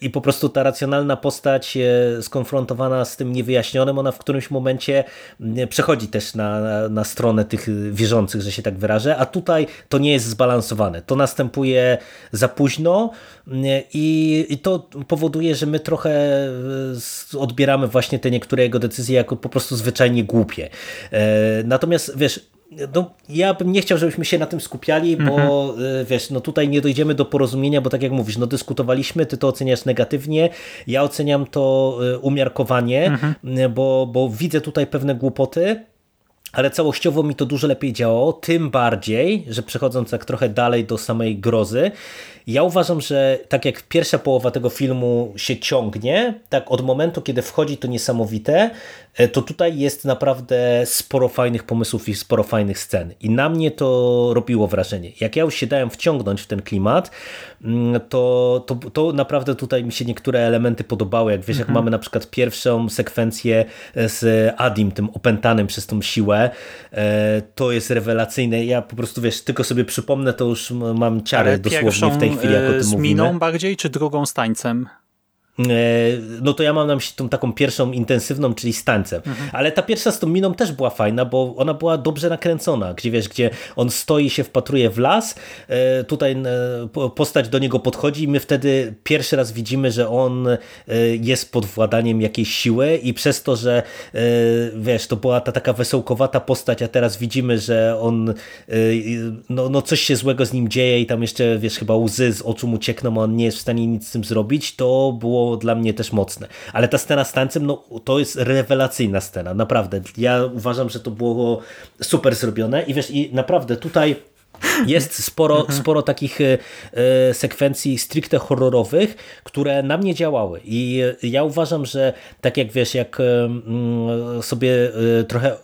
I po prostu ta racjonalna postać skonfrontowana z tym niewyjaśnionym, ona w którymś momencie m, przechodzi też na, na, stronę tych wierzących, że się tak wyrażę, a tutaj to nie jest zbalansowane. To następuje za późno m, i, i to powoduje, że my trochę e, odbieramy właśnie te niektóre jego decyzje jako po prostu zwyczajnie głupie. E, Natomiast wiesz, no, ja bym nie chciał, żebyśmy się na tym skupiali, bo e, wiesz, no tutaj nie dojdziemy do porozumienia, bo tak jak mówisz, no dyskutowaliśmy, ty to oceniasz negatywnie, ja oceniam to umiarkowanie, m, bo, bo widzę tutaj pewne głupoty, ale całościowo mi to dużo lepiej działało, tym bardziej, że przechodząc tak trochę dalej do samej grozy, ja uważam, że tak jak pierwsza połowa tego filmu się ciągnie, tak od momentu, kiedy wchodzi to niesamowite, e, to tutaj jest naprawdę sporo fajnych pomysłów i sporo fajnych scen. I na mnie to robiło wrażenie. Jak ja już się dałem wciągnąć w ten klimat, mm, to, to, to naprawdę tutaj mi się niektóre elementy podobały. Jak wiesz, jak mamy na przykład pierwszą sekwencję z Adim, tym opętanym przez tą siłę, e, to jest rewelacyjne. Ja po prostu, wiesz, tylko sobie przypomnę, to już mam ciarę Ale dosłownie w tej chwili, jak o tym z mówimy. miną bardziej, czy drugą z tańcem? E, No to ja mam na myśli tą taką pierwszą intensywną, czyli z tańcem. Ale ta pierwsza z tą miną też była fajna, bo ona była dobrze nakręcona, gdzie wiesz, gdzie on stoi, się wpatruje w las, e, tutaj e, po- postać do niego podchodzi i my wtedy pierwszy raz widzimy, że on jest pod władaniem jakiejś siły i przez to, że wiesz, to była ta taka wesołkowata postać, a teraz widzimy, że on no, no coś się złego z nim dzieje i tam jeszcze, wiesz, chyba łzy z oczu mu ciekną, a on nie jest w stanie nic z tym zrobić, to było dla mnie też mocne. Ale ta scena z tańcem, no to jest rewelacyjna scena, naprawdę. Ja uważam, że to było super zrobione i wiesz, i naprawdę tutaj jest sporo, sporo takich e, e, sekwencji stricte horrorowych, które na mnie działały i ja uważam, że tak jak wiesz, jak mm, sobie e, trochę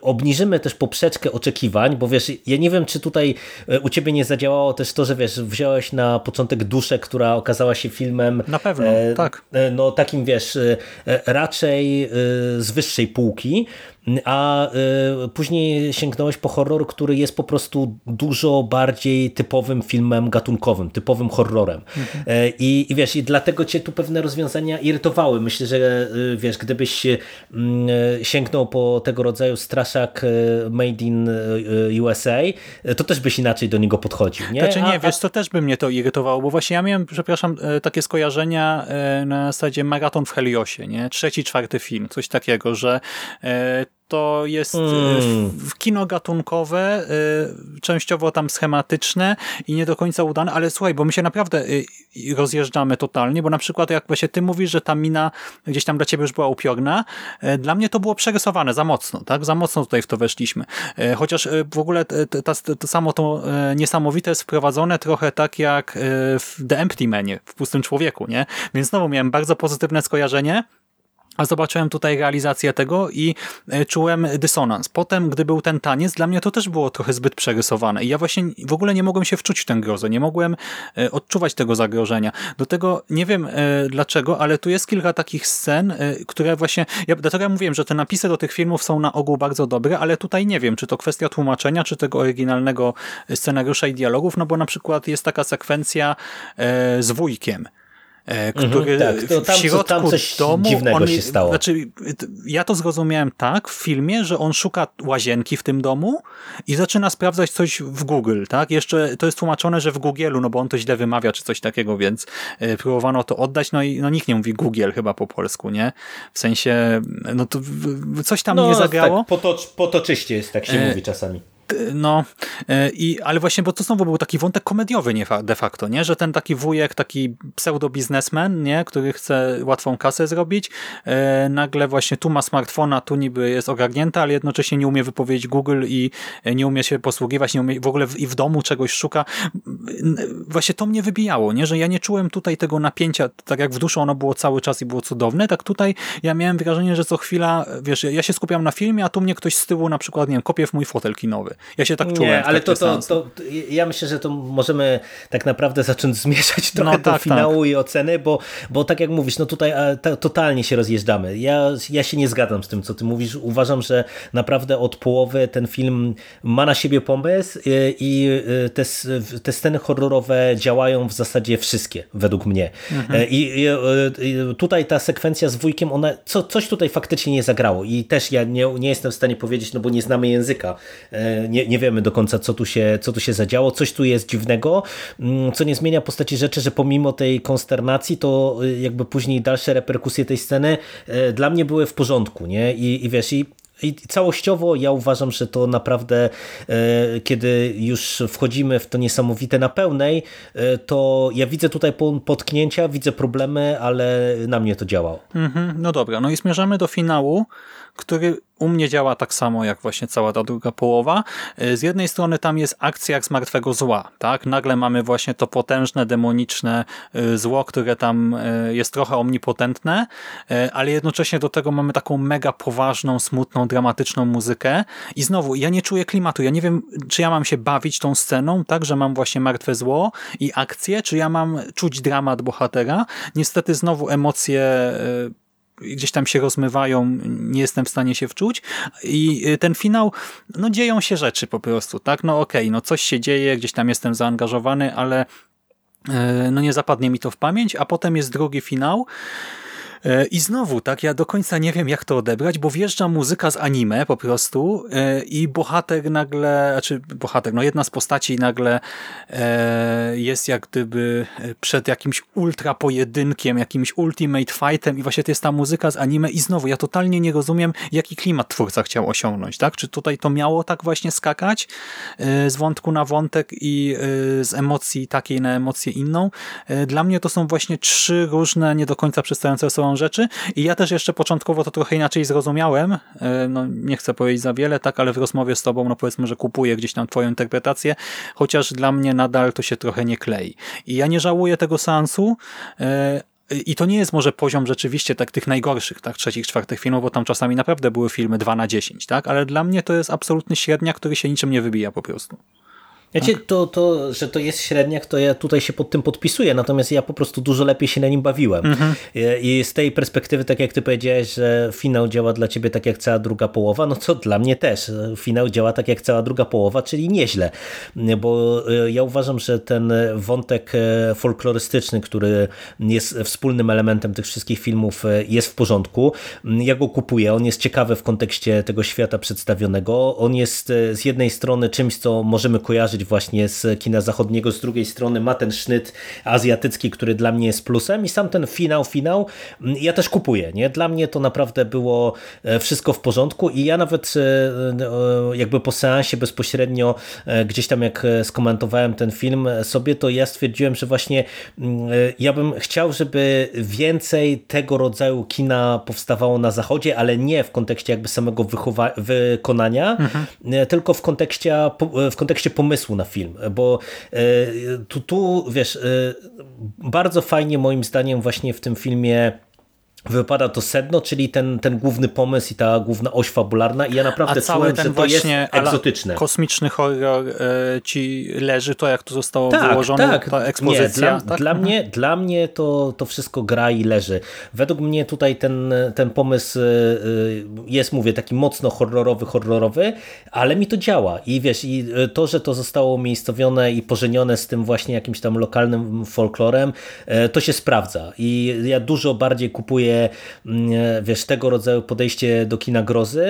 obniżymy też poprzeczkę oczekiwań, bo wiesz, ja nie wiem, czy tutaj e, u ciebie nie zadziałało też to, że wiesz, wziąłeś na początek duszę, która okazała się filmem Na pewno, tak. e, no takim wiesz, e, e, raczej e, z wyższej półki, a później sięgnąłeś po horror, który jest po prostu dużo bardziej typowym filmem gatunkowym, typowym horrorem. Mhm. I, I wiesz, i dlatego cię tu pewne rozwiązania irytowały. Myślę, że wiesz, gdybyś sięgnął po tego rodzaju straszak made in USA, to też byś inaczej do niego podchodził. Nie? Znaczy nie, a, wiesz, to też by mnie to irytowało, bo właśnie ja miałem, przepraszam, takie skojarzenia na zasadzie maraton w Heliosie, nie? Trzeci, czwarty film, coś takiego, że to jest mm. kino gatunkowe, e, częściowo tam schematyczne i nie do końca udane, ale słuchaj, bo my się naprawdę rozjeżdżamy totalnie, bo na przykład jak właśnie ty mówisz, że ta mina gdzieś tam dla ciebie już była upiorna, dla mnie to było przerysowane za mocno, tak? Za mocno tutaj w to weszliśmy. Chociaż w ogóle to samo to niesamowite jest wprowadzone trochę tak jak w The Empty Manie, w Pustym Człowieku, nie? Więc znowu miałem bardzo pozytywne skojarzenie, a zobaczyłem tutaj realizację tego i e, czułem dysonans. Potem, gdy był ten taniec, dla mnie to też było trochę zbyt przerysowane i ja właśnie w ogóle nie mogłem się wczuć w tę grozę, nie mogłem e, odczuwać tego zagrożenia. Do tego nie wiem e, dlaczego, ale tu jest kilka takich scen, które właśnie, ja, dlatego ja mówiłem, że te napisy do tych filmów są na ogół bardzo dobre, ale tutaj nie wiem, czy to kwestia tłumaczenia, czy tego oryginalnego scenariusza i dialogów, no bo na przykład jest taka sekwencja z wujkiem, E, mhm, który tak, to tam, w środku tam coś domu... dziwnego on, się stało. Znaczy, ja to zrozumiałem tak w filmie, że on szuka łazienki w tym domu i zaczyna sprawdzać coś w Google, tak? Jeszcze to jest tłumaczone, że w Google'u, no bo on to źle wymawia, czy coś takiego, więc e, próbowano to oddać, no i no nikt nie mówi Google chyba po polsku, nie? W sensie, no to coś tam no, nie zagrało. Tak, potoczyście jest, tak się e... mówi czasami no, e, i, ale właśnie, bo to znowu był taki wątek komediowy nie, de facto, nie? że ten taki wujek, taki pseudo-biznesmen, nie? który chce łatwą kasę zrobić, e, nagle właśnie tu ma smartfona, tu niby jest ogarnięta, ale jednocześnie nie umie wypowiedzieć Google i nie umie się posługiwać, nie umie w ogóle w, i w domu czegoś szuka. Właśnie to mnie wybijało, nie? że ja nie czułem tutaj tego napięcia, tak jak w duszy ono było cały czas i było cudowne, tak tutaj ja miałem wrażenie, że co chwila, wiesz, ja się skupiam na filmie, a tu mnie ktoś z tyłu na przykład, nie wiem, kopie w mój fotel kinowy. Ja się tak czułem. Nie, ale to, to, to, ja myślę, że to możemy tak naprawdę zacząć zmieszać trochę no, do tak, finału tak. i oceny, bo, bo tak jak mówisz, no tutaj ta, totalnie się rozjeżdżamy. Ja, ja się nie zgadzam z tym, co ty mówisz. Uważam, że naprawdę od połowy ten film ma na siebie pomysł i, i te, te sceny horrorowe działają w zasadzie wszystkie, według mnie. Mhm. I, i, I, tutaj ta sekwencja z wujkiem, ona, co, coś tutaj faktycznie nie zagrało i też ja nie, nie jestem w stanie powiedzieć, no bo nie znamy języka nie, nie wiemy do końca, co tu, się, co tu się zadziało. Coś tu jest dziwnego, mm, co nie zmienia postaci rzeczy, że pomimo tej konsternacji, to y, jakby później dalsze reperkusje tej sceny y, dla mnie były w porządku. Nie? I, i wiesz, i i całościowo ja uważam, że to naprawdę, y, kiedy już wchodzimy w to niesamowite na pełnej, to ja widzę tutaj potknięcia, widzę problemy, ale na mnie to działało. Mhm, no dobra, no i zmierzamy do finału, który u mnie działa tak samo jak właśnie cała ta druga połowa. E, z jednej strony tam jest akcja jak z martwego zła, tak? Nagle mamy właśnie to potężne, demoniczne e, zło, które tam e, jest trochę omnipotentne, ale jednocześnie do tego mamy taką mega poważną, smutną, dramatyczną muzykę i znowu, ja nie czuję klimatu, ja nie wiem, czy ja mam się bawić tą sceną, tak, że mam właśnie martwe zło i akcję, czy ja mam czuć dramat bohatera. Niestety znowu emocje gdzieś tam się rozmywają, nie jestem w stanie się wczuć. I y, ten finał, no dzieją się rzeczy po prostu, tak, no okej, okay, no coś się dzieje, gdzieś tam jestem zaangażowany, ale y, no nie zapadnie mi to w pamięć, a potem jest drugi finał, E, I znowu, tak, ja do końca nie wiem, jak to odebrać, bo wjeżdża muzyka z anime po prostu e, i bohater nagle, znaczy bohater, no jedna z postaci nagle e, jest jak gdyby przed jakimś ultra pojedynkiem, jakimś ultimate fightem i właśnie to jest ta muzyka z anime i znowu, ja totalnie nie rozumiem, jaki klimat twórca chciał osiągnąć, tak? Czy tutaj to miało tak właśnie skakać z wątku na wątek i z emocji takiej na emocję inną? Dla mnie to są właśnie trzy różne, nie do końca przystające sobą rzeczy i ja też jeszcze początkowo to trochę inaczej zrozumiałem, e, no nie chcę powiedzieć za wiele, tak, ale w rozmowie z tobą, no powiedzmy, że kupuję gdzieś tam twoją interpretację, chociaż dla mnie nadal to się trochę nie klei. I ja nie żałuję tego seansu, e, i to nie jest może poziom rzeczywiście tak tych najgorszych, tak, trzecich, czwartych filmów, bo tam czasami naprawdę były filmy 2 na 10, tak, ale dla mnie to jest absolutny średnia, który się niczym nie wybija po prostu. Wiecie, to, to, że to jest średniak, to ja tutaj się pod tym podpisuję, natomiast ja po prostu dużo lepiej się na nim bawiłem. Mhm. I z tej perspektywy, tak jak ty powiedziałeś, że finał działa dla ciebie tak jak cała druga połowa, no to dla mnie też. Finał działa tak jak cała druga połowa, czyli nieźle. Bo e, ja uważam, że ten wątek e, folklorystyczny, który jest wspólnym elementem tych wszystkich filmów, e, jest w porządku. Ja go kupuję, on jest ciekawy w kontekście tego świata przedstawionego. On jest z jednej strony czymś, co możemy kojarzyć właśnie z kina zachodniego, z drugiej strony ma ten sznyt azjatycki, który dla mnie jest plusem i sam ten finał, finał mm, ja też kupuję. Nie? Dla mnie to naprawdę było e, wszystko w porządku i ja nawet e, e, jakby po seansie bezpośrednio gdzieś tam jak skomentowałem ten film sobie, to ja stwierdziłem, że właśnie mm, ja bym chciał, żeby więcej tego rodzaju kina powstawało na zachodzie, ale nie w kontekście jakby samego wykonania, mhm. tylko w kontekście, w kontekście pomysłu pomysłu na film, bo e, tu, tu wiesz, e, bardzo fajnie moim zdaniem właśnie w tym filmie wypada to sedno, czyli ten, ten główny pomysł i ta główna oś fabularna i ja naprawdę czułem, że to jest egzotyczne. kosmiczny horror e, ci leży, to jak to zostało tak, wyłożone, tak. ta ekspozycja? Nie, dla, tak? dla, mnie, dla mnie to, to wszystko gra i leży. Według mnie tutaj ten, ten pomysł e, e, jest, mówię, taki mocno horrorowy, horrorowy, ale mi to działa i wiesz, i to, że to zostało umiejscowione i pożenione z tym właśnie jakimś tam lokalnym folklorem, to się sprawdza i ja dużo bardziej kupuję Mm, wiesz, tego rodzaju podejście do kina grozy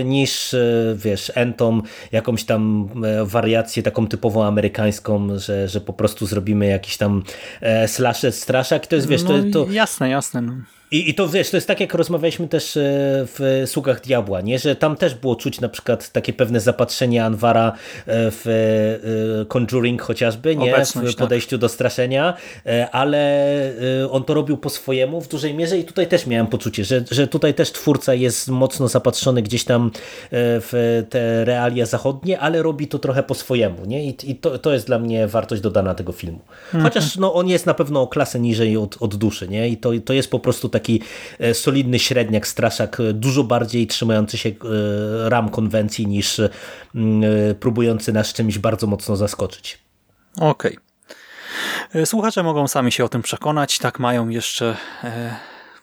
y, niż y, wiesz, Entom jakąś tam e, wariację taką typowo amerykańską, że, że po prostu zrobimy jakiś tam e, slasher, straszak. To jest, wiesz, no, to, to... Jasne, jasne. No. I, I to wiesz, to jest tak jak rozmawialiśmy też e, w Sługach Diabła, nie? że tam też było czuć na przykład takie pewne zapatrzenie Anwara e, w e, Conjuring chociażby, nie? Obecność, w tak. podejściu tak. do straszenia, ale on to robił po swojemu w dużej mierze i tutaj też miałem poczucie, że, że tutaj też twórca jest mocno zapatrzony gdzieś tam w te realia zachodnie, ale robi to trochę po swojemu. Nie? I, i to, to jest dla mnie wartość dodana tego filmu. Mhm. Chociaż no, on jest na pewno o klasę niżej od, od duszy nie? i to, to jest po prostu tak taki e, solidny średniak, straszak, e, dużo bardziej trzymający się e, ram konwencji niż próbujący nas czymś bardzo mocno zaskoczyć. Okej. Okay. Słuchacze mogą sami się o tym przekonać. Tak mają jeszcze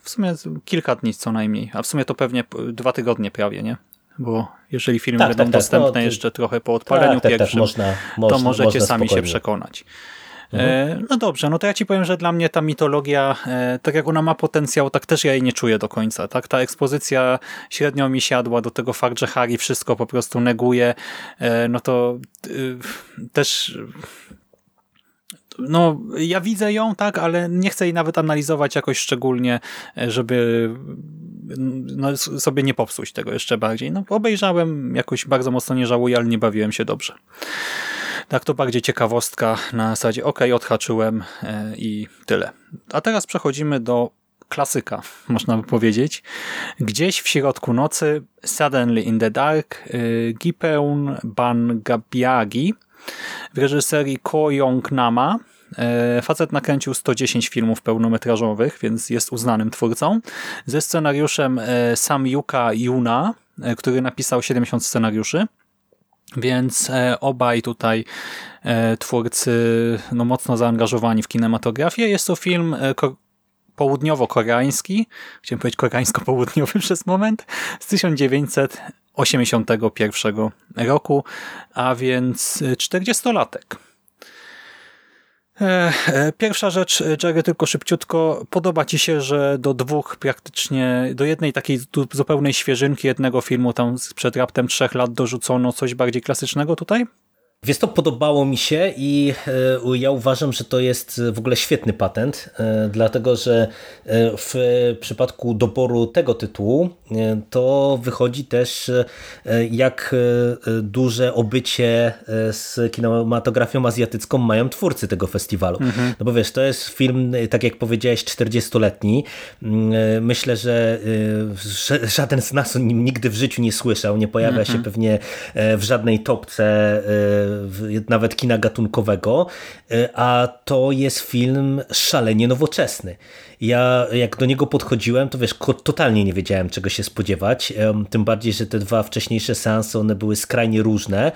w sumie kilka dni co najmniej, a w sumie to pewnie dwa tygodnie prawie, nie? Bo jeżeli filmy tak, będą tak, tak. dostępne no, jeszcze trochę po odpaleniu tak, tak, tak pierwszym, można, można, to możecie sami się przekonać. E, no dobrze, no to ja ci powiem, że dla mnie ta mitologia, e, tak jak ona ma potencjał, tak też ja jej nie czuję do końca. Tak? Ta ekspozycja średnio mi siadła do tego fakt, że Harry wszystko po prostu neguje, e, no to też no, ja widzę ją, tak, ale nie chcę jej nawet analizować jakoś szczególnie, żeby no, sobie nie popsuć tego jeszcze bardziej. No, obejrzałem, jakoś bardzo mocno nie żałuję, ale nie bawiłem się dobrze. Tak to bardziej ciekawostka na zasadzie ok, odhaczyłem e, i tyle. A teraz przechodzimy do klasyka, można by powiedzieć. Gdzieś w środku nocy, Suddenly in the Dark, e, Gipeun Bangabiagi w reżyserii Ko Yong Nama. E, facet nakręcił 110 filmów pełnometrażowych, więc jest uznanym twórcą. Ze scenariuszem Sam Yuka Yuna, który napisał 70 scenariuszy. Więc e, obaj tutaj e, twórcy no, mocno zaangażowani w kinematografię. Jest to film e, południowo-koreański, chciałem powiedzieć koreańsko-południowy przez moment, z 1981 roku, a więc 40-latek. E, e, pierwsza rzecz, Jerry, tylko szybciutko. Podoba ci się, że do dwóch praktycznie, do jednej takiej zupełnej świeżynki jednego filmu tam przed raptem trzech lat dorzucono coś bardziej klasycznego tutaj? Wiesz, to podobało mi się i e, ja uważam, że to jest w ogóle świetny patent, e, dlatego że e, w przypadku doboru tego tytułu to wychodzi też jak duże obycie z kinematografią azjatycką mają twórcy tego festiwalu. Mhm. No bo wiesz, to jest film, tak jak powiedziałeś, 40-letni. Mm, myślę, że żaden z nas o nim nigdy w życiu nie słyszał, nie pojawia mhm. się pewnie w żadnej topce nawet kina gatunkowego, a to jest film szalenie nowoczesny. Ja jak do niego podchodziłem, to wiesz, totalnie nie wiedziałem czego się spodziewać, tym bardziej, że te dwa wcześniejsze seanse, one były skrajnie różne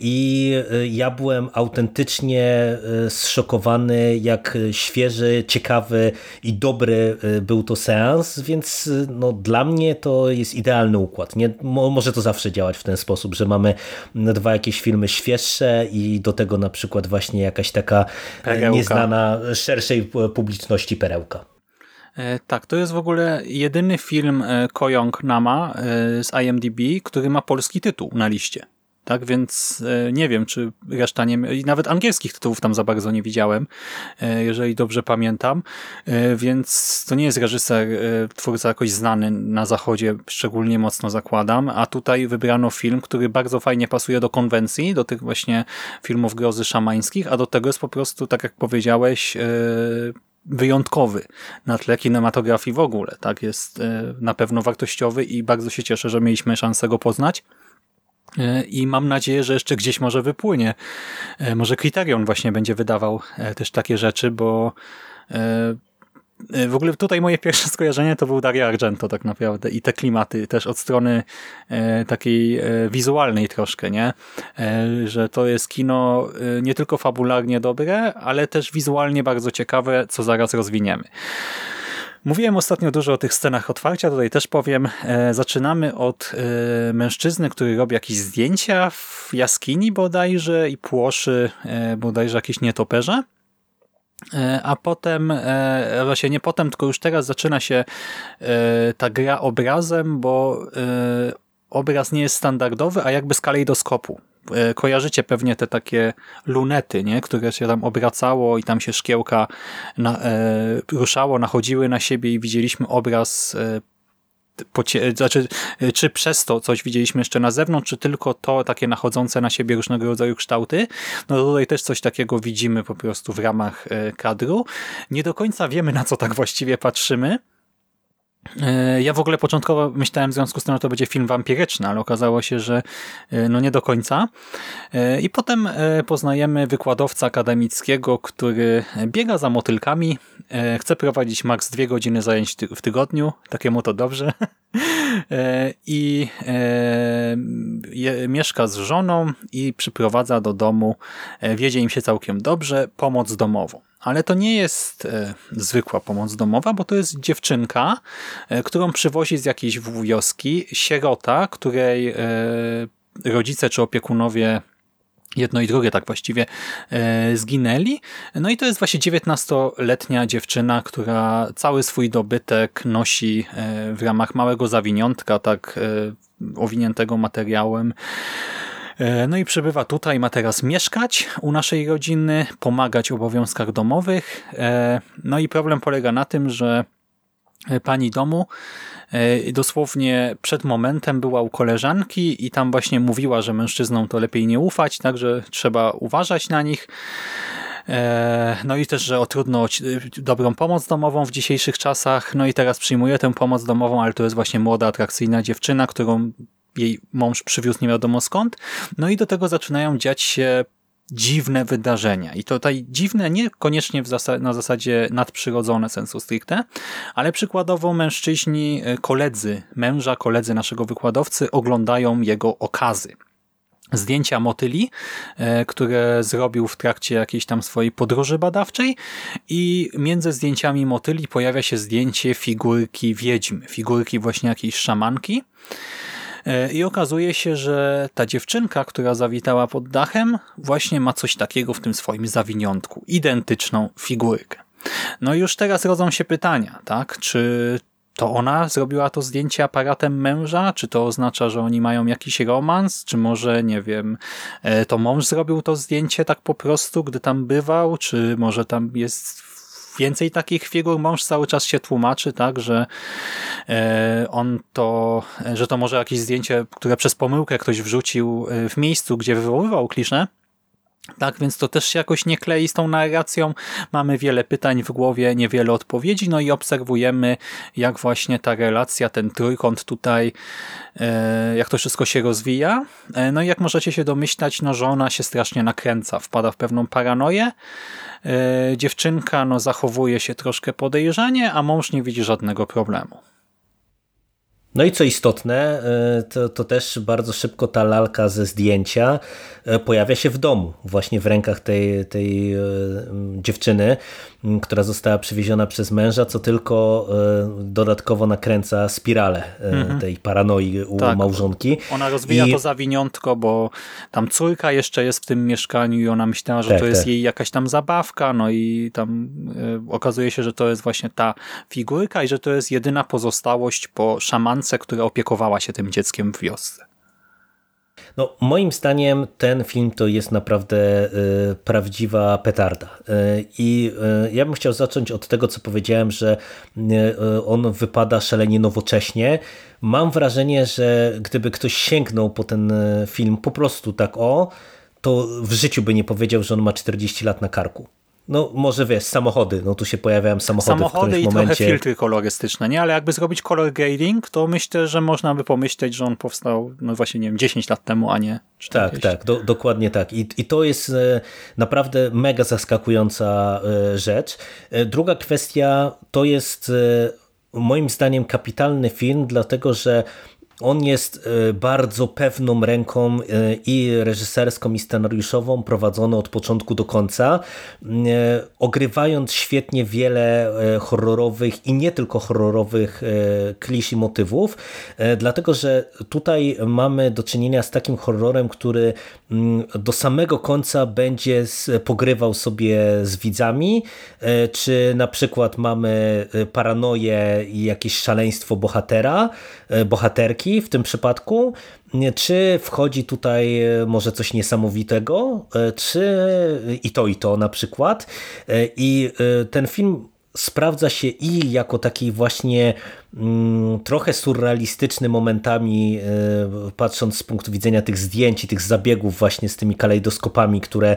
i ja byłem autentycznie zszokowany, jak świeży, ciekawy i dobry był to seans, więc no, dla mnie to jest idealny układ. Nie, może to zawsze działać w ten sposób, że mamy dwa jakieś filmy świeższe i do tego na przykład właśnie jakaś taka perełka. nieznana szerszej publiczności perełka. E, tak, to jest w ogóle jedyny film e, Koyong Nama e, z IMDb, który ma polski tytuł na liście. Tak więc nie wiem, czy reszta nie. Nawet angielskich tytułów tam za bardzo nie widziałem, jeżeli dobrze pamiętam. Więc to nie jest reżyser, twórca jakoś znany na zachodzie, szczególnie mocno zakładam. A tutaj wybrano film, który bardzo fajnie pasuje do konwencji, do tych właśnie filmów grozy szamańskich, a do tego jest po prostu, tak jak powiedziałeś, wyjątkowy na tle kinematografii w ogóle. Tak Jest e, na pewno wartościowy i bardzo się cieszę, że mieliśmy szansę go poznać. E, I mam nadzieję, że jeszcze gdzieś może wypłynie. E, może Criterion właśnie będzie wydawał też takie rzeczy, bo w ogóle tutaj moje pierwsze skojarzenie to był Dario Argento tak naprawdę i te klimaty też od strony e, takiej e, wizualnej troszkę, nie? E, że to jest kino nie tylko fabularnie dobre, ale też wizualnie bardzo ciekawe, co zaraz rozwiniemy. Mówiłem ostatnio dużo o tych scenach otwarcia, tutaj też powiem. Zaczynamy od mężczyzny, który robi jakieś zdjęcia w jaskini bodajże i płoszy bodajże jakieś nietoperze. E, a potem, e, właśnie nie potem, tylko już teraz zaczyna się e, ta gra obrazem, bo obraz nie jest standardowy, a jakby z kalejdoskopu. Kojarzycie pewnie te takie lunety, nie? które się tam obracało i tam się szkiełka na, ruszało, nachodziły na siebie i widzieliśmy obraz znaczy, czy przez to coś widzieliśmy jeszcze na zewnątrz, czy tylko to takie nachodzące na siebie różnego rodzaju kształty. No tutaj też coś takiego widzimy po prostu w ramach e, kadru. Nie do końca wiemy, na co tak właściwie patrzymy, E, ja w ogóle początkowo myślałem w związku z tym, że to będzie film wampiryczny, ale okazało się, że e, no nie do końca. E, I potem poznajemy wykładowca akademickiego, który biega za motylkami, chce prowadzić maks dwie godziny zajęć w tygodniu, takiemu to dobrze. I mieszka z żoną i przyprowadza do domu, wiedzie im się całkiem dobrze, pomoc domową. Ale to nie jest e, zwykła pomoc domowa, bo to jest dziewczynka, e, którą przywozi z jakiejś wioski, sierota, której e, rodzice czy opiekunowie jedno i drugie tak właściwie zginęli. No i to jest właśnie 19-letnia dziewczyna, która cały swój dobytek nosi w ramach małego zawiniątka, tak owiniętego materiałem no i przybywa tutaj, ma teraz mieszkać u naszej rodziny, pomagać w obowiązkach domowych. E, no i problem polega na tym, że pani domu e, dosłownie przed momentem była u koleżanki i tam właśnie mówiła, że mężczyznom to lepiej nie ufać, także trzeba uważać na nich. No i też, że o trudno dobrą pomoc domową w dzisiejszych czasach. No i teraz przyjmuje tę pomoc domową, ale to jest właśnie młoda, atrakcyjna dziewczyna, którą jej mąż przywiózł nie wiadomo skąd. No i do tego zaczynają dziać się dziwne wydarzenia. I tutaj dziwne niekoniecznie zas na zasadzie nadprzyrodzone sensu stricte, ale przykładowo mężczyźni, e, koledzy męża, koledzy naszego wykładowcy oglądają jego okazy. Zdjęcia motyli, e, które zrobił w trakcie jakiejś tam swojej podróży badawczej i między zdjęciami motyli pojawia się zdjęcie figurki wiedźmy, figurki właśnie jakiejś szamanki, I okazuje się, że ta dziewczynka, która zawitała pod dachem, właśnie ma coś takiego w tym swoim zawiniątku. Identyczną figurkę. No i już teraz rodzą się pytania, tak? Czy to ona zrobiła to zdjęcie aparatem męża? Czy to oznacza, że oni mają jakiś romans? Czy może, nie wiem, e, to mąż zrobił to zdjęcie tak po prostu, gdy tam bywał? Czy może tam jest więcej takich figur. Mąż cały czas się tłumaczy, tak, że e, on to, że to może jakieś zdjęcie, które przez pomyłkę ktoś wrzucił e, w miejscu, gdzie wywoływał kliszę, Tak, więc to też się jakoś nie klei z tą narracją. Mamy wiele pytań w głowie, niewiele odpowiedzi, no i obserwujemy, jak właśnie ta relacja, ten trójkąt tutaj, e, jak to wszystko się rozwija. E, no i jak możecie się domyślać, no żona się strasznie nakręca, wpada w pewną paranoję. E, dziewczynka no zachowuje się troszkę podejrzanie, a mąż nie widzi żadnego problemu. No i co istotne, e, to, to też bardzo szybko ta lalka ze zdjęcia e, pojawia się w domu, właśnie w rękach tej, tej e, dziewczyny, która została przywieziona przez męża, co tylko dodatkowo nakręca spiralę mhm. tej paranoi u tak. małżonki. Ona rozwija I... to zawiniątko, bo tam córka jeszcze jest w tym mieszkaniu i ona myślała, że tak, to jest tak. jej jakaś tam zabawka, no i tam okazuje się, że to jest właśnie ta figurka i że to jest jedyna pozostałość po szamance która opiekowała się tym dzieckiem w wiosce. No, moim zdaniem ten film to jest naprawdę y, prawdziwa petarda. Y, I y, ja bym chciał zacząć od tego, co powiedziałem, że on wypada szalenie nowocześnie. Mam wrażenie, że gdyby ktoś sięgnął po ten film po prostu tak o, to w życiu by nie powiedział, że on ma 40 lat na karku. No może wiesz, samochody, no tu się pojawiają samochody, samochody w i momencie... trochę filtry kolorystyczne, nie? Ale jakby zrobić color grading, to myślę, że można by pomyśleć, że on powstał, no właśnie, nie wiem, 10 lat temu, a nie 40. Tak, tak, do, dokładnie tak. I, I to jest e, naprawdę mega zaskakująca e, rzecz. E, druga kwestia to jest moim zdaniem kapitalny film, dlatego że on jest e, bardzo pewną ręką e, i reżyserską, i scenariuszową, prowadzony od początku do końca, e, ogrywając świetnie wiele horrorowych i nie tylko horrorowych klisz i motywów, dlatego że tutaj mamy do czynienia z takim horrorem, który do samego końca będzie pogrywał sobie z widzami, czy na przykład mamy paranoję i jakieś szaleństwo bohatera, bohaterki, w tym przypadku, czy wchodzi tutaj e, może coś niesamowitego, e, czy i to, i to na przykład. E, I ten film sprawdza się i jako taki właśnie mm, trochę surrealistyczny momentami, patrząc z punktu widzenia tych zdjęć i tych zabiegów właśnie z tymi kalejdoskopami, które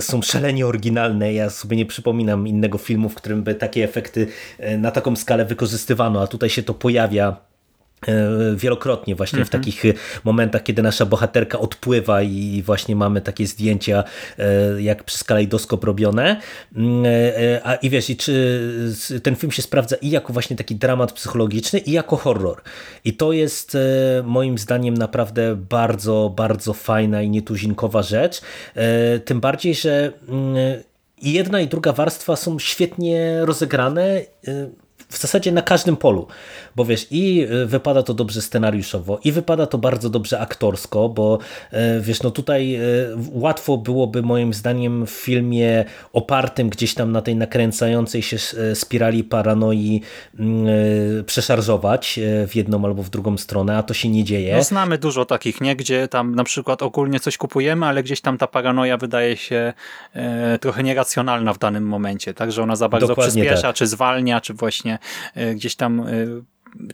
są szalenie oryginalne. Ja sobie nie przypominam innego filmu, w którym by takie efekty na taką skalę wykorzystywano, a tutaj się to pojawia E, wielokrotnie właśnie w mhm. takich momentach, kiedy nasza bohaterka odpływa i właśnie mamy takie zdjęcia e, jak przez kalejdoskop robione. Mm, e, a i wiesz, i czy ten film się sprawdza i jako właśnie taki dramat psychologiczny i jako horror. I to jest moim zdaniem naprawdę bardzo, bardzo fajna i nietuzinkowa rzecz. Tym bardziej, że mm, i jedna i druga warstwa są świetnie rozegrane w zasadzie na każdym polu, bo wiesz, i y, wypada to dobrze scenariuszowo, i wypada to bardzo dobrze aktorsko, bo y, wiesz, no tutaj y, łatwo byłoby moim zdaniem w filmie opartym gdzieś tam na tej nakręcającej się spirali paranoi przeszarżować w jedną albo w drugą stronę, a to się nie dzieje. No znamy dużo takich, nie? Gdzie tam na przykład ogólnie coś kupujemy, ale gdzieś tam ta paranoja wydaje się trochę nieracjonalna w danym momencie, tak, że ona za bardzo Dokładnie przyspiesza, tak. czy zwalnia, czy właśnie E, gdzieś tam e,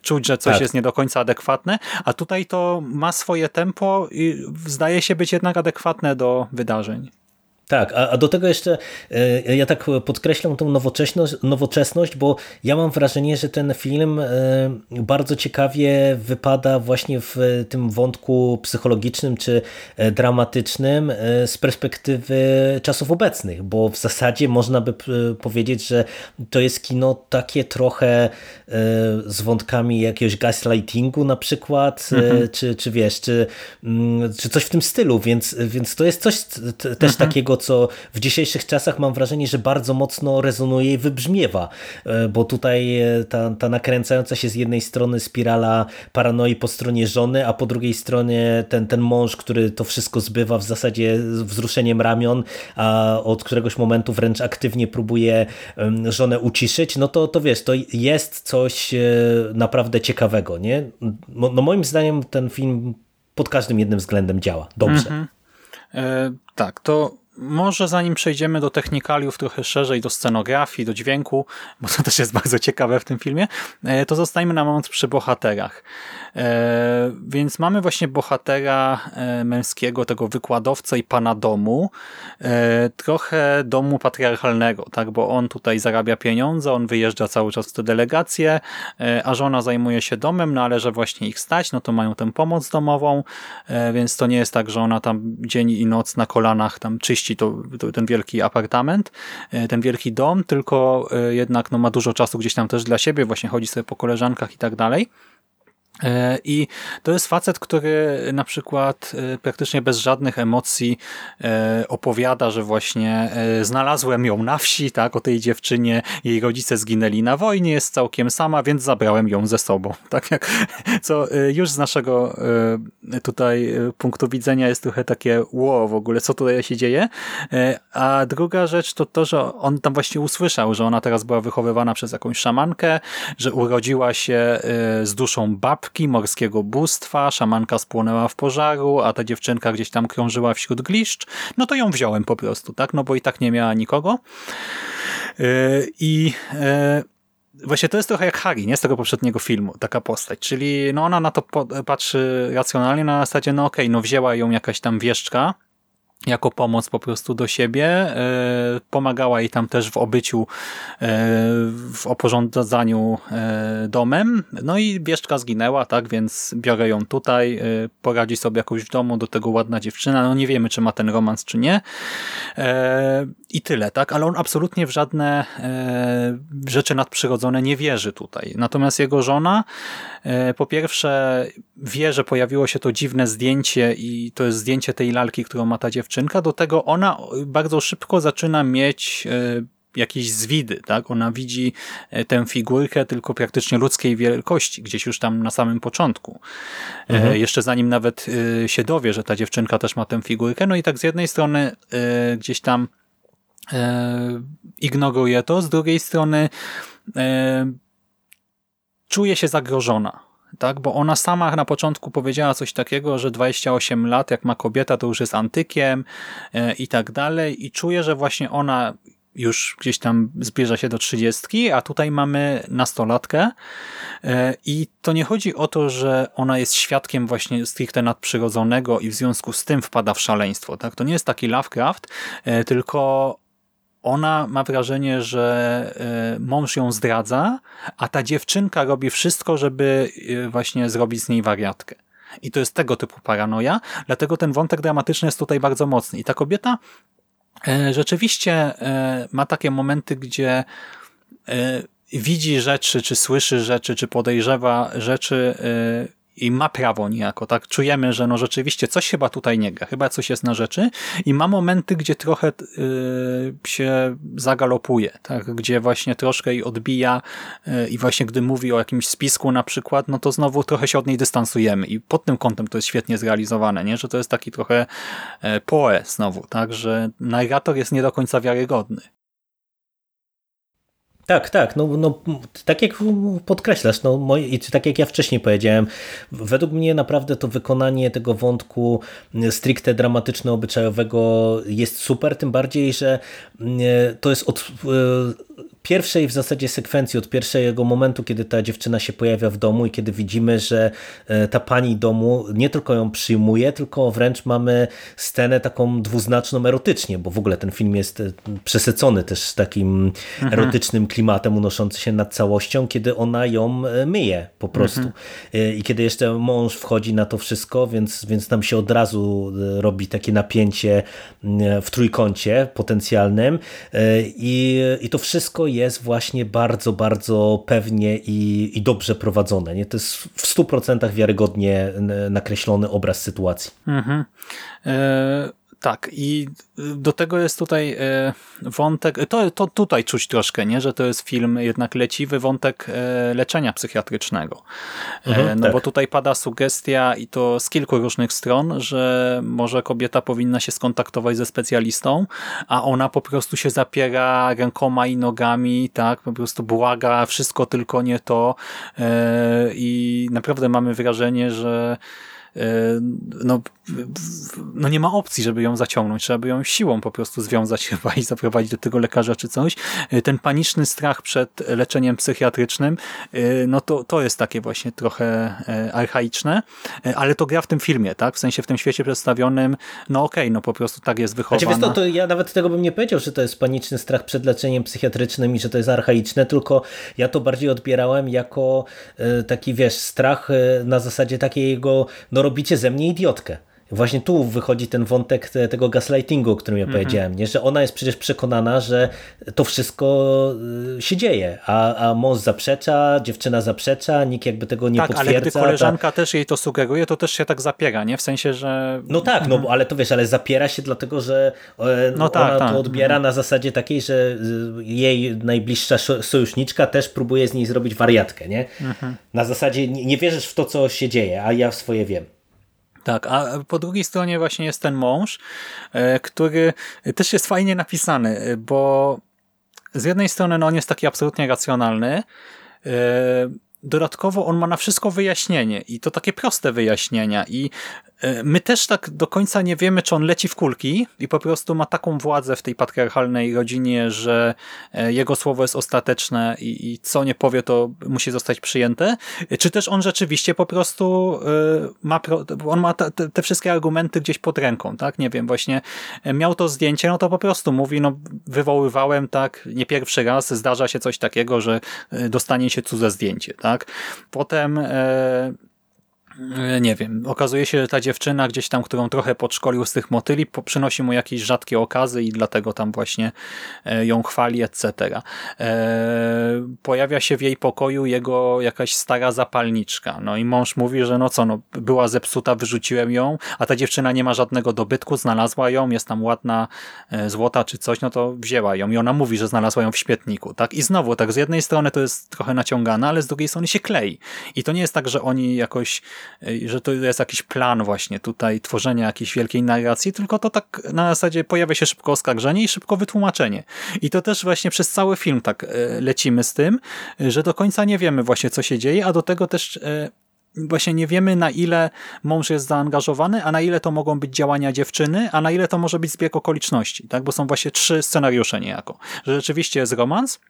czuć, że coś tak. jest nie do końca adekwatne, a tutaj to ma swoje tempo i zdaje się być jednak adekwatne do wydarzeń. Tak, a, a, do tego jeszcze e, ja tak podkreślam tą nowoczesność, nowoczesność, bo ja mam wrażenie, że ten film e, bardzo ciekawie wypada właśnie w tym wątku psychologicznym czy e, dramatycznym z perspektywy czasów obecnych, bo w zasadzie można by powiedzieć, że to jest kino takie trochę z wątkami jakiegoś gaslightingu na przykład, mhm. czy, czy wiesz, czy, mm, czy coś w tym stylu, więc, więc to jest coś też mhm. takiego, co w dzisiejszych czasach mam wrażenie, że bardzo mocno rezonuje i wybrzmiewa, e, bo tutaj e, ta, ta nakręcająca się z jednej strony spirala paranoi po stronie żony, a po drugiej stronie ten, ten mąż, który to wszystko zbywa w zasadzie wzruszeniem ramion, a od któregoś momentu wręcz aktywnie próbuje żonę uciszyć, no to, to wiesz, to jest coś e, naprawdę ciekawego, nie? No, no moim zdaniem ten film pod każdym jednym względem działa dobrze. Mhm. E, tak, to może zanim przejdziemy do technikaliów trochę szerzej, do scenografii, do dźwięku, bo to też jest bardzo ciekawe w tym filmie, e, to zostańmy na moment przy bohaterach. E, więc mamy właśnie bohatera e, męskiego, tego wykładowcę i pana domu, trochę domu patriarchalnego, tak, bo on tutaj zarabia pieniądze, on wyjeżdża cały czas w te delegacje, a żona zajmuje się domem, no ale że właśnie ich stać, no to mają tę pomoc domową, więc to nie jest tak, że ona tam dzień i noc na kolanach tam czyści to, to, ten wielki apartament, e, ten wielki dom, tylko e, jednak no, ma dużo czasu gdzieś tam też dla siebie, właśnie chodzi sobie po koleżankach i tak dalej. E, I to jest facet, który na przykład e, praktycznie bez żadnych emocji e, opowiada, że właśnie znalazłem ją na wsi, tak, o tej dziewczynie, jej rodzice zginęli na wojnie, jest całkiem sama, więc zabrałem ją ze sobą. Tak jak, co już z naszego tutaj punktu widzenia jest trochę takie wow, w ogóle, co tutaj się dzieje. A druga rzecz to to, że on tam właśnie usłyszał, że ona teraz była wychowywana przez jakąś szamankę, że urodziła się z duszą babki, morskiego bóstwa, szamanka spłonęła w pożaru, a ta dziewczynka gdzieś tam krążyła wśród gliszcz, no to ją wziąłem po prostu, tak? No bo i tak nie miała nikogo. Yy, I yy, właśnie to jest trochę jak Harry, nie? Z tego poprzedniego filmu, taka postać. Czyli no ona na to patrzy racjonalnie na zasadzie, no okej, okay, no wzięła ją jakaś tam wieszczka, jako pomoc po prostu do siebie. E, pomagała jej tam też w obyciu, e, w oporządzaniu e, domem. No i Bieszczka zginęła, tak, więc biorę ją tutaj, poradzi sobie jakoś w domu, do tego ładna dziewczyna. No nie wiemy, czy ma ten romans, czy nie. I tyle, tak, ale on absolutnie w żadne rzeczy nadprzyrodzone nie wierzy tutaj. Natomiast jego żona po pierwsze wie, że pojawiło się to dziwne zdjęcie i to jest zdjęcie tej lalki, którą ma ta dziewczynka, do tego ona bardzo szybko zaczyna mieć e, jakieś zwidy, tak? Ona widzi e, tę figurkę tylko praktycznie ludzkiej wielkości, gdzieś już tam na samym początku. E, mhm. Jeszcze zanim nawet się dowie, że ta dziewczynka też ma tę figurkę. No i tak z jednej strony gdzieś tam ignoruje to, z drugiej strony czuje się zagrożona tak? Bo ona sama na początku powiedziała coś takiego, że 28 lat, jak ma kobieta, to już jest antykiem e, i tak dalej i czuje, że właśnie ona już gdzieś tam zbliża się do trzydziestki, a tutaj mamy nastolatkę e, i to nie chodzi o to, że ona jest świadkiem właśnie stricte nadprzyrodzonego i w związku z tym wpada w szaleństwo. Tak? To nie jest taki Lovecraft, e, tylko ona ma wrażenie, że e, mąż ją zdradza, a ta dziewczynka robi wszystko, żeby e, właśnie zrobić z niej wariatkę. I to jest tego typu paranoja, dlatego ten wątek dramatyczny jest tutaj bardzo mocny. I ta kobieta e, rzeczywiście ma takie momenty, gdzie widzi rzeczy, czy słyszy rzeczy, czy podejrzewa rzeczy i ma prawo niejako, tak? Czujemy, że no rzeczywiście coś chyba tutaj nie gra, chyba coś jest na rzeczy i ma momenty, gdzie trochę yy, się zagalopuje, tak? Gdzie właśnie troszkę jej odbija yy, i właśnie gdy mówi o jakimś spisku na przykład, no to znowu trochę się od niej dystansujemy i pod tym kątem to jest świetnie zrealizowane, nie? Że to jest taki trochę yy, poe znowu, tak? Że narrator jest nie do końca wiarygodny. Tak, tak. No, no, tak jak podkreślasz, no, i tak jak ja wcześniej powiedziałem, według mnie naprawdę to wykonanie tego wątku stricte dramatyczno-obyczajowego jest super, tym bardziej, że to jest od pierwszej w zasadzie sekwencji, od pierwszego momentu, kiedy ta dziewczyna się pojawia w domu i kiedy widzimy, że e, ta pani domu nie tylko ją przyjmuje, tylko wręcz mamy scenę taką dwuznaczną erotycznie, bo w ogóle ten film jest e, przesycony też takim mhm. erotycznym klimatem unoszący się nad całością, kiedy ona ją e, myje po prostu. Mhm. I kiedy jeszcze mąż wchodzi na to wszystko, więc, więc tam się od razu robi takie napięcie w trójkącie potencjalnym i, i to wszystko jest właśnie bardzo, bardzo pewnie i, i dobrze prowadzone. Nie? To jest w 100% wiarygodnie nakreślony obraz sytuacji. Mhm. E tak, i do tego jest tutaj e, wątek, to, to tutaj czuć troszkę, nie, że to jest film jednak leciwy wątek e, leczenia psychiatrycznego. E, mhm, no tak. bo tutaj pada sugestia i to z kilku różnych stron, że może kobieta powinna się skontaktować ze specjalistą, a ona po prostu się zapiera rękoma i nogami, tak, po prostu błaga, wszystko tylko nie to i naprawdę mamy wrażenie, że no, no nie ma opcji, żeby ją zaciągnąć. Trzeba by ją siłą po prostu związać chyba i zaprowadzić do tego lekarza czy coś. Ten paniczny strach przed leczeniem psychiatrycznym, no to, to jest takie właśnie trochę archaiczne, ale to gra w tym filmie, tak? W sensie w tym świecie przedstawionym, no okej, okay, no po prostu tak jest wychowana. Znaczy, wiesz, to, to ja nawet tego bym nie powiedział, że to jest paniczny strach przed leczeniem psychiatrycznym i że to jest archaiczne, tylko ja to bardziej odbierałem jako taki, wiesz, strach na zasadzie takiego, no robicie ze mnie idiotkę. Właśnie tu wychodzi ten wątek tego gaslightingu, o którym ja mhm. powiedziałem, nie? że ona jest przecież przekonana, że to wszystko y, się dzieje, a, a mąż zaprzecza, dziewczyna zaprzecza, nikt jakby tego nie tak, potwierdza. ale gdy koleżanka ta... też jej to sugeruje, to też się tak zapiera, nie? W sensie, że... No tak, no mhm. ale to wiesz, ale zapiera się dlatego, że e, no tak, ona tak. to odbiera mhm. na zasadzie takiej, że y, jej najbliższa sojuszniczka też próbuje z niej zrobić wariatkę, nie? Na zasadzie nie, nie wierzysz w to, co się dzieje, a ja swoje wiem. Tak, a po drugiej stronie właśnie jest ten mąż, e, który też jest fajnie napisany, bo z jednej strony no on jest taki absolutnie racjonalny, e, dodatkowo on ma na wszystko wyjaśnienie i to takie proste wyjaśnienia i E, my też tak do końca nie wiemy, czy on leci w kulki i po prostu ma taką władzę w tej patriarchalnej rodzinie, że e, jego słowo jest ostateczne i, i co nie powie, to musi zostać przyjęte. E, czy też on rzeczywiście po prostu ma, on ma te, te wszystkie argumenty gdzieś pod ręką, tak? Nie wiem, właśnie miał to zdjęcie, no to po prostu mówi, no wywoływałem, tak, nie pierwszy raz, zdarza się coś takiego, że dostanie się cudze zdjęcie, tak? Potem E, nie wiem, okazuje się, że ta dziewczyna gdzieś tam, którą trochę podszkolił z tych motyli, przynosi mu jakieś rzadkie okazy i dlatego tam właśnie e, ją chwali, etc. E, pojawia się w jej pokoju jego jakaś stara zapalniczka. No i mąż mówi, że no co, no była zepsuta, wyrzuciłem ją, a ta dziewczyna nie ma żadnego dobytku, znalazła ją, jest tam ładna, złota czy coś, no to wzięła ją i ona mówi, że znalazła ją w śmietniku, tak? I znowu, tak z jednej strony to jest trochę naciągane, ale z drugiej strony się klei. I to nie jest tak, że oni jakoś że to jest jakiś plan właśnie tutaj tworzenia jakiejś wielkiej narracji, tylko to tak na zasadzie pojawia się szybko oskarżenie i szybko wytłumaczenie. I to też właśnie przez cały film tak e, lecimy z tym, że do końca nie wiemy właśnie co się dzieje, a do tego też e, właśnie nie wiemy na ile mąż jest zaangażowany, a na ile to mogą być działania dziewczyny, a na ile to może być zbieg okoliczności, tak? bo są właśnie trzy scenariusze niejako. Że rzeczywiście jest romans,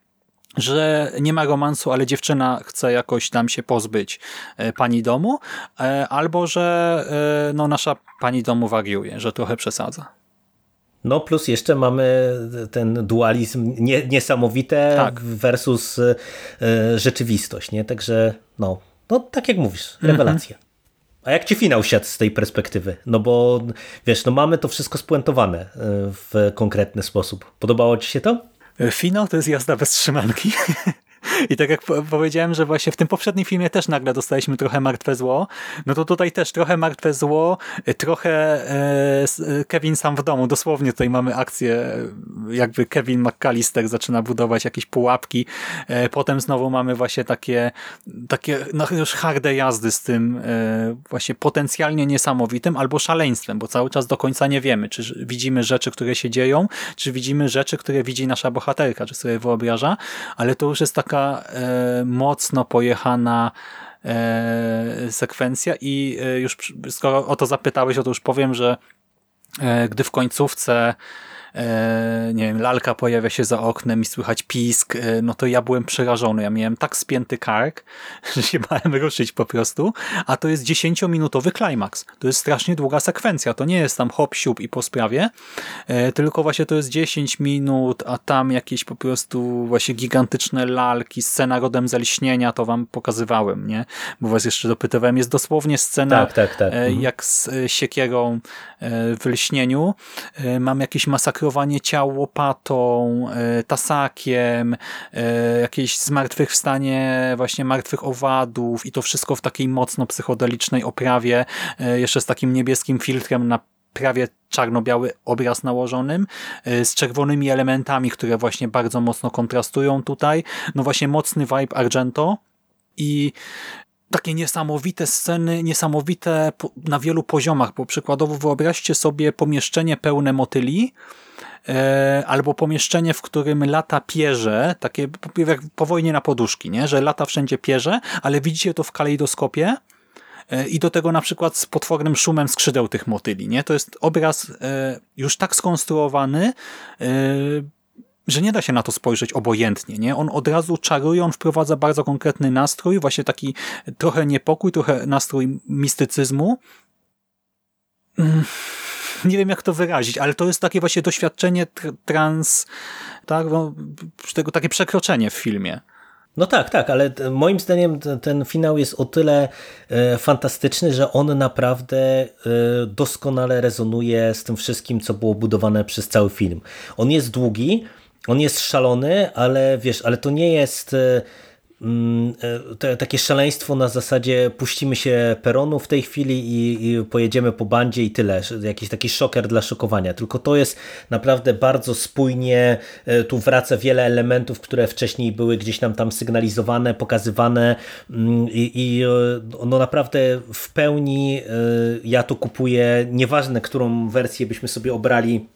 że nie ma romansu, ale dziewczyna chce jakoś tam się pozbyć e, pani domu, e, albo że e, no, nasza pani domu wariuje, że trochę przesadza. No plus jeszcze mamy ten dualizm nie, niesamowite tak. versus rzeczywistość, nie? Także no, no tak jak mówisz, mhm. rewelacja. Mm -hmm. A jak ci finał siadł z tej perspektywy? No bo wiesz, no mamy to wszystko spuentowane w konkretny sposób. Podobało ci się to? Finał to jest jazda bez trzymanki. I tak jak powiedziałem, że właśnie w tym poprzednim filmie też nagle dostaliśmy trochę martwe zło, no to tutaj też trochę martwe zło, trochę e, e, Kevin sam w domu. Dosłownie tutaj mamy akcję, jakby Kevin McAllister zaczyna budować jakieś pułapki. E, potem znowu mamy właśnie takie, takie no już harde jazdy z tym właśnie potencjalnie niesamowitym albo szaleństwem, bo cały czas do końca nie wiemy, czy widzimy rzeczy, które się dzieją, czy widzimy rzeczy, które widzi nasza bohaterka, czy sobie wyobraża, ale to już jest tak taka e, mocno pojechana e, sekwencja i e, już skoro o to zapytałeś, o to już powiem, że gdy w końcówce nie wiem, lalka pojawia się za oknem i słychać pisk, e, no to ja byłem przerażony. Ja miałem tak spięty kark, że się bałem ruszyć po prostu, a to jest 10-minutowy klimaks. To jest strasznie długa sekwencja. To nie jest tam hop, siup i po sprawie, e, tylko właśnie to jest 10 minut, a tam jakieś po prostu właśnie gigantyczne lalki, scena rodem ze lśnienia, to wam pokazywałem, nie? Bo was jeszcze dopytywałem. Jest dosłownie scena tak, tak, tak. Mhm. jak z siekierą w lśnieniu. Mam jakiś masakr masakrowanie ciał łopatą, e, tasakiem, e, jakieś zmartwychwstanie właśnie martwych owadów i to wszystko w takiej mocno psychodelicznej oprawie, e, jeszcze z takim niebieskim filtrem na prawie czarno-biały obraz nałożonym, z czerwonymi elementami, które właśnie bardzo mocno kontrastują tutaj. No właśnie mocny vibe Argento i takie niesamowite sceny, niesamowite na wielu poziomach, bo przykładowo wyobraźcie sobie pomieszczenie pełne motyli, albo pomieszczenie, w którym lata pierze, takie jak po wojnie na poduszki, nie? że lata wszędzie pierze, ale widzicie to w kalejdoskopie, i do tego na przykład z potwornym szumem skrzydeł tych motyli. Nie? To jest obraz już tak skonstruowany, że nie da się na to spojrzeć obojętnie. Nie? On od razu czaruje, on wprowadza bardzo konkretny nastrój, właśnie taki trochę niepokój, trochę nastrój mistycyzmu. Mm, nie wiem jak to wyrazić, ale to jest takie właśnie doświadczenie trans, tak, no, tego, takie przekroczenie w filmie. No tak, tak, ale moim zdaniem ten finał jest o tyle e, fantastyczny, że on naprawdę e, doskonale rezonuje z tym wszystkim, co było budowane przez cały film. On jest długi, on jest szalony, ale wiesz, ale to nie jest e, te, takie szaleństwo na zasadzie puścimy się peronu w tej chwili i, i, pojedziemy po bandzie i tyle. Jakiś taki szoker dla szokowania. Tylko to jest naprawdę bardzo spójnie. E, tu wraca wiele elementów, które wcześniej były gdzieś nam tam sygnalizowane, pokazywane mm, i, i no naprawdę w pełni ja to kupuję. Nieważne, którą wersję byśmy sobie obrali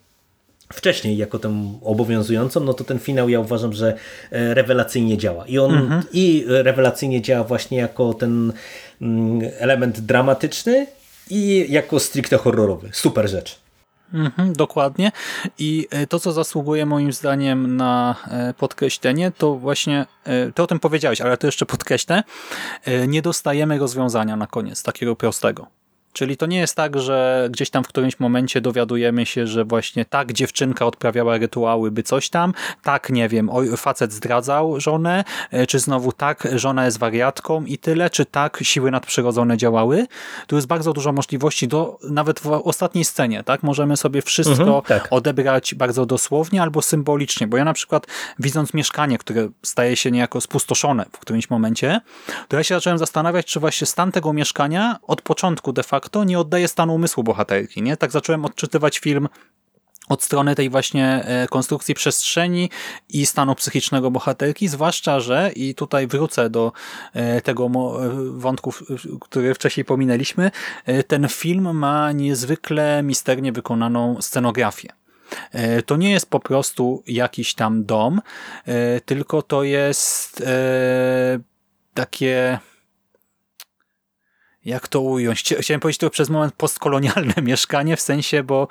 wcześniej jako tę obowiązującą, no to ten finał ja uważam, że e, rewelacyjnie działa. I on mhm. i rewelacyjnie działa właśnie jako ten mm, element dramatyczny i jako stricte horrorowy. Super rzecz. Mhm, dokładnie. I e, to, co zasługuje moim zdaniem na e, podkreślenie, to właśnie, ty o tym powiedziałeś, ale to jeszcze podkreślę, nie dostajemy rozwiązania na koniec, takiego prostego. Czyli to nie jest tak, że gdzieś tam w którymś momencie dowiadujemy się, że właśnie tak dziewczynka odprawiała rytuały, by coś tam, tak, nie wiem, facet zdradzał żonę, e, czy znowu tak, żona jest wariatką i tyle, czy tak, siły nadprzyrodzone działały. Tu jest bardzo dużo możliwości, do, nawet w ostatniej scenie, tak, możemy sobie wszystko mhm, tak. odebrać bardzo dosłownie albo symbolicznie, bo ja na przykład widząc mieszkanie, które staje się niejako spustoszone w którymś momencie, to ja się zacząłem zastanawiać, czy właśnie stan tego mieszkania od początku de facto facto nie oddaje stanu umysłu bohaterki. Nie? Tak zacząłem odczytywać film od strony tej właśnie e, konstrukcji przestrzeni i stanu psychicznego bohaterki, zwłaszcza, że i tutaj wrócę do e, tego e, wątku, który wcześniej pominęliśmy, ten film ma niezwykle misternie wykonaną scenografię. To nie jest po prostu jakiś tam dom, tylko to jest takie jak to ująć? Chciałem powiedzieć to przez moment postkolonialne mieszkanie, w sensie, bo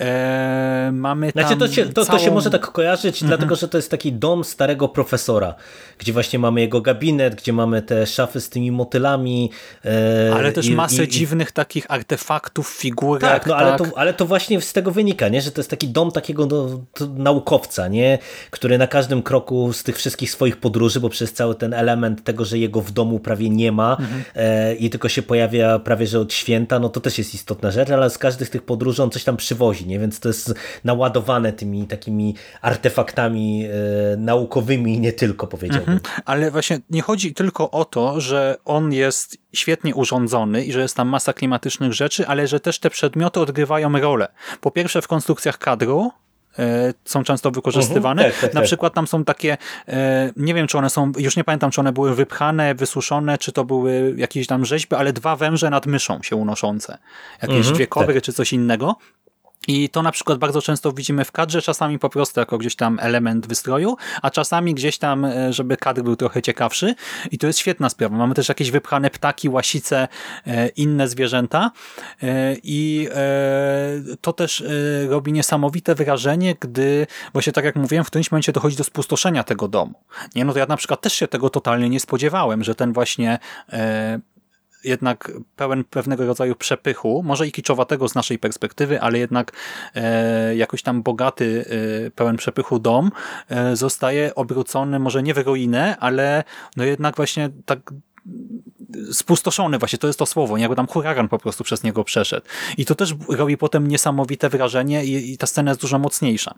e, mamy tam znaczy to, się, to, całą... to się może tak kojarzyć, -hmm. dlatego że to jest taki dom starego profesora, gdzie właśnie mamy jego gabinet, gdzie mamy te szafy z tymi motylami. E, ale też i, masę i, dziwnych takich artefaktów, figurek. Tak, no, tak? Ale, to, ale to właśnie z tego wynika, nie? że to jest taki dom takiego no, naukowca, nie? który na każdym kroku z tych wszystkich swoich podróży, bo przez cały ten element tego, że jego w domu prawie nie ma -hmm. e, i tylko się pojawia prawie że od święta, no to też jest istotna rzecz, ale z każdych tych podróży on coś tam przywozi, nie? więc to jest naładowane tymi takimi artefaktami e, naukowymi nie tylko powiedziałbym. Mhm. Ale właśnie nie chodzi tylko o to, że on jest świetnie urządzony i że jest tam masa klimatycznych rzeczy, ale że też te przedmioty odgrywają rolę. Po pierwsze w konstrukcjach kadru, są często wykorzystywane. Mhm, tak, tak, Na tak. przykład tam są takie, e, nie wiem czy one są, już nie pamiętam czy one były wypchane, wysuszone, czy to były jakieś tam rzeźby, ale dwa węże nad myszą się unoszące. Jakieś mhm, tak. czy coś innego. I to na przykład bardzo często widzimy w kadrze, czasami po prostu jako gdzieś tam element wystroju, a czasami gdzieś tam, e, żeby kadr był trochę ciekawszy. I to jest świetna sprawa. Mamy też jakieś wypchane ptaki, łasice, e, inne zwierzęta. E, I to też robi niesamowite wrażenie, gdy właśnie tak jak mówiłem, w którymś momencie dochodzi do spustoszenia tego domu. Nie, no to ja na przykład też się tego totalnie nie spodziewałem, że ten właśnie jednak pełen pewnego rodzaju przepychu, może i kiczowatego z naszej perspektywy, ale jednak e, jakoś tam bogaty, e, pełen przepychu dom e, zostaje obrócony może nie w ruinę, ale no jednak właśnie tak spustoszony właśnie, to jest to słowo, jakby tam huragan po prostu przez niego przeszedł. I to też robi potem niesamowite wrażenie i, i ta scena jest dużo mocniejsza.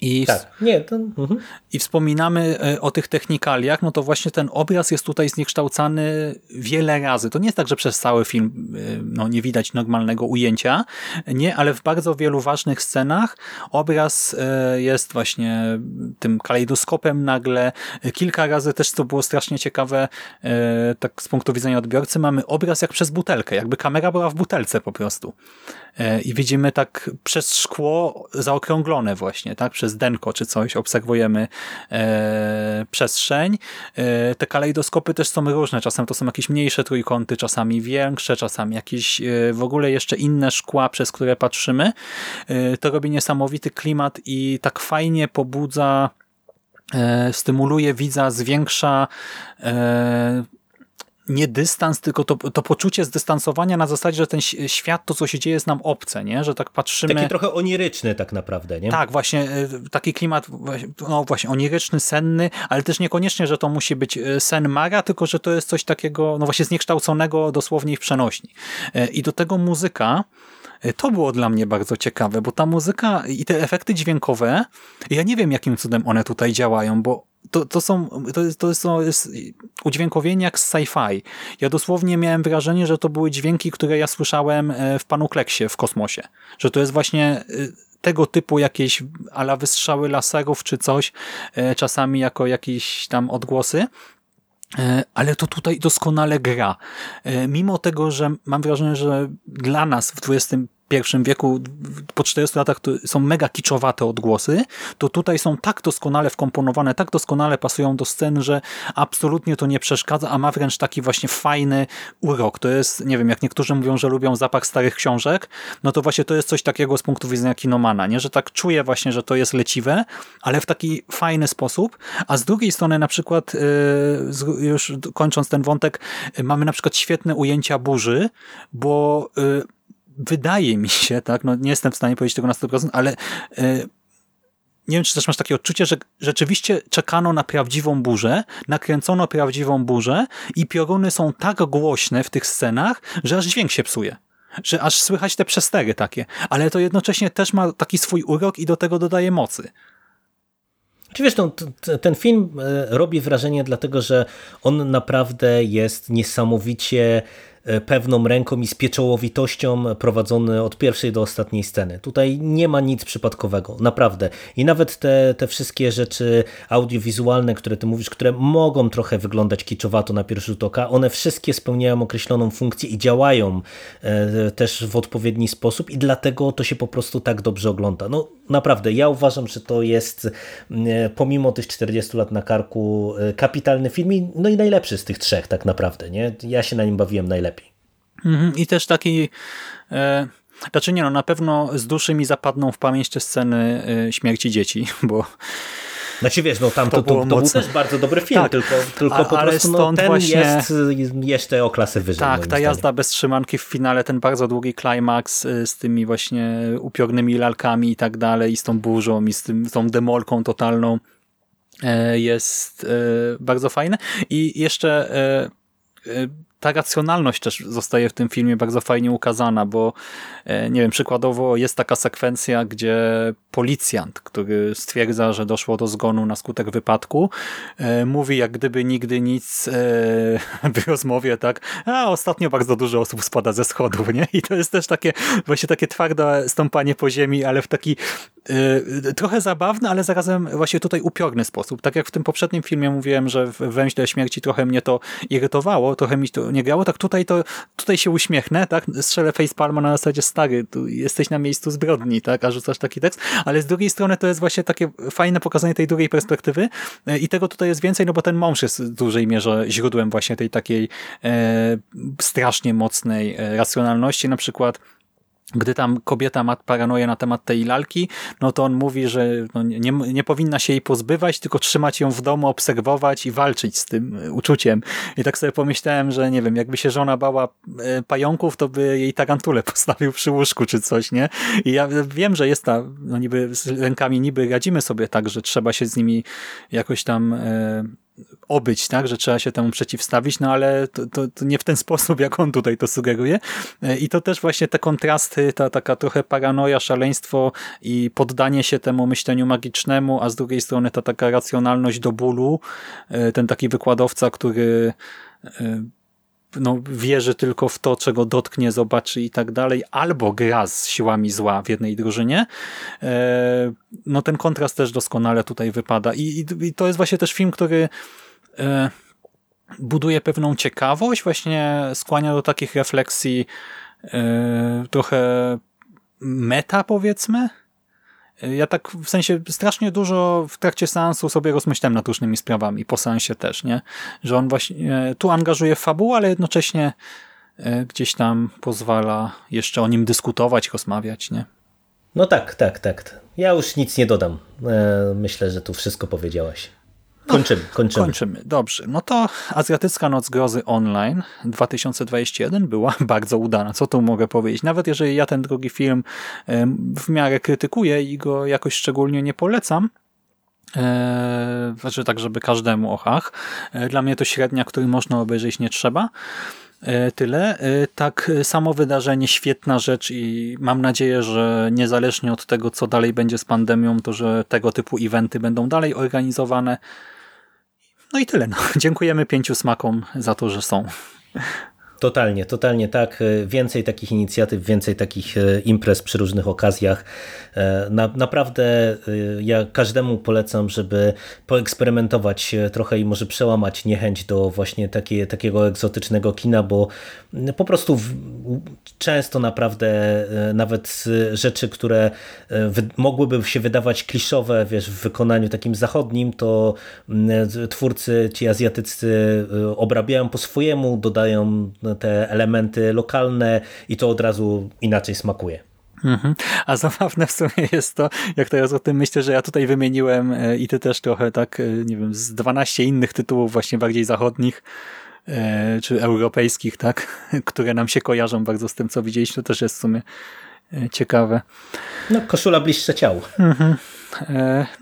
I, tak. Nie, to, uh-huh. I wspominamy e, o tych technikaliach, no to właśnie ten obraz jest tutaj zniekształcany wiele razy. To nie jest tak, że przez cały film e, no, nie widać normalnego ujęcia, nie, ale w bardzo wielu ważnych scenach obraz e, jest właśnie tym kalejdoskopem nagle. Kilka razy też, co było strasznie ciekawe, tak z punktu widzenia odbiorcy, mamy obraz jak przez butelkę, jakby kamera była w butelce po prostu. I widzimy tak przez szkło zaokrąglone właśnie, tak, przez przez denko czy coś obserwujemy e, przestrzeń. E, te kalejdoskopy też są różne. Czasem to są jakieś mniejsze trójkąty, czasami większe, czasami jakieś e, w ogóle jeszcze inne szkła, przez które patrzymy. E, to robi niesamowity klimat i tak fajnie pobudza e, stymuluje widza, zwiększa e, nie dystans, tylko to, to poczucie zdystansowania na zasadzie, że ten świat, to co się dzieje jest nam obce, nie? że tak patrzymy... Taki trochę oniryczny tak naprawdę, nie? Tak, właśnie e, taki klimat, no właśnie oniryczny, senny, ale też niekoniecznie, że to musi być e, sen Mara, tylko że to jest coś takiego, no właśnie zniekształconego dosłownie w przenośni. E, I do tego muzyka, to było dla mnie bardzo ciekawe, bo ta muzyka i te efekty dźwiękowe, ja nie wiem jakim cudem one tutaj działają, bo to, to są, to to jest, to jak z sci-fi. Ja dosłownie miałem wrażenie, że to były dźwięki, które ja słyszałem e, w Panu Kleksie w kosmosie. Że to jest właśnie e, tego typu jakieś ala wystrzały laserów czy coś, e, czasami jako jakieś tam odgłosy. Ale to tutaj doskonale gra. Mimo tego, że mam wrażenie, że dla nas w XXI pierwszym wieku, po 40 latach są mega kiczowate odgłosy, to tutaj są tak doskonale wkomponowane, tak doskonale pasują do scen, że absolutnie to nie przeszkadza, a ma wręcz taki właśnie fajny urok. To jest, nie wiem, jak niektórzy mówią, że lubią zapach starych książek, no to właśnie to jest coś takiego z punktu widzenia kinomana, nie? że tak czuję właśnie, że to jest leciwe, ale w taki fajny sposób, a z drugiej strony na przykład, yy, już kończąc ten wątek, yy, mamy na przykład świetne ujęcia burzy, bo yy, wydaje mi się, tak, no nie jestem w stanie powiedzieć tego na 100%, ale e, nie wiem, czy też masz takie odczucie, że rzeczywiście czekano na prawdziwą burzę, nakręcono prawdziwą burzę i pioruny są tak głośne w tych scenach, że aż dźwięk się psuje. Że aż słychać te przestery takie. Ale to jednocześnie też ma taki swój urok i do tego dodaje mocy. Czy wiesz, no, ten film e, robi wrażenie dlatego, że on naprawdę jest niesamowicie pewną ręką i z pieczołowitością prowadzony od pierwszej do ostatniej sceny. Tutaj nie ma nic przypadkowego, naprawdę. I nawet te, te wszystkie rzeczy audiowizualne, które ty mówisz, które mogą trochę wyglądać kiczowato na pierwszy rzut oka, one wszystkie spełniają określoną funkcję i działają e, też w odpowiedni sposób i dlatego to się po prostu tak dobrze ogląda. No naprawdę, ja uważam, że to jest e, pomimo tych 40 lat na karku kapitalny film i, no i najlepszy z tych trzech tak naprawdę. Nie? Ja się na nim bawiłem najlepiej. Mhm, I też taki... E, znaczy nie no, na pewno z duszy mi zapadną w pamięć te sceny e, śmierci dzieci, bo znaczy wiesz, no tam to, to, to, to był też bardzo dobry film, tak, tylko, tylko a, po prostu no, ten właśnie... jest jeszcze o klasę wyżej. Tak, ta jazda bez trzymanki w finale, ten bardzo długi klimaks e, z tymi właśnie upiornymi lalkami i tak dalej, i z tą burzą, i z tym, z tą demolką totalną e, jest bardzo fajne. I jeszcze ta racjonalność też zostaje w tym filmie bardzo fajnie ukazana, bo e, nie wiem, przykładowo jest taka sekwencja, gdzie policjant, który stwierdza, że doszło do zgonu na skutek wypadku, e, mówi jak gdyby nigdy nic e, w rozmowie, tak, a ostatnio bardzo dużo osób spada ze schodów, nie? I to jest też takie, właśnie takie twarde stąpanie po ziemi, ale w taki trochę zabawny, ale zarazem właśnie tutaj upiorny sposób. Tak jak w tym poprzednim filmie mówiłem, że w Węźle Śmierci trochę mnie to irytowało, trochę mi to nie grało, tak tutaj to tutaj się uśmiechnę, tak? Strzelę facepalma na zasadzie stary, tu jesteś na miejscu zbrodni, tak? A rzucasz taki tekst, ale z drugiej strony to jest właśnie takie fajne pokazanie tej drugiej perspektywy e, i tego tutaj jest więcej, no bo ten mąż jest w dużej mierze źródłem właśnie tej takiej e, strasznie mocnej e, racjonalności, na przykład gdy tam kobieta ma paranoję na temat tej lalki, no to on mówi, że no nie, nie powinna się jej pozbywać, tylko trzymać ją w domu, obserwować i walczyć z tym e, uczuciem. I tak sobie pomyślałem, że nie wiem, jakby się żona bała e, pająków, to by jej tarantulę postawił przy łóżku czy coś, nie? I ja wiem, że jest ta, no niby z rękami niby radzimy sobie tak, że trzeba się z nimi jakoś tam e, obyć, tak, że trzeba się temu przeciwstawić, no ale to, to, to, nie w ten sposób, jak on tutaj to sugeruje. E, I to też właśnie te kontrasty, ta taka trochę paranoja, szaleństwo i poddanie się temu myśleniu magicznemu, a z drugiej strony ta taka racjonalność do bólu, e, ten taki wykładowca, który e, no, wierzy tylko w to, czego dotknie, zobaczy i tak dalej, albo gra z siłami zła w jednej drużynie, e, no ten kontrast też doskonale tutaj wypada. I, i to jest właśnie też film, który e, buduje pewną ciekawość, właśnie skłania do takich refleksji e, trochę meta powiedzmy, ja tak w sensie strasznie dużo w trakcie seansu sobie rozmyślałem nad różnymi sprawami, po seansie też, nie? Że on właśnie tu angażuje fabułę, ale jednocześnie e, gdzieś tam pozwala jeszcze o nim dyskutować, rozmawiać, nie? No tak, tak, tak. Ja już nic nie dodam. E, myślę, że tu wszystko powiedziałaś. Kończymy, kończymy. Kończymy, dobrze. No to Azjatycka Noc Grozy Online 2021 była bardzo udana. Co tu mogę powiedzieć? Nawet jeżeli ja ten drugi film w miarę krytykuję i go jakoś szczególnie nie polecam, znaczy tak, żeby każdemu ochach. E, dla mnie to średnia, który można obejrzeć nie trzeba. E, tyle. Tak samo wydarzenie, świetna rzecz i mam nadzieję, że niezależnie od tego, co dalej będzie z pandemią, to że tego typu eventy będą dalej organizowane. No i tyle. No. Dziękujemy pięciu smakom za to, że są. Totalnie, totalnie tak. E, więcej takich inicjatyw, więcej takich e, imprez przy różnych okazjach. E, na, naprawdę ja każdemu polecam, żeby poeksperymentować trochę i może przełamać niechęć do właśnie takie, takiego egzotycznego kina, bo po prostu w, często naprawdę nawet rzeczy, które mogłyby się wydawać kliszowe, wiesz, w wykonaniu takim zachodnim, to twórcy ci azjatyccy obrabiają po swojemu, dodają te elementy lokalne i to od razu inaczej smakuje. Mhm. A zabawne w sumie jest to, jak teraz o tym myślę, że ja tutaj wymieniłem e, i ty też trochę tak, e, nie wiem, z 12 innych tytułów właśnie bardziej zachodnich, e, czy europejskich, tak, które nam się kojarzą bardzo z tym, co widzieliśmy, to też jest w sumie ciekawe. No, koszula bliższe ciału. Mhm.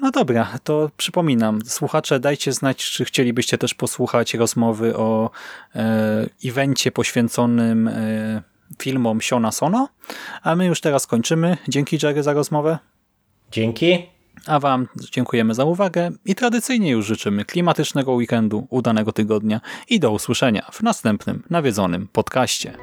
No dobra, to przypominam, słuchacze, dajcie znać, czy chcielibyście też posłuchać rozmowy o e, evencie poświęconym e, filmom Siona Sono, a my już teraz kończymy. Dzięki Jerry za rozmowę. Dzięki. A Wam dziękujemy za uwagę i tradycyjnie już życzymy klimatycznego weekendu, udanego tygodnia i do usłyszenia w następnym nawiedzonym podcaście.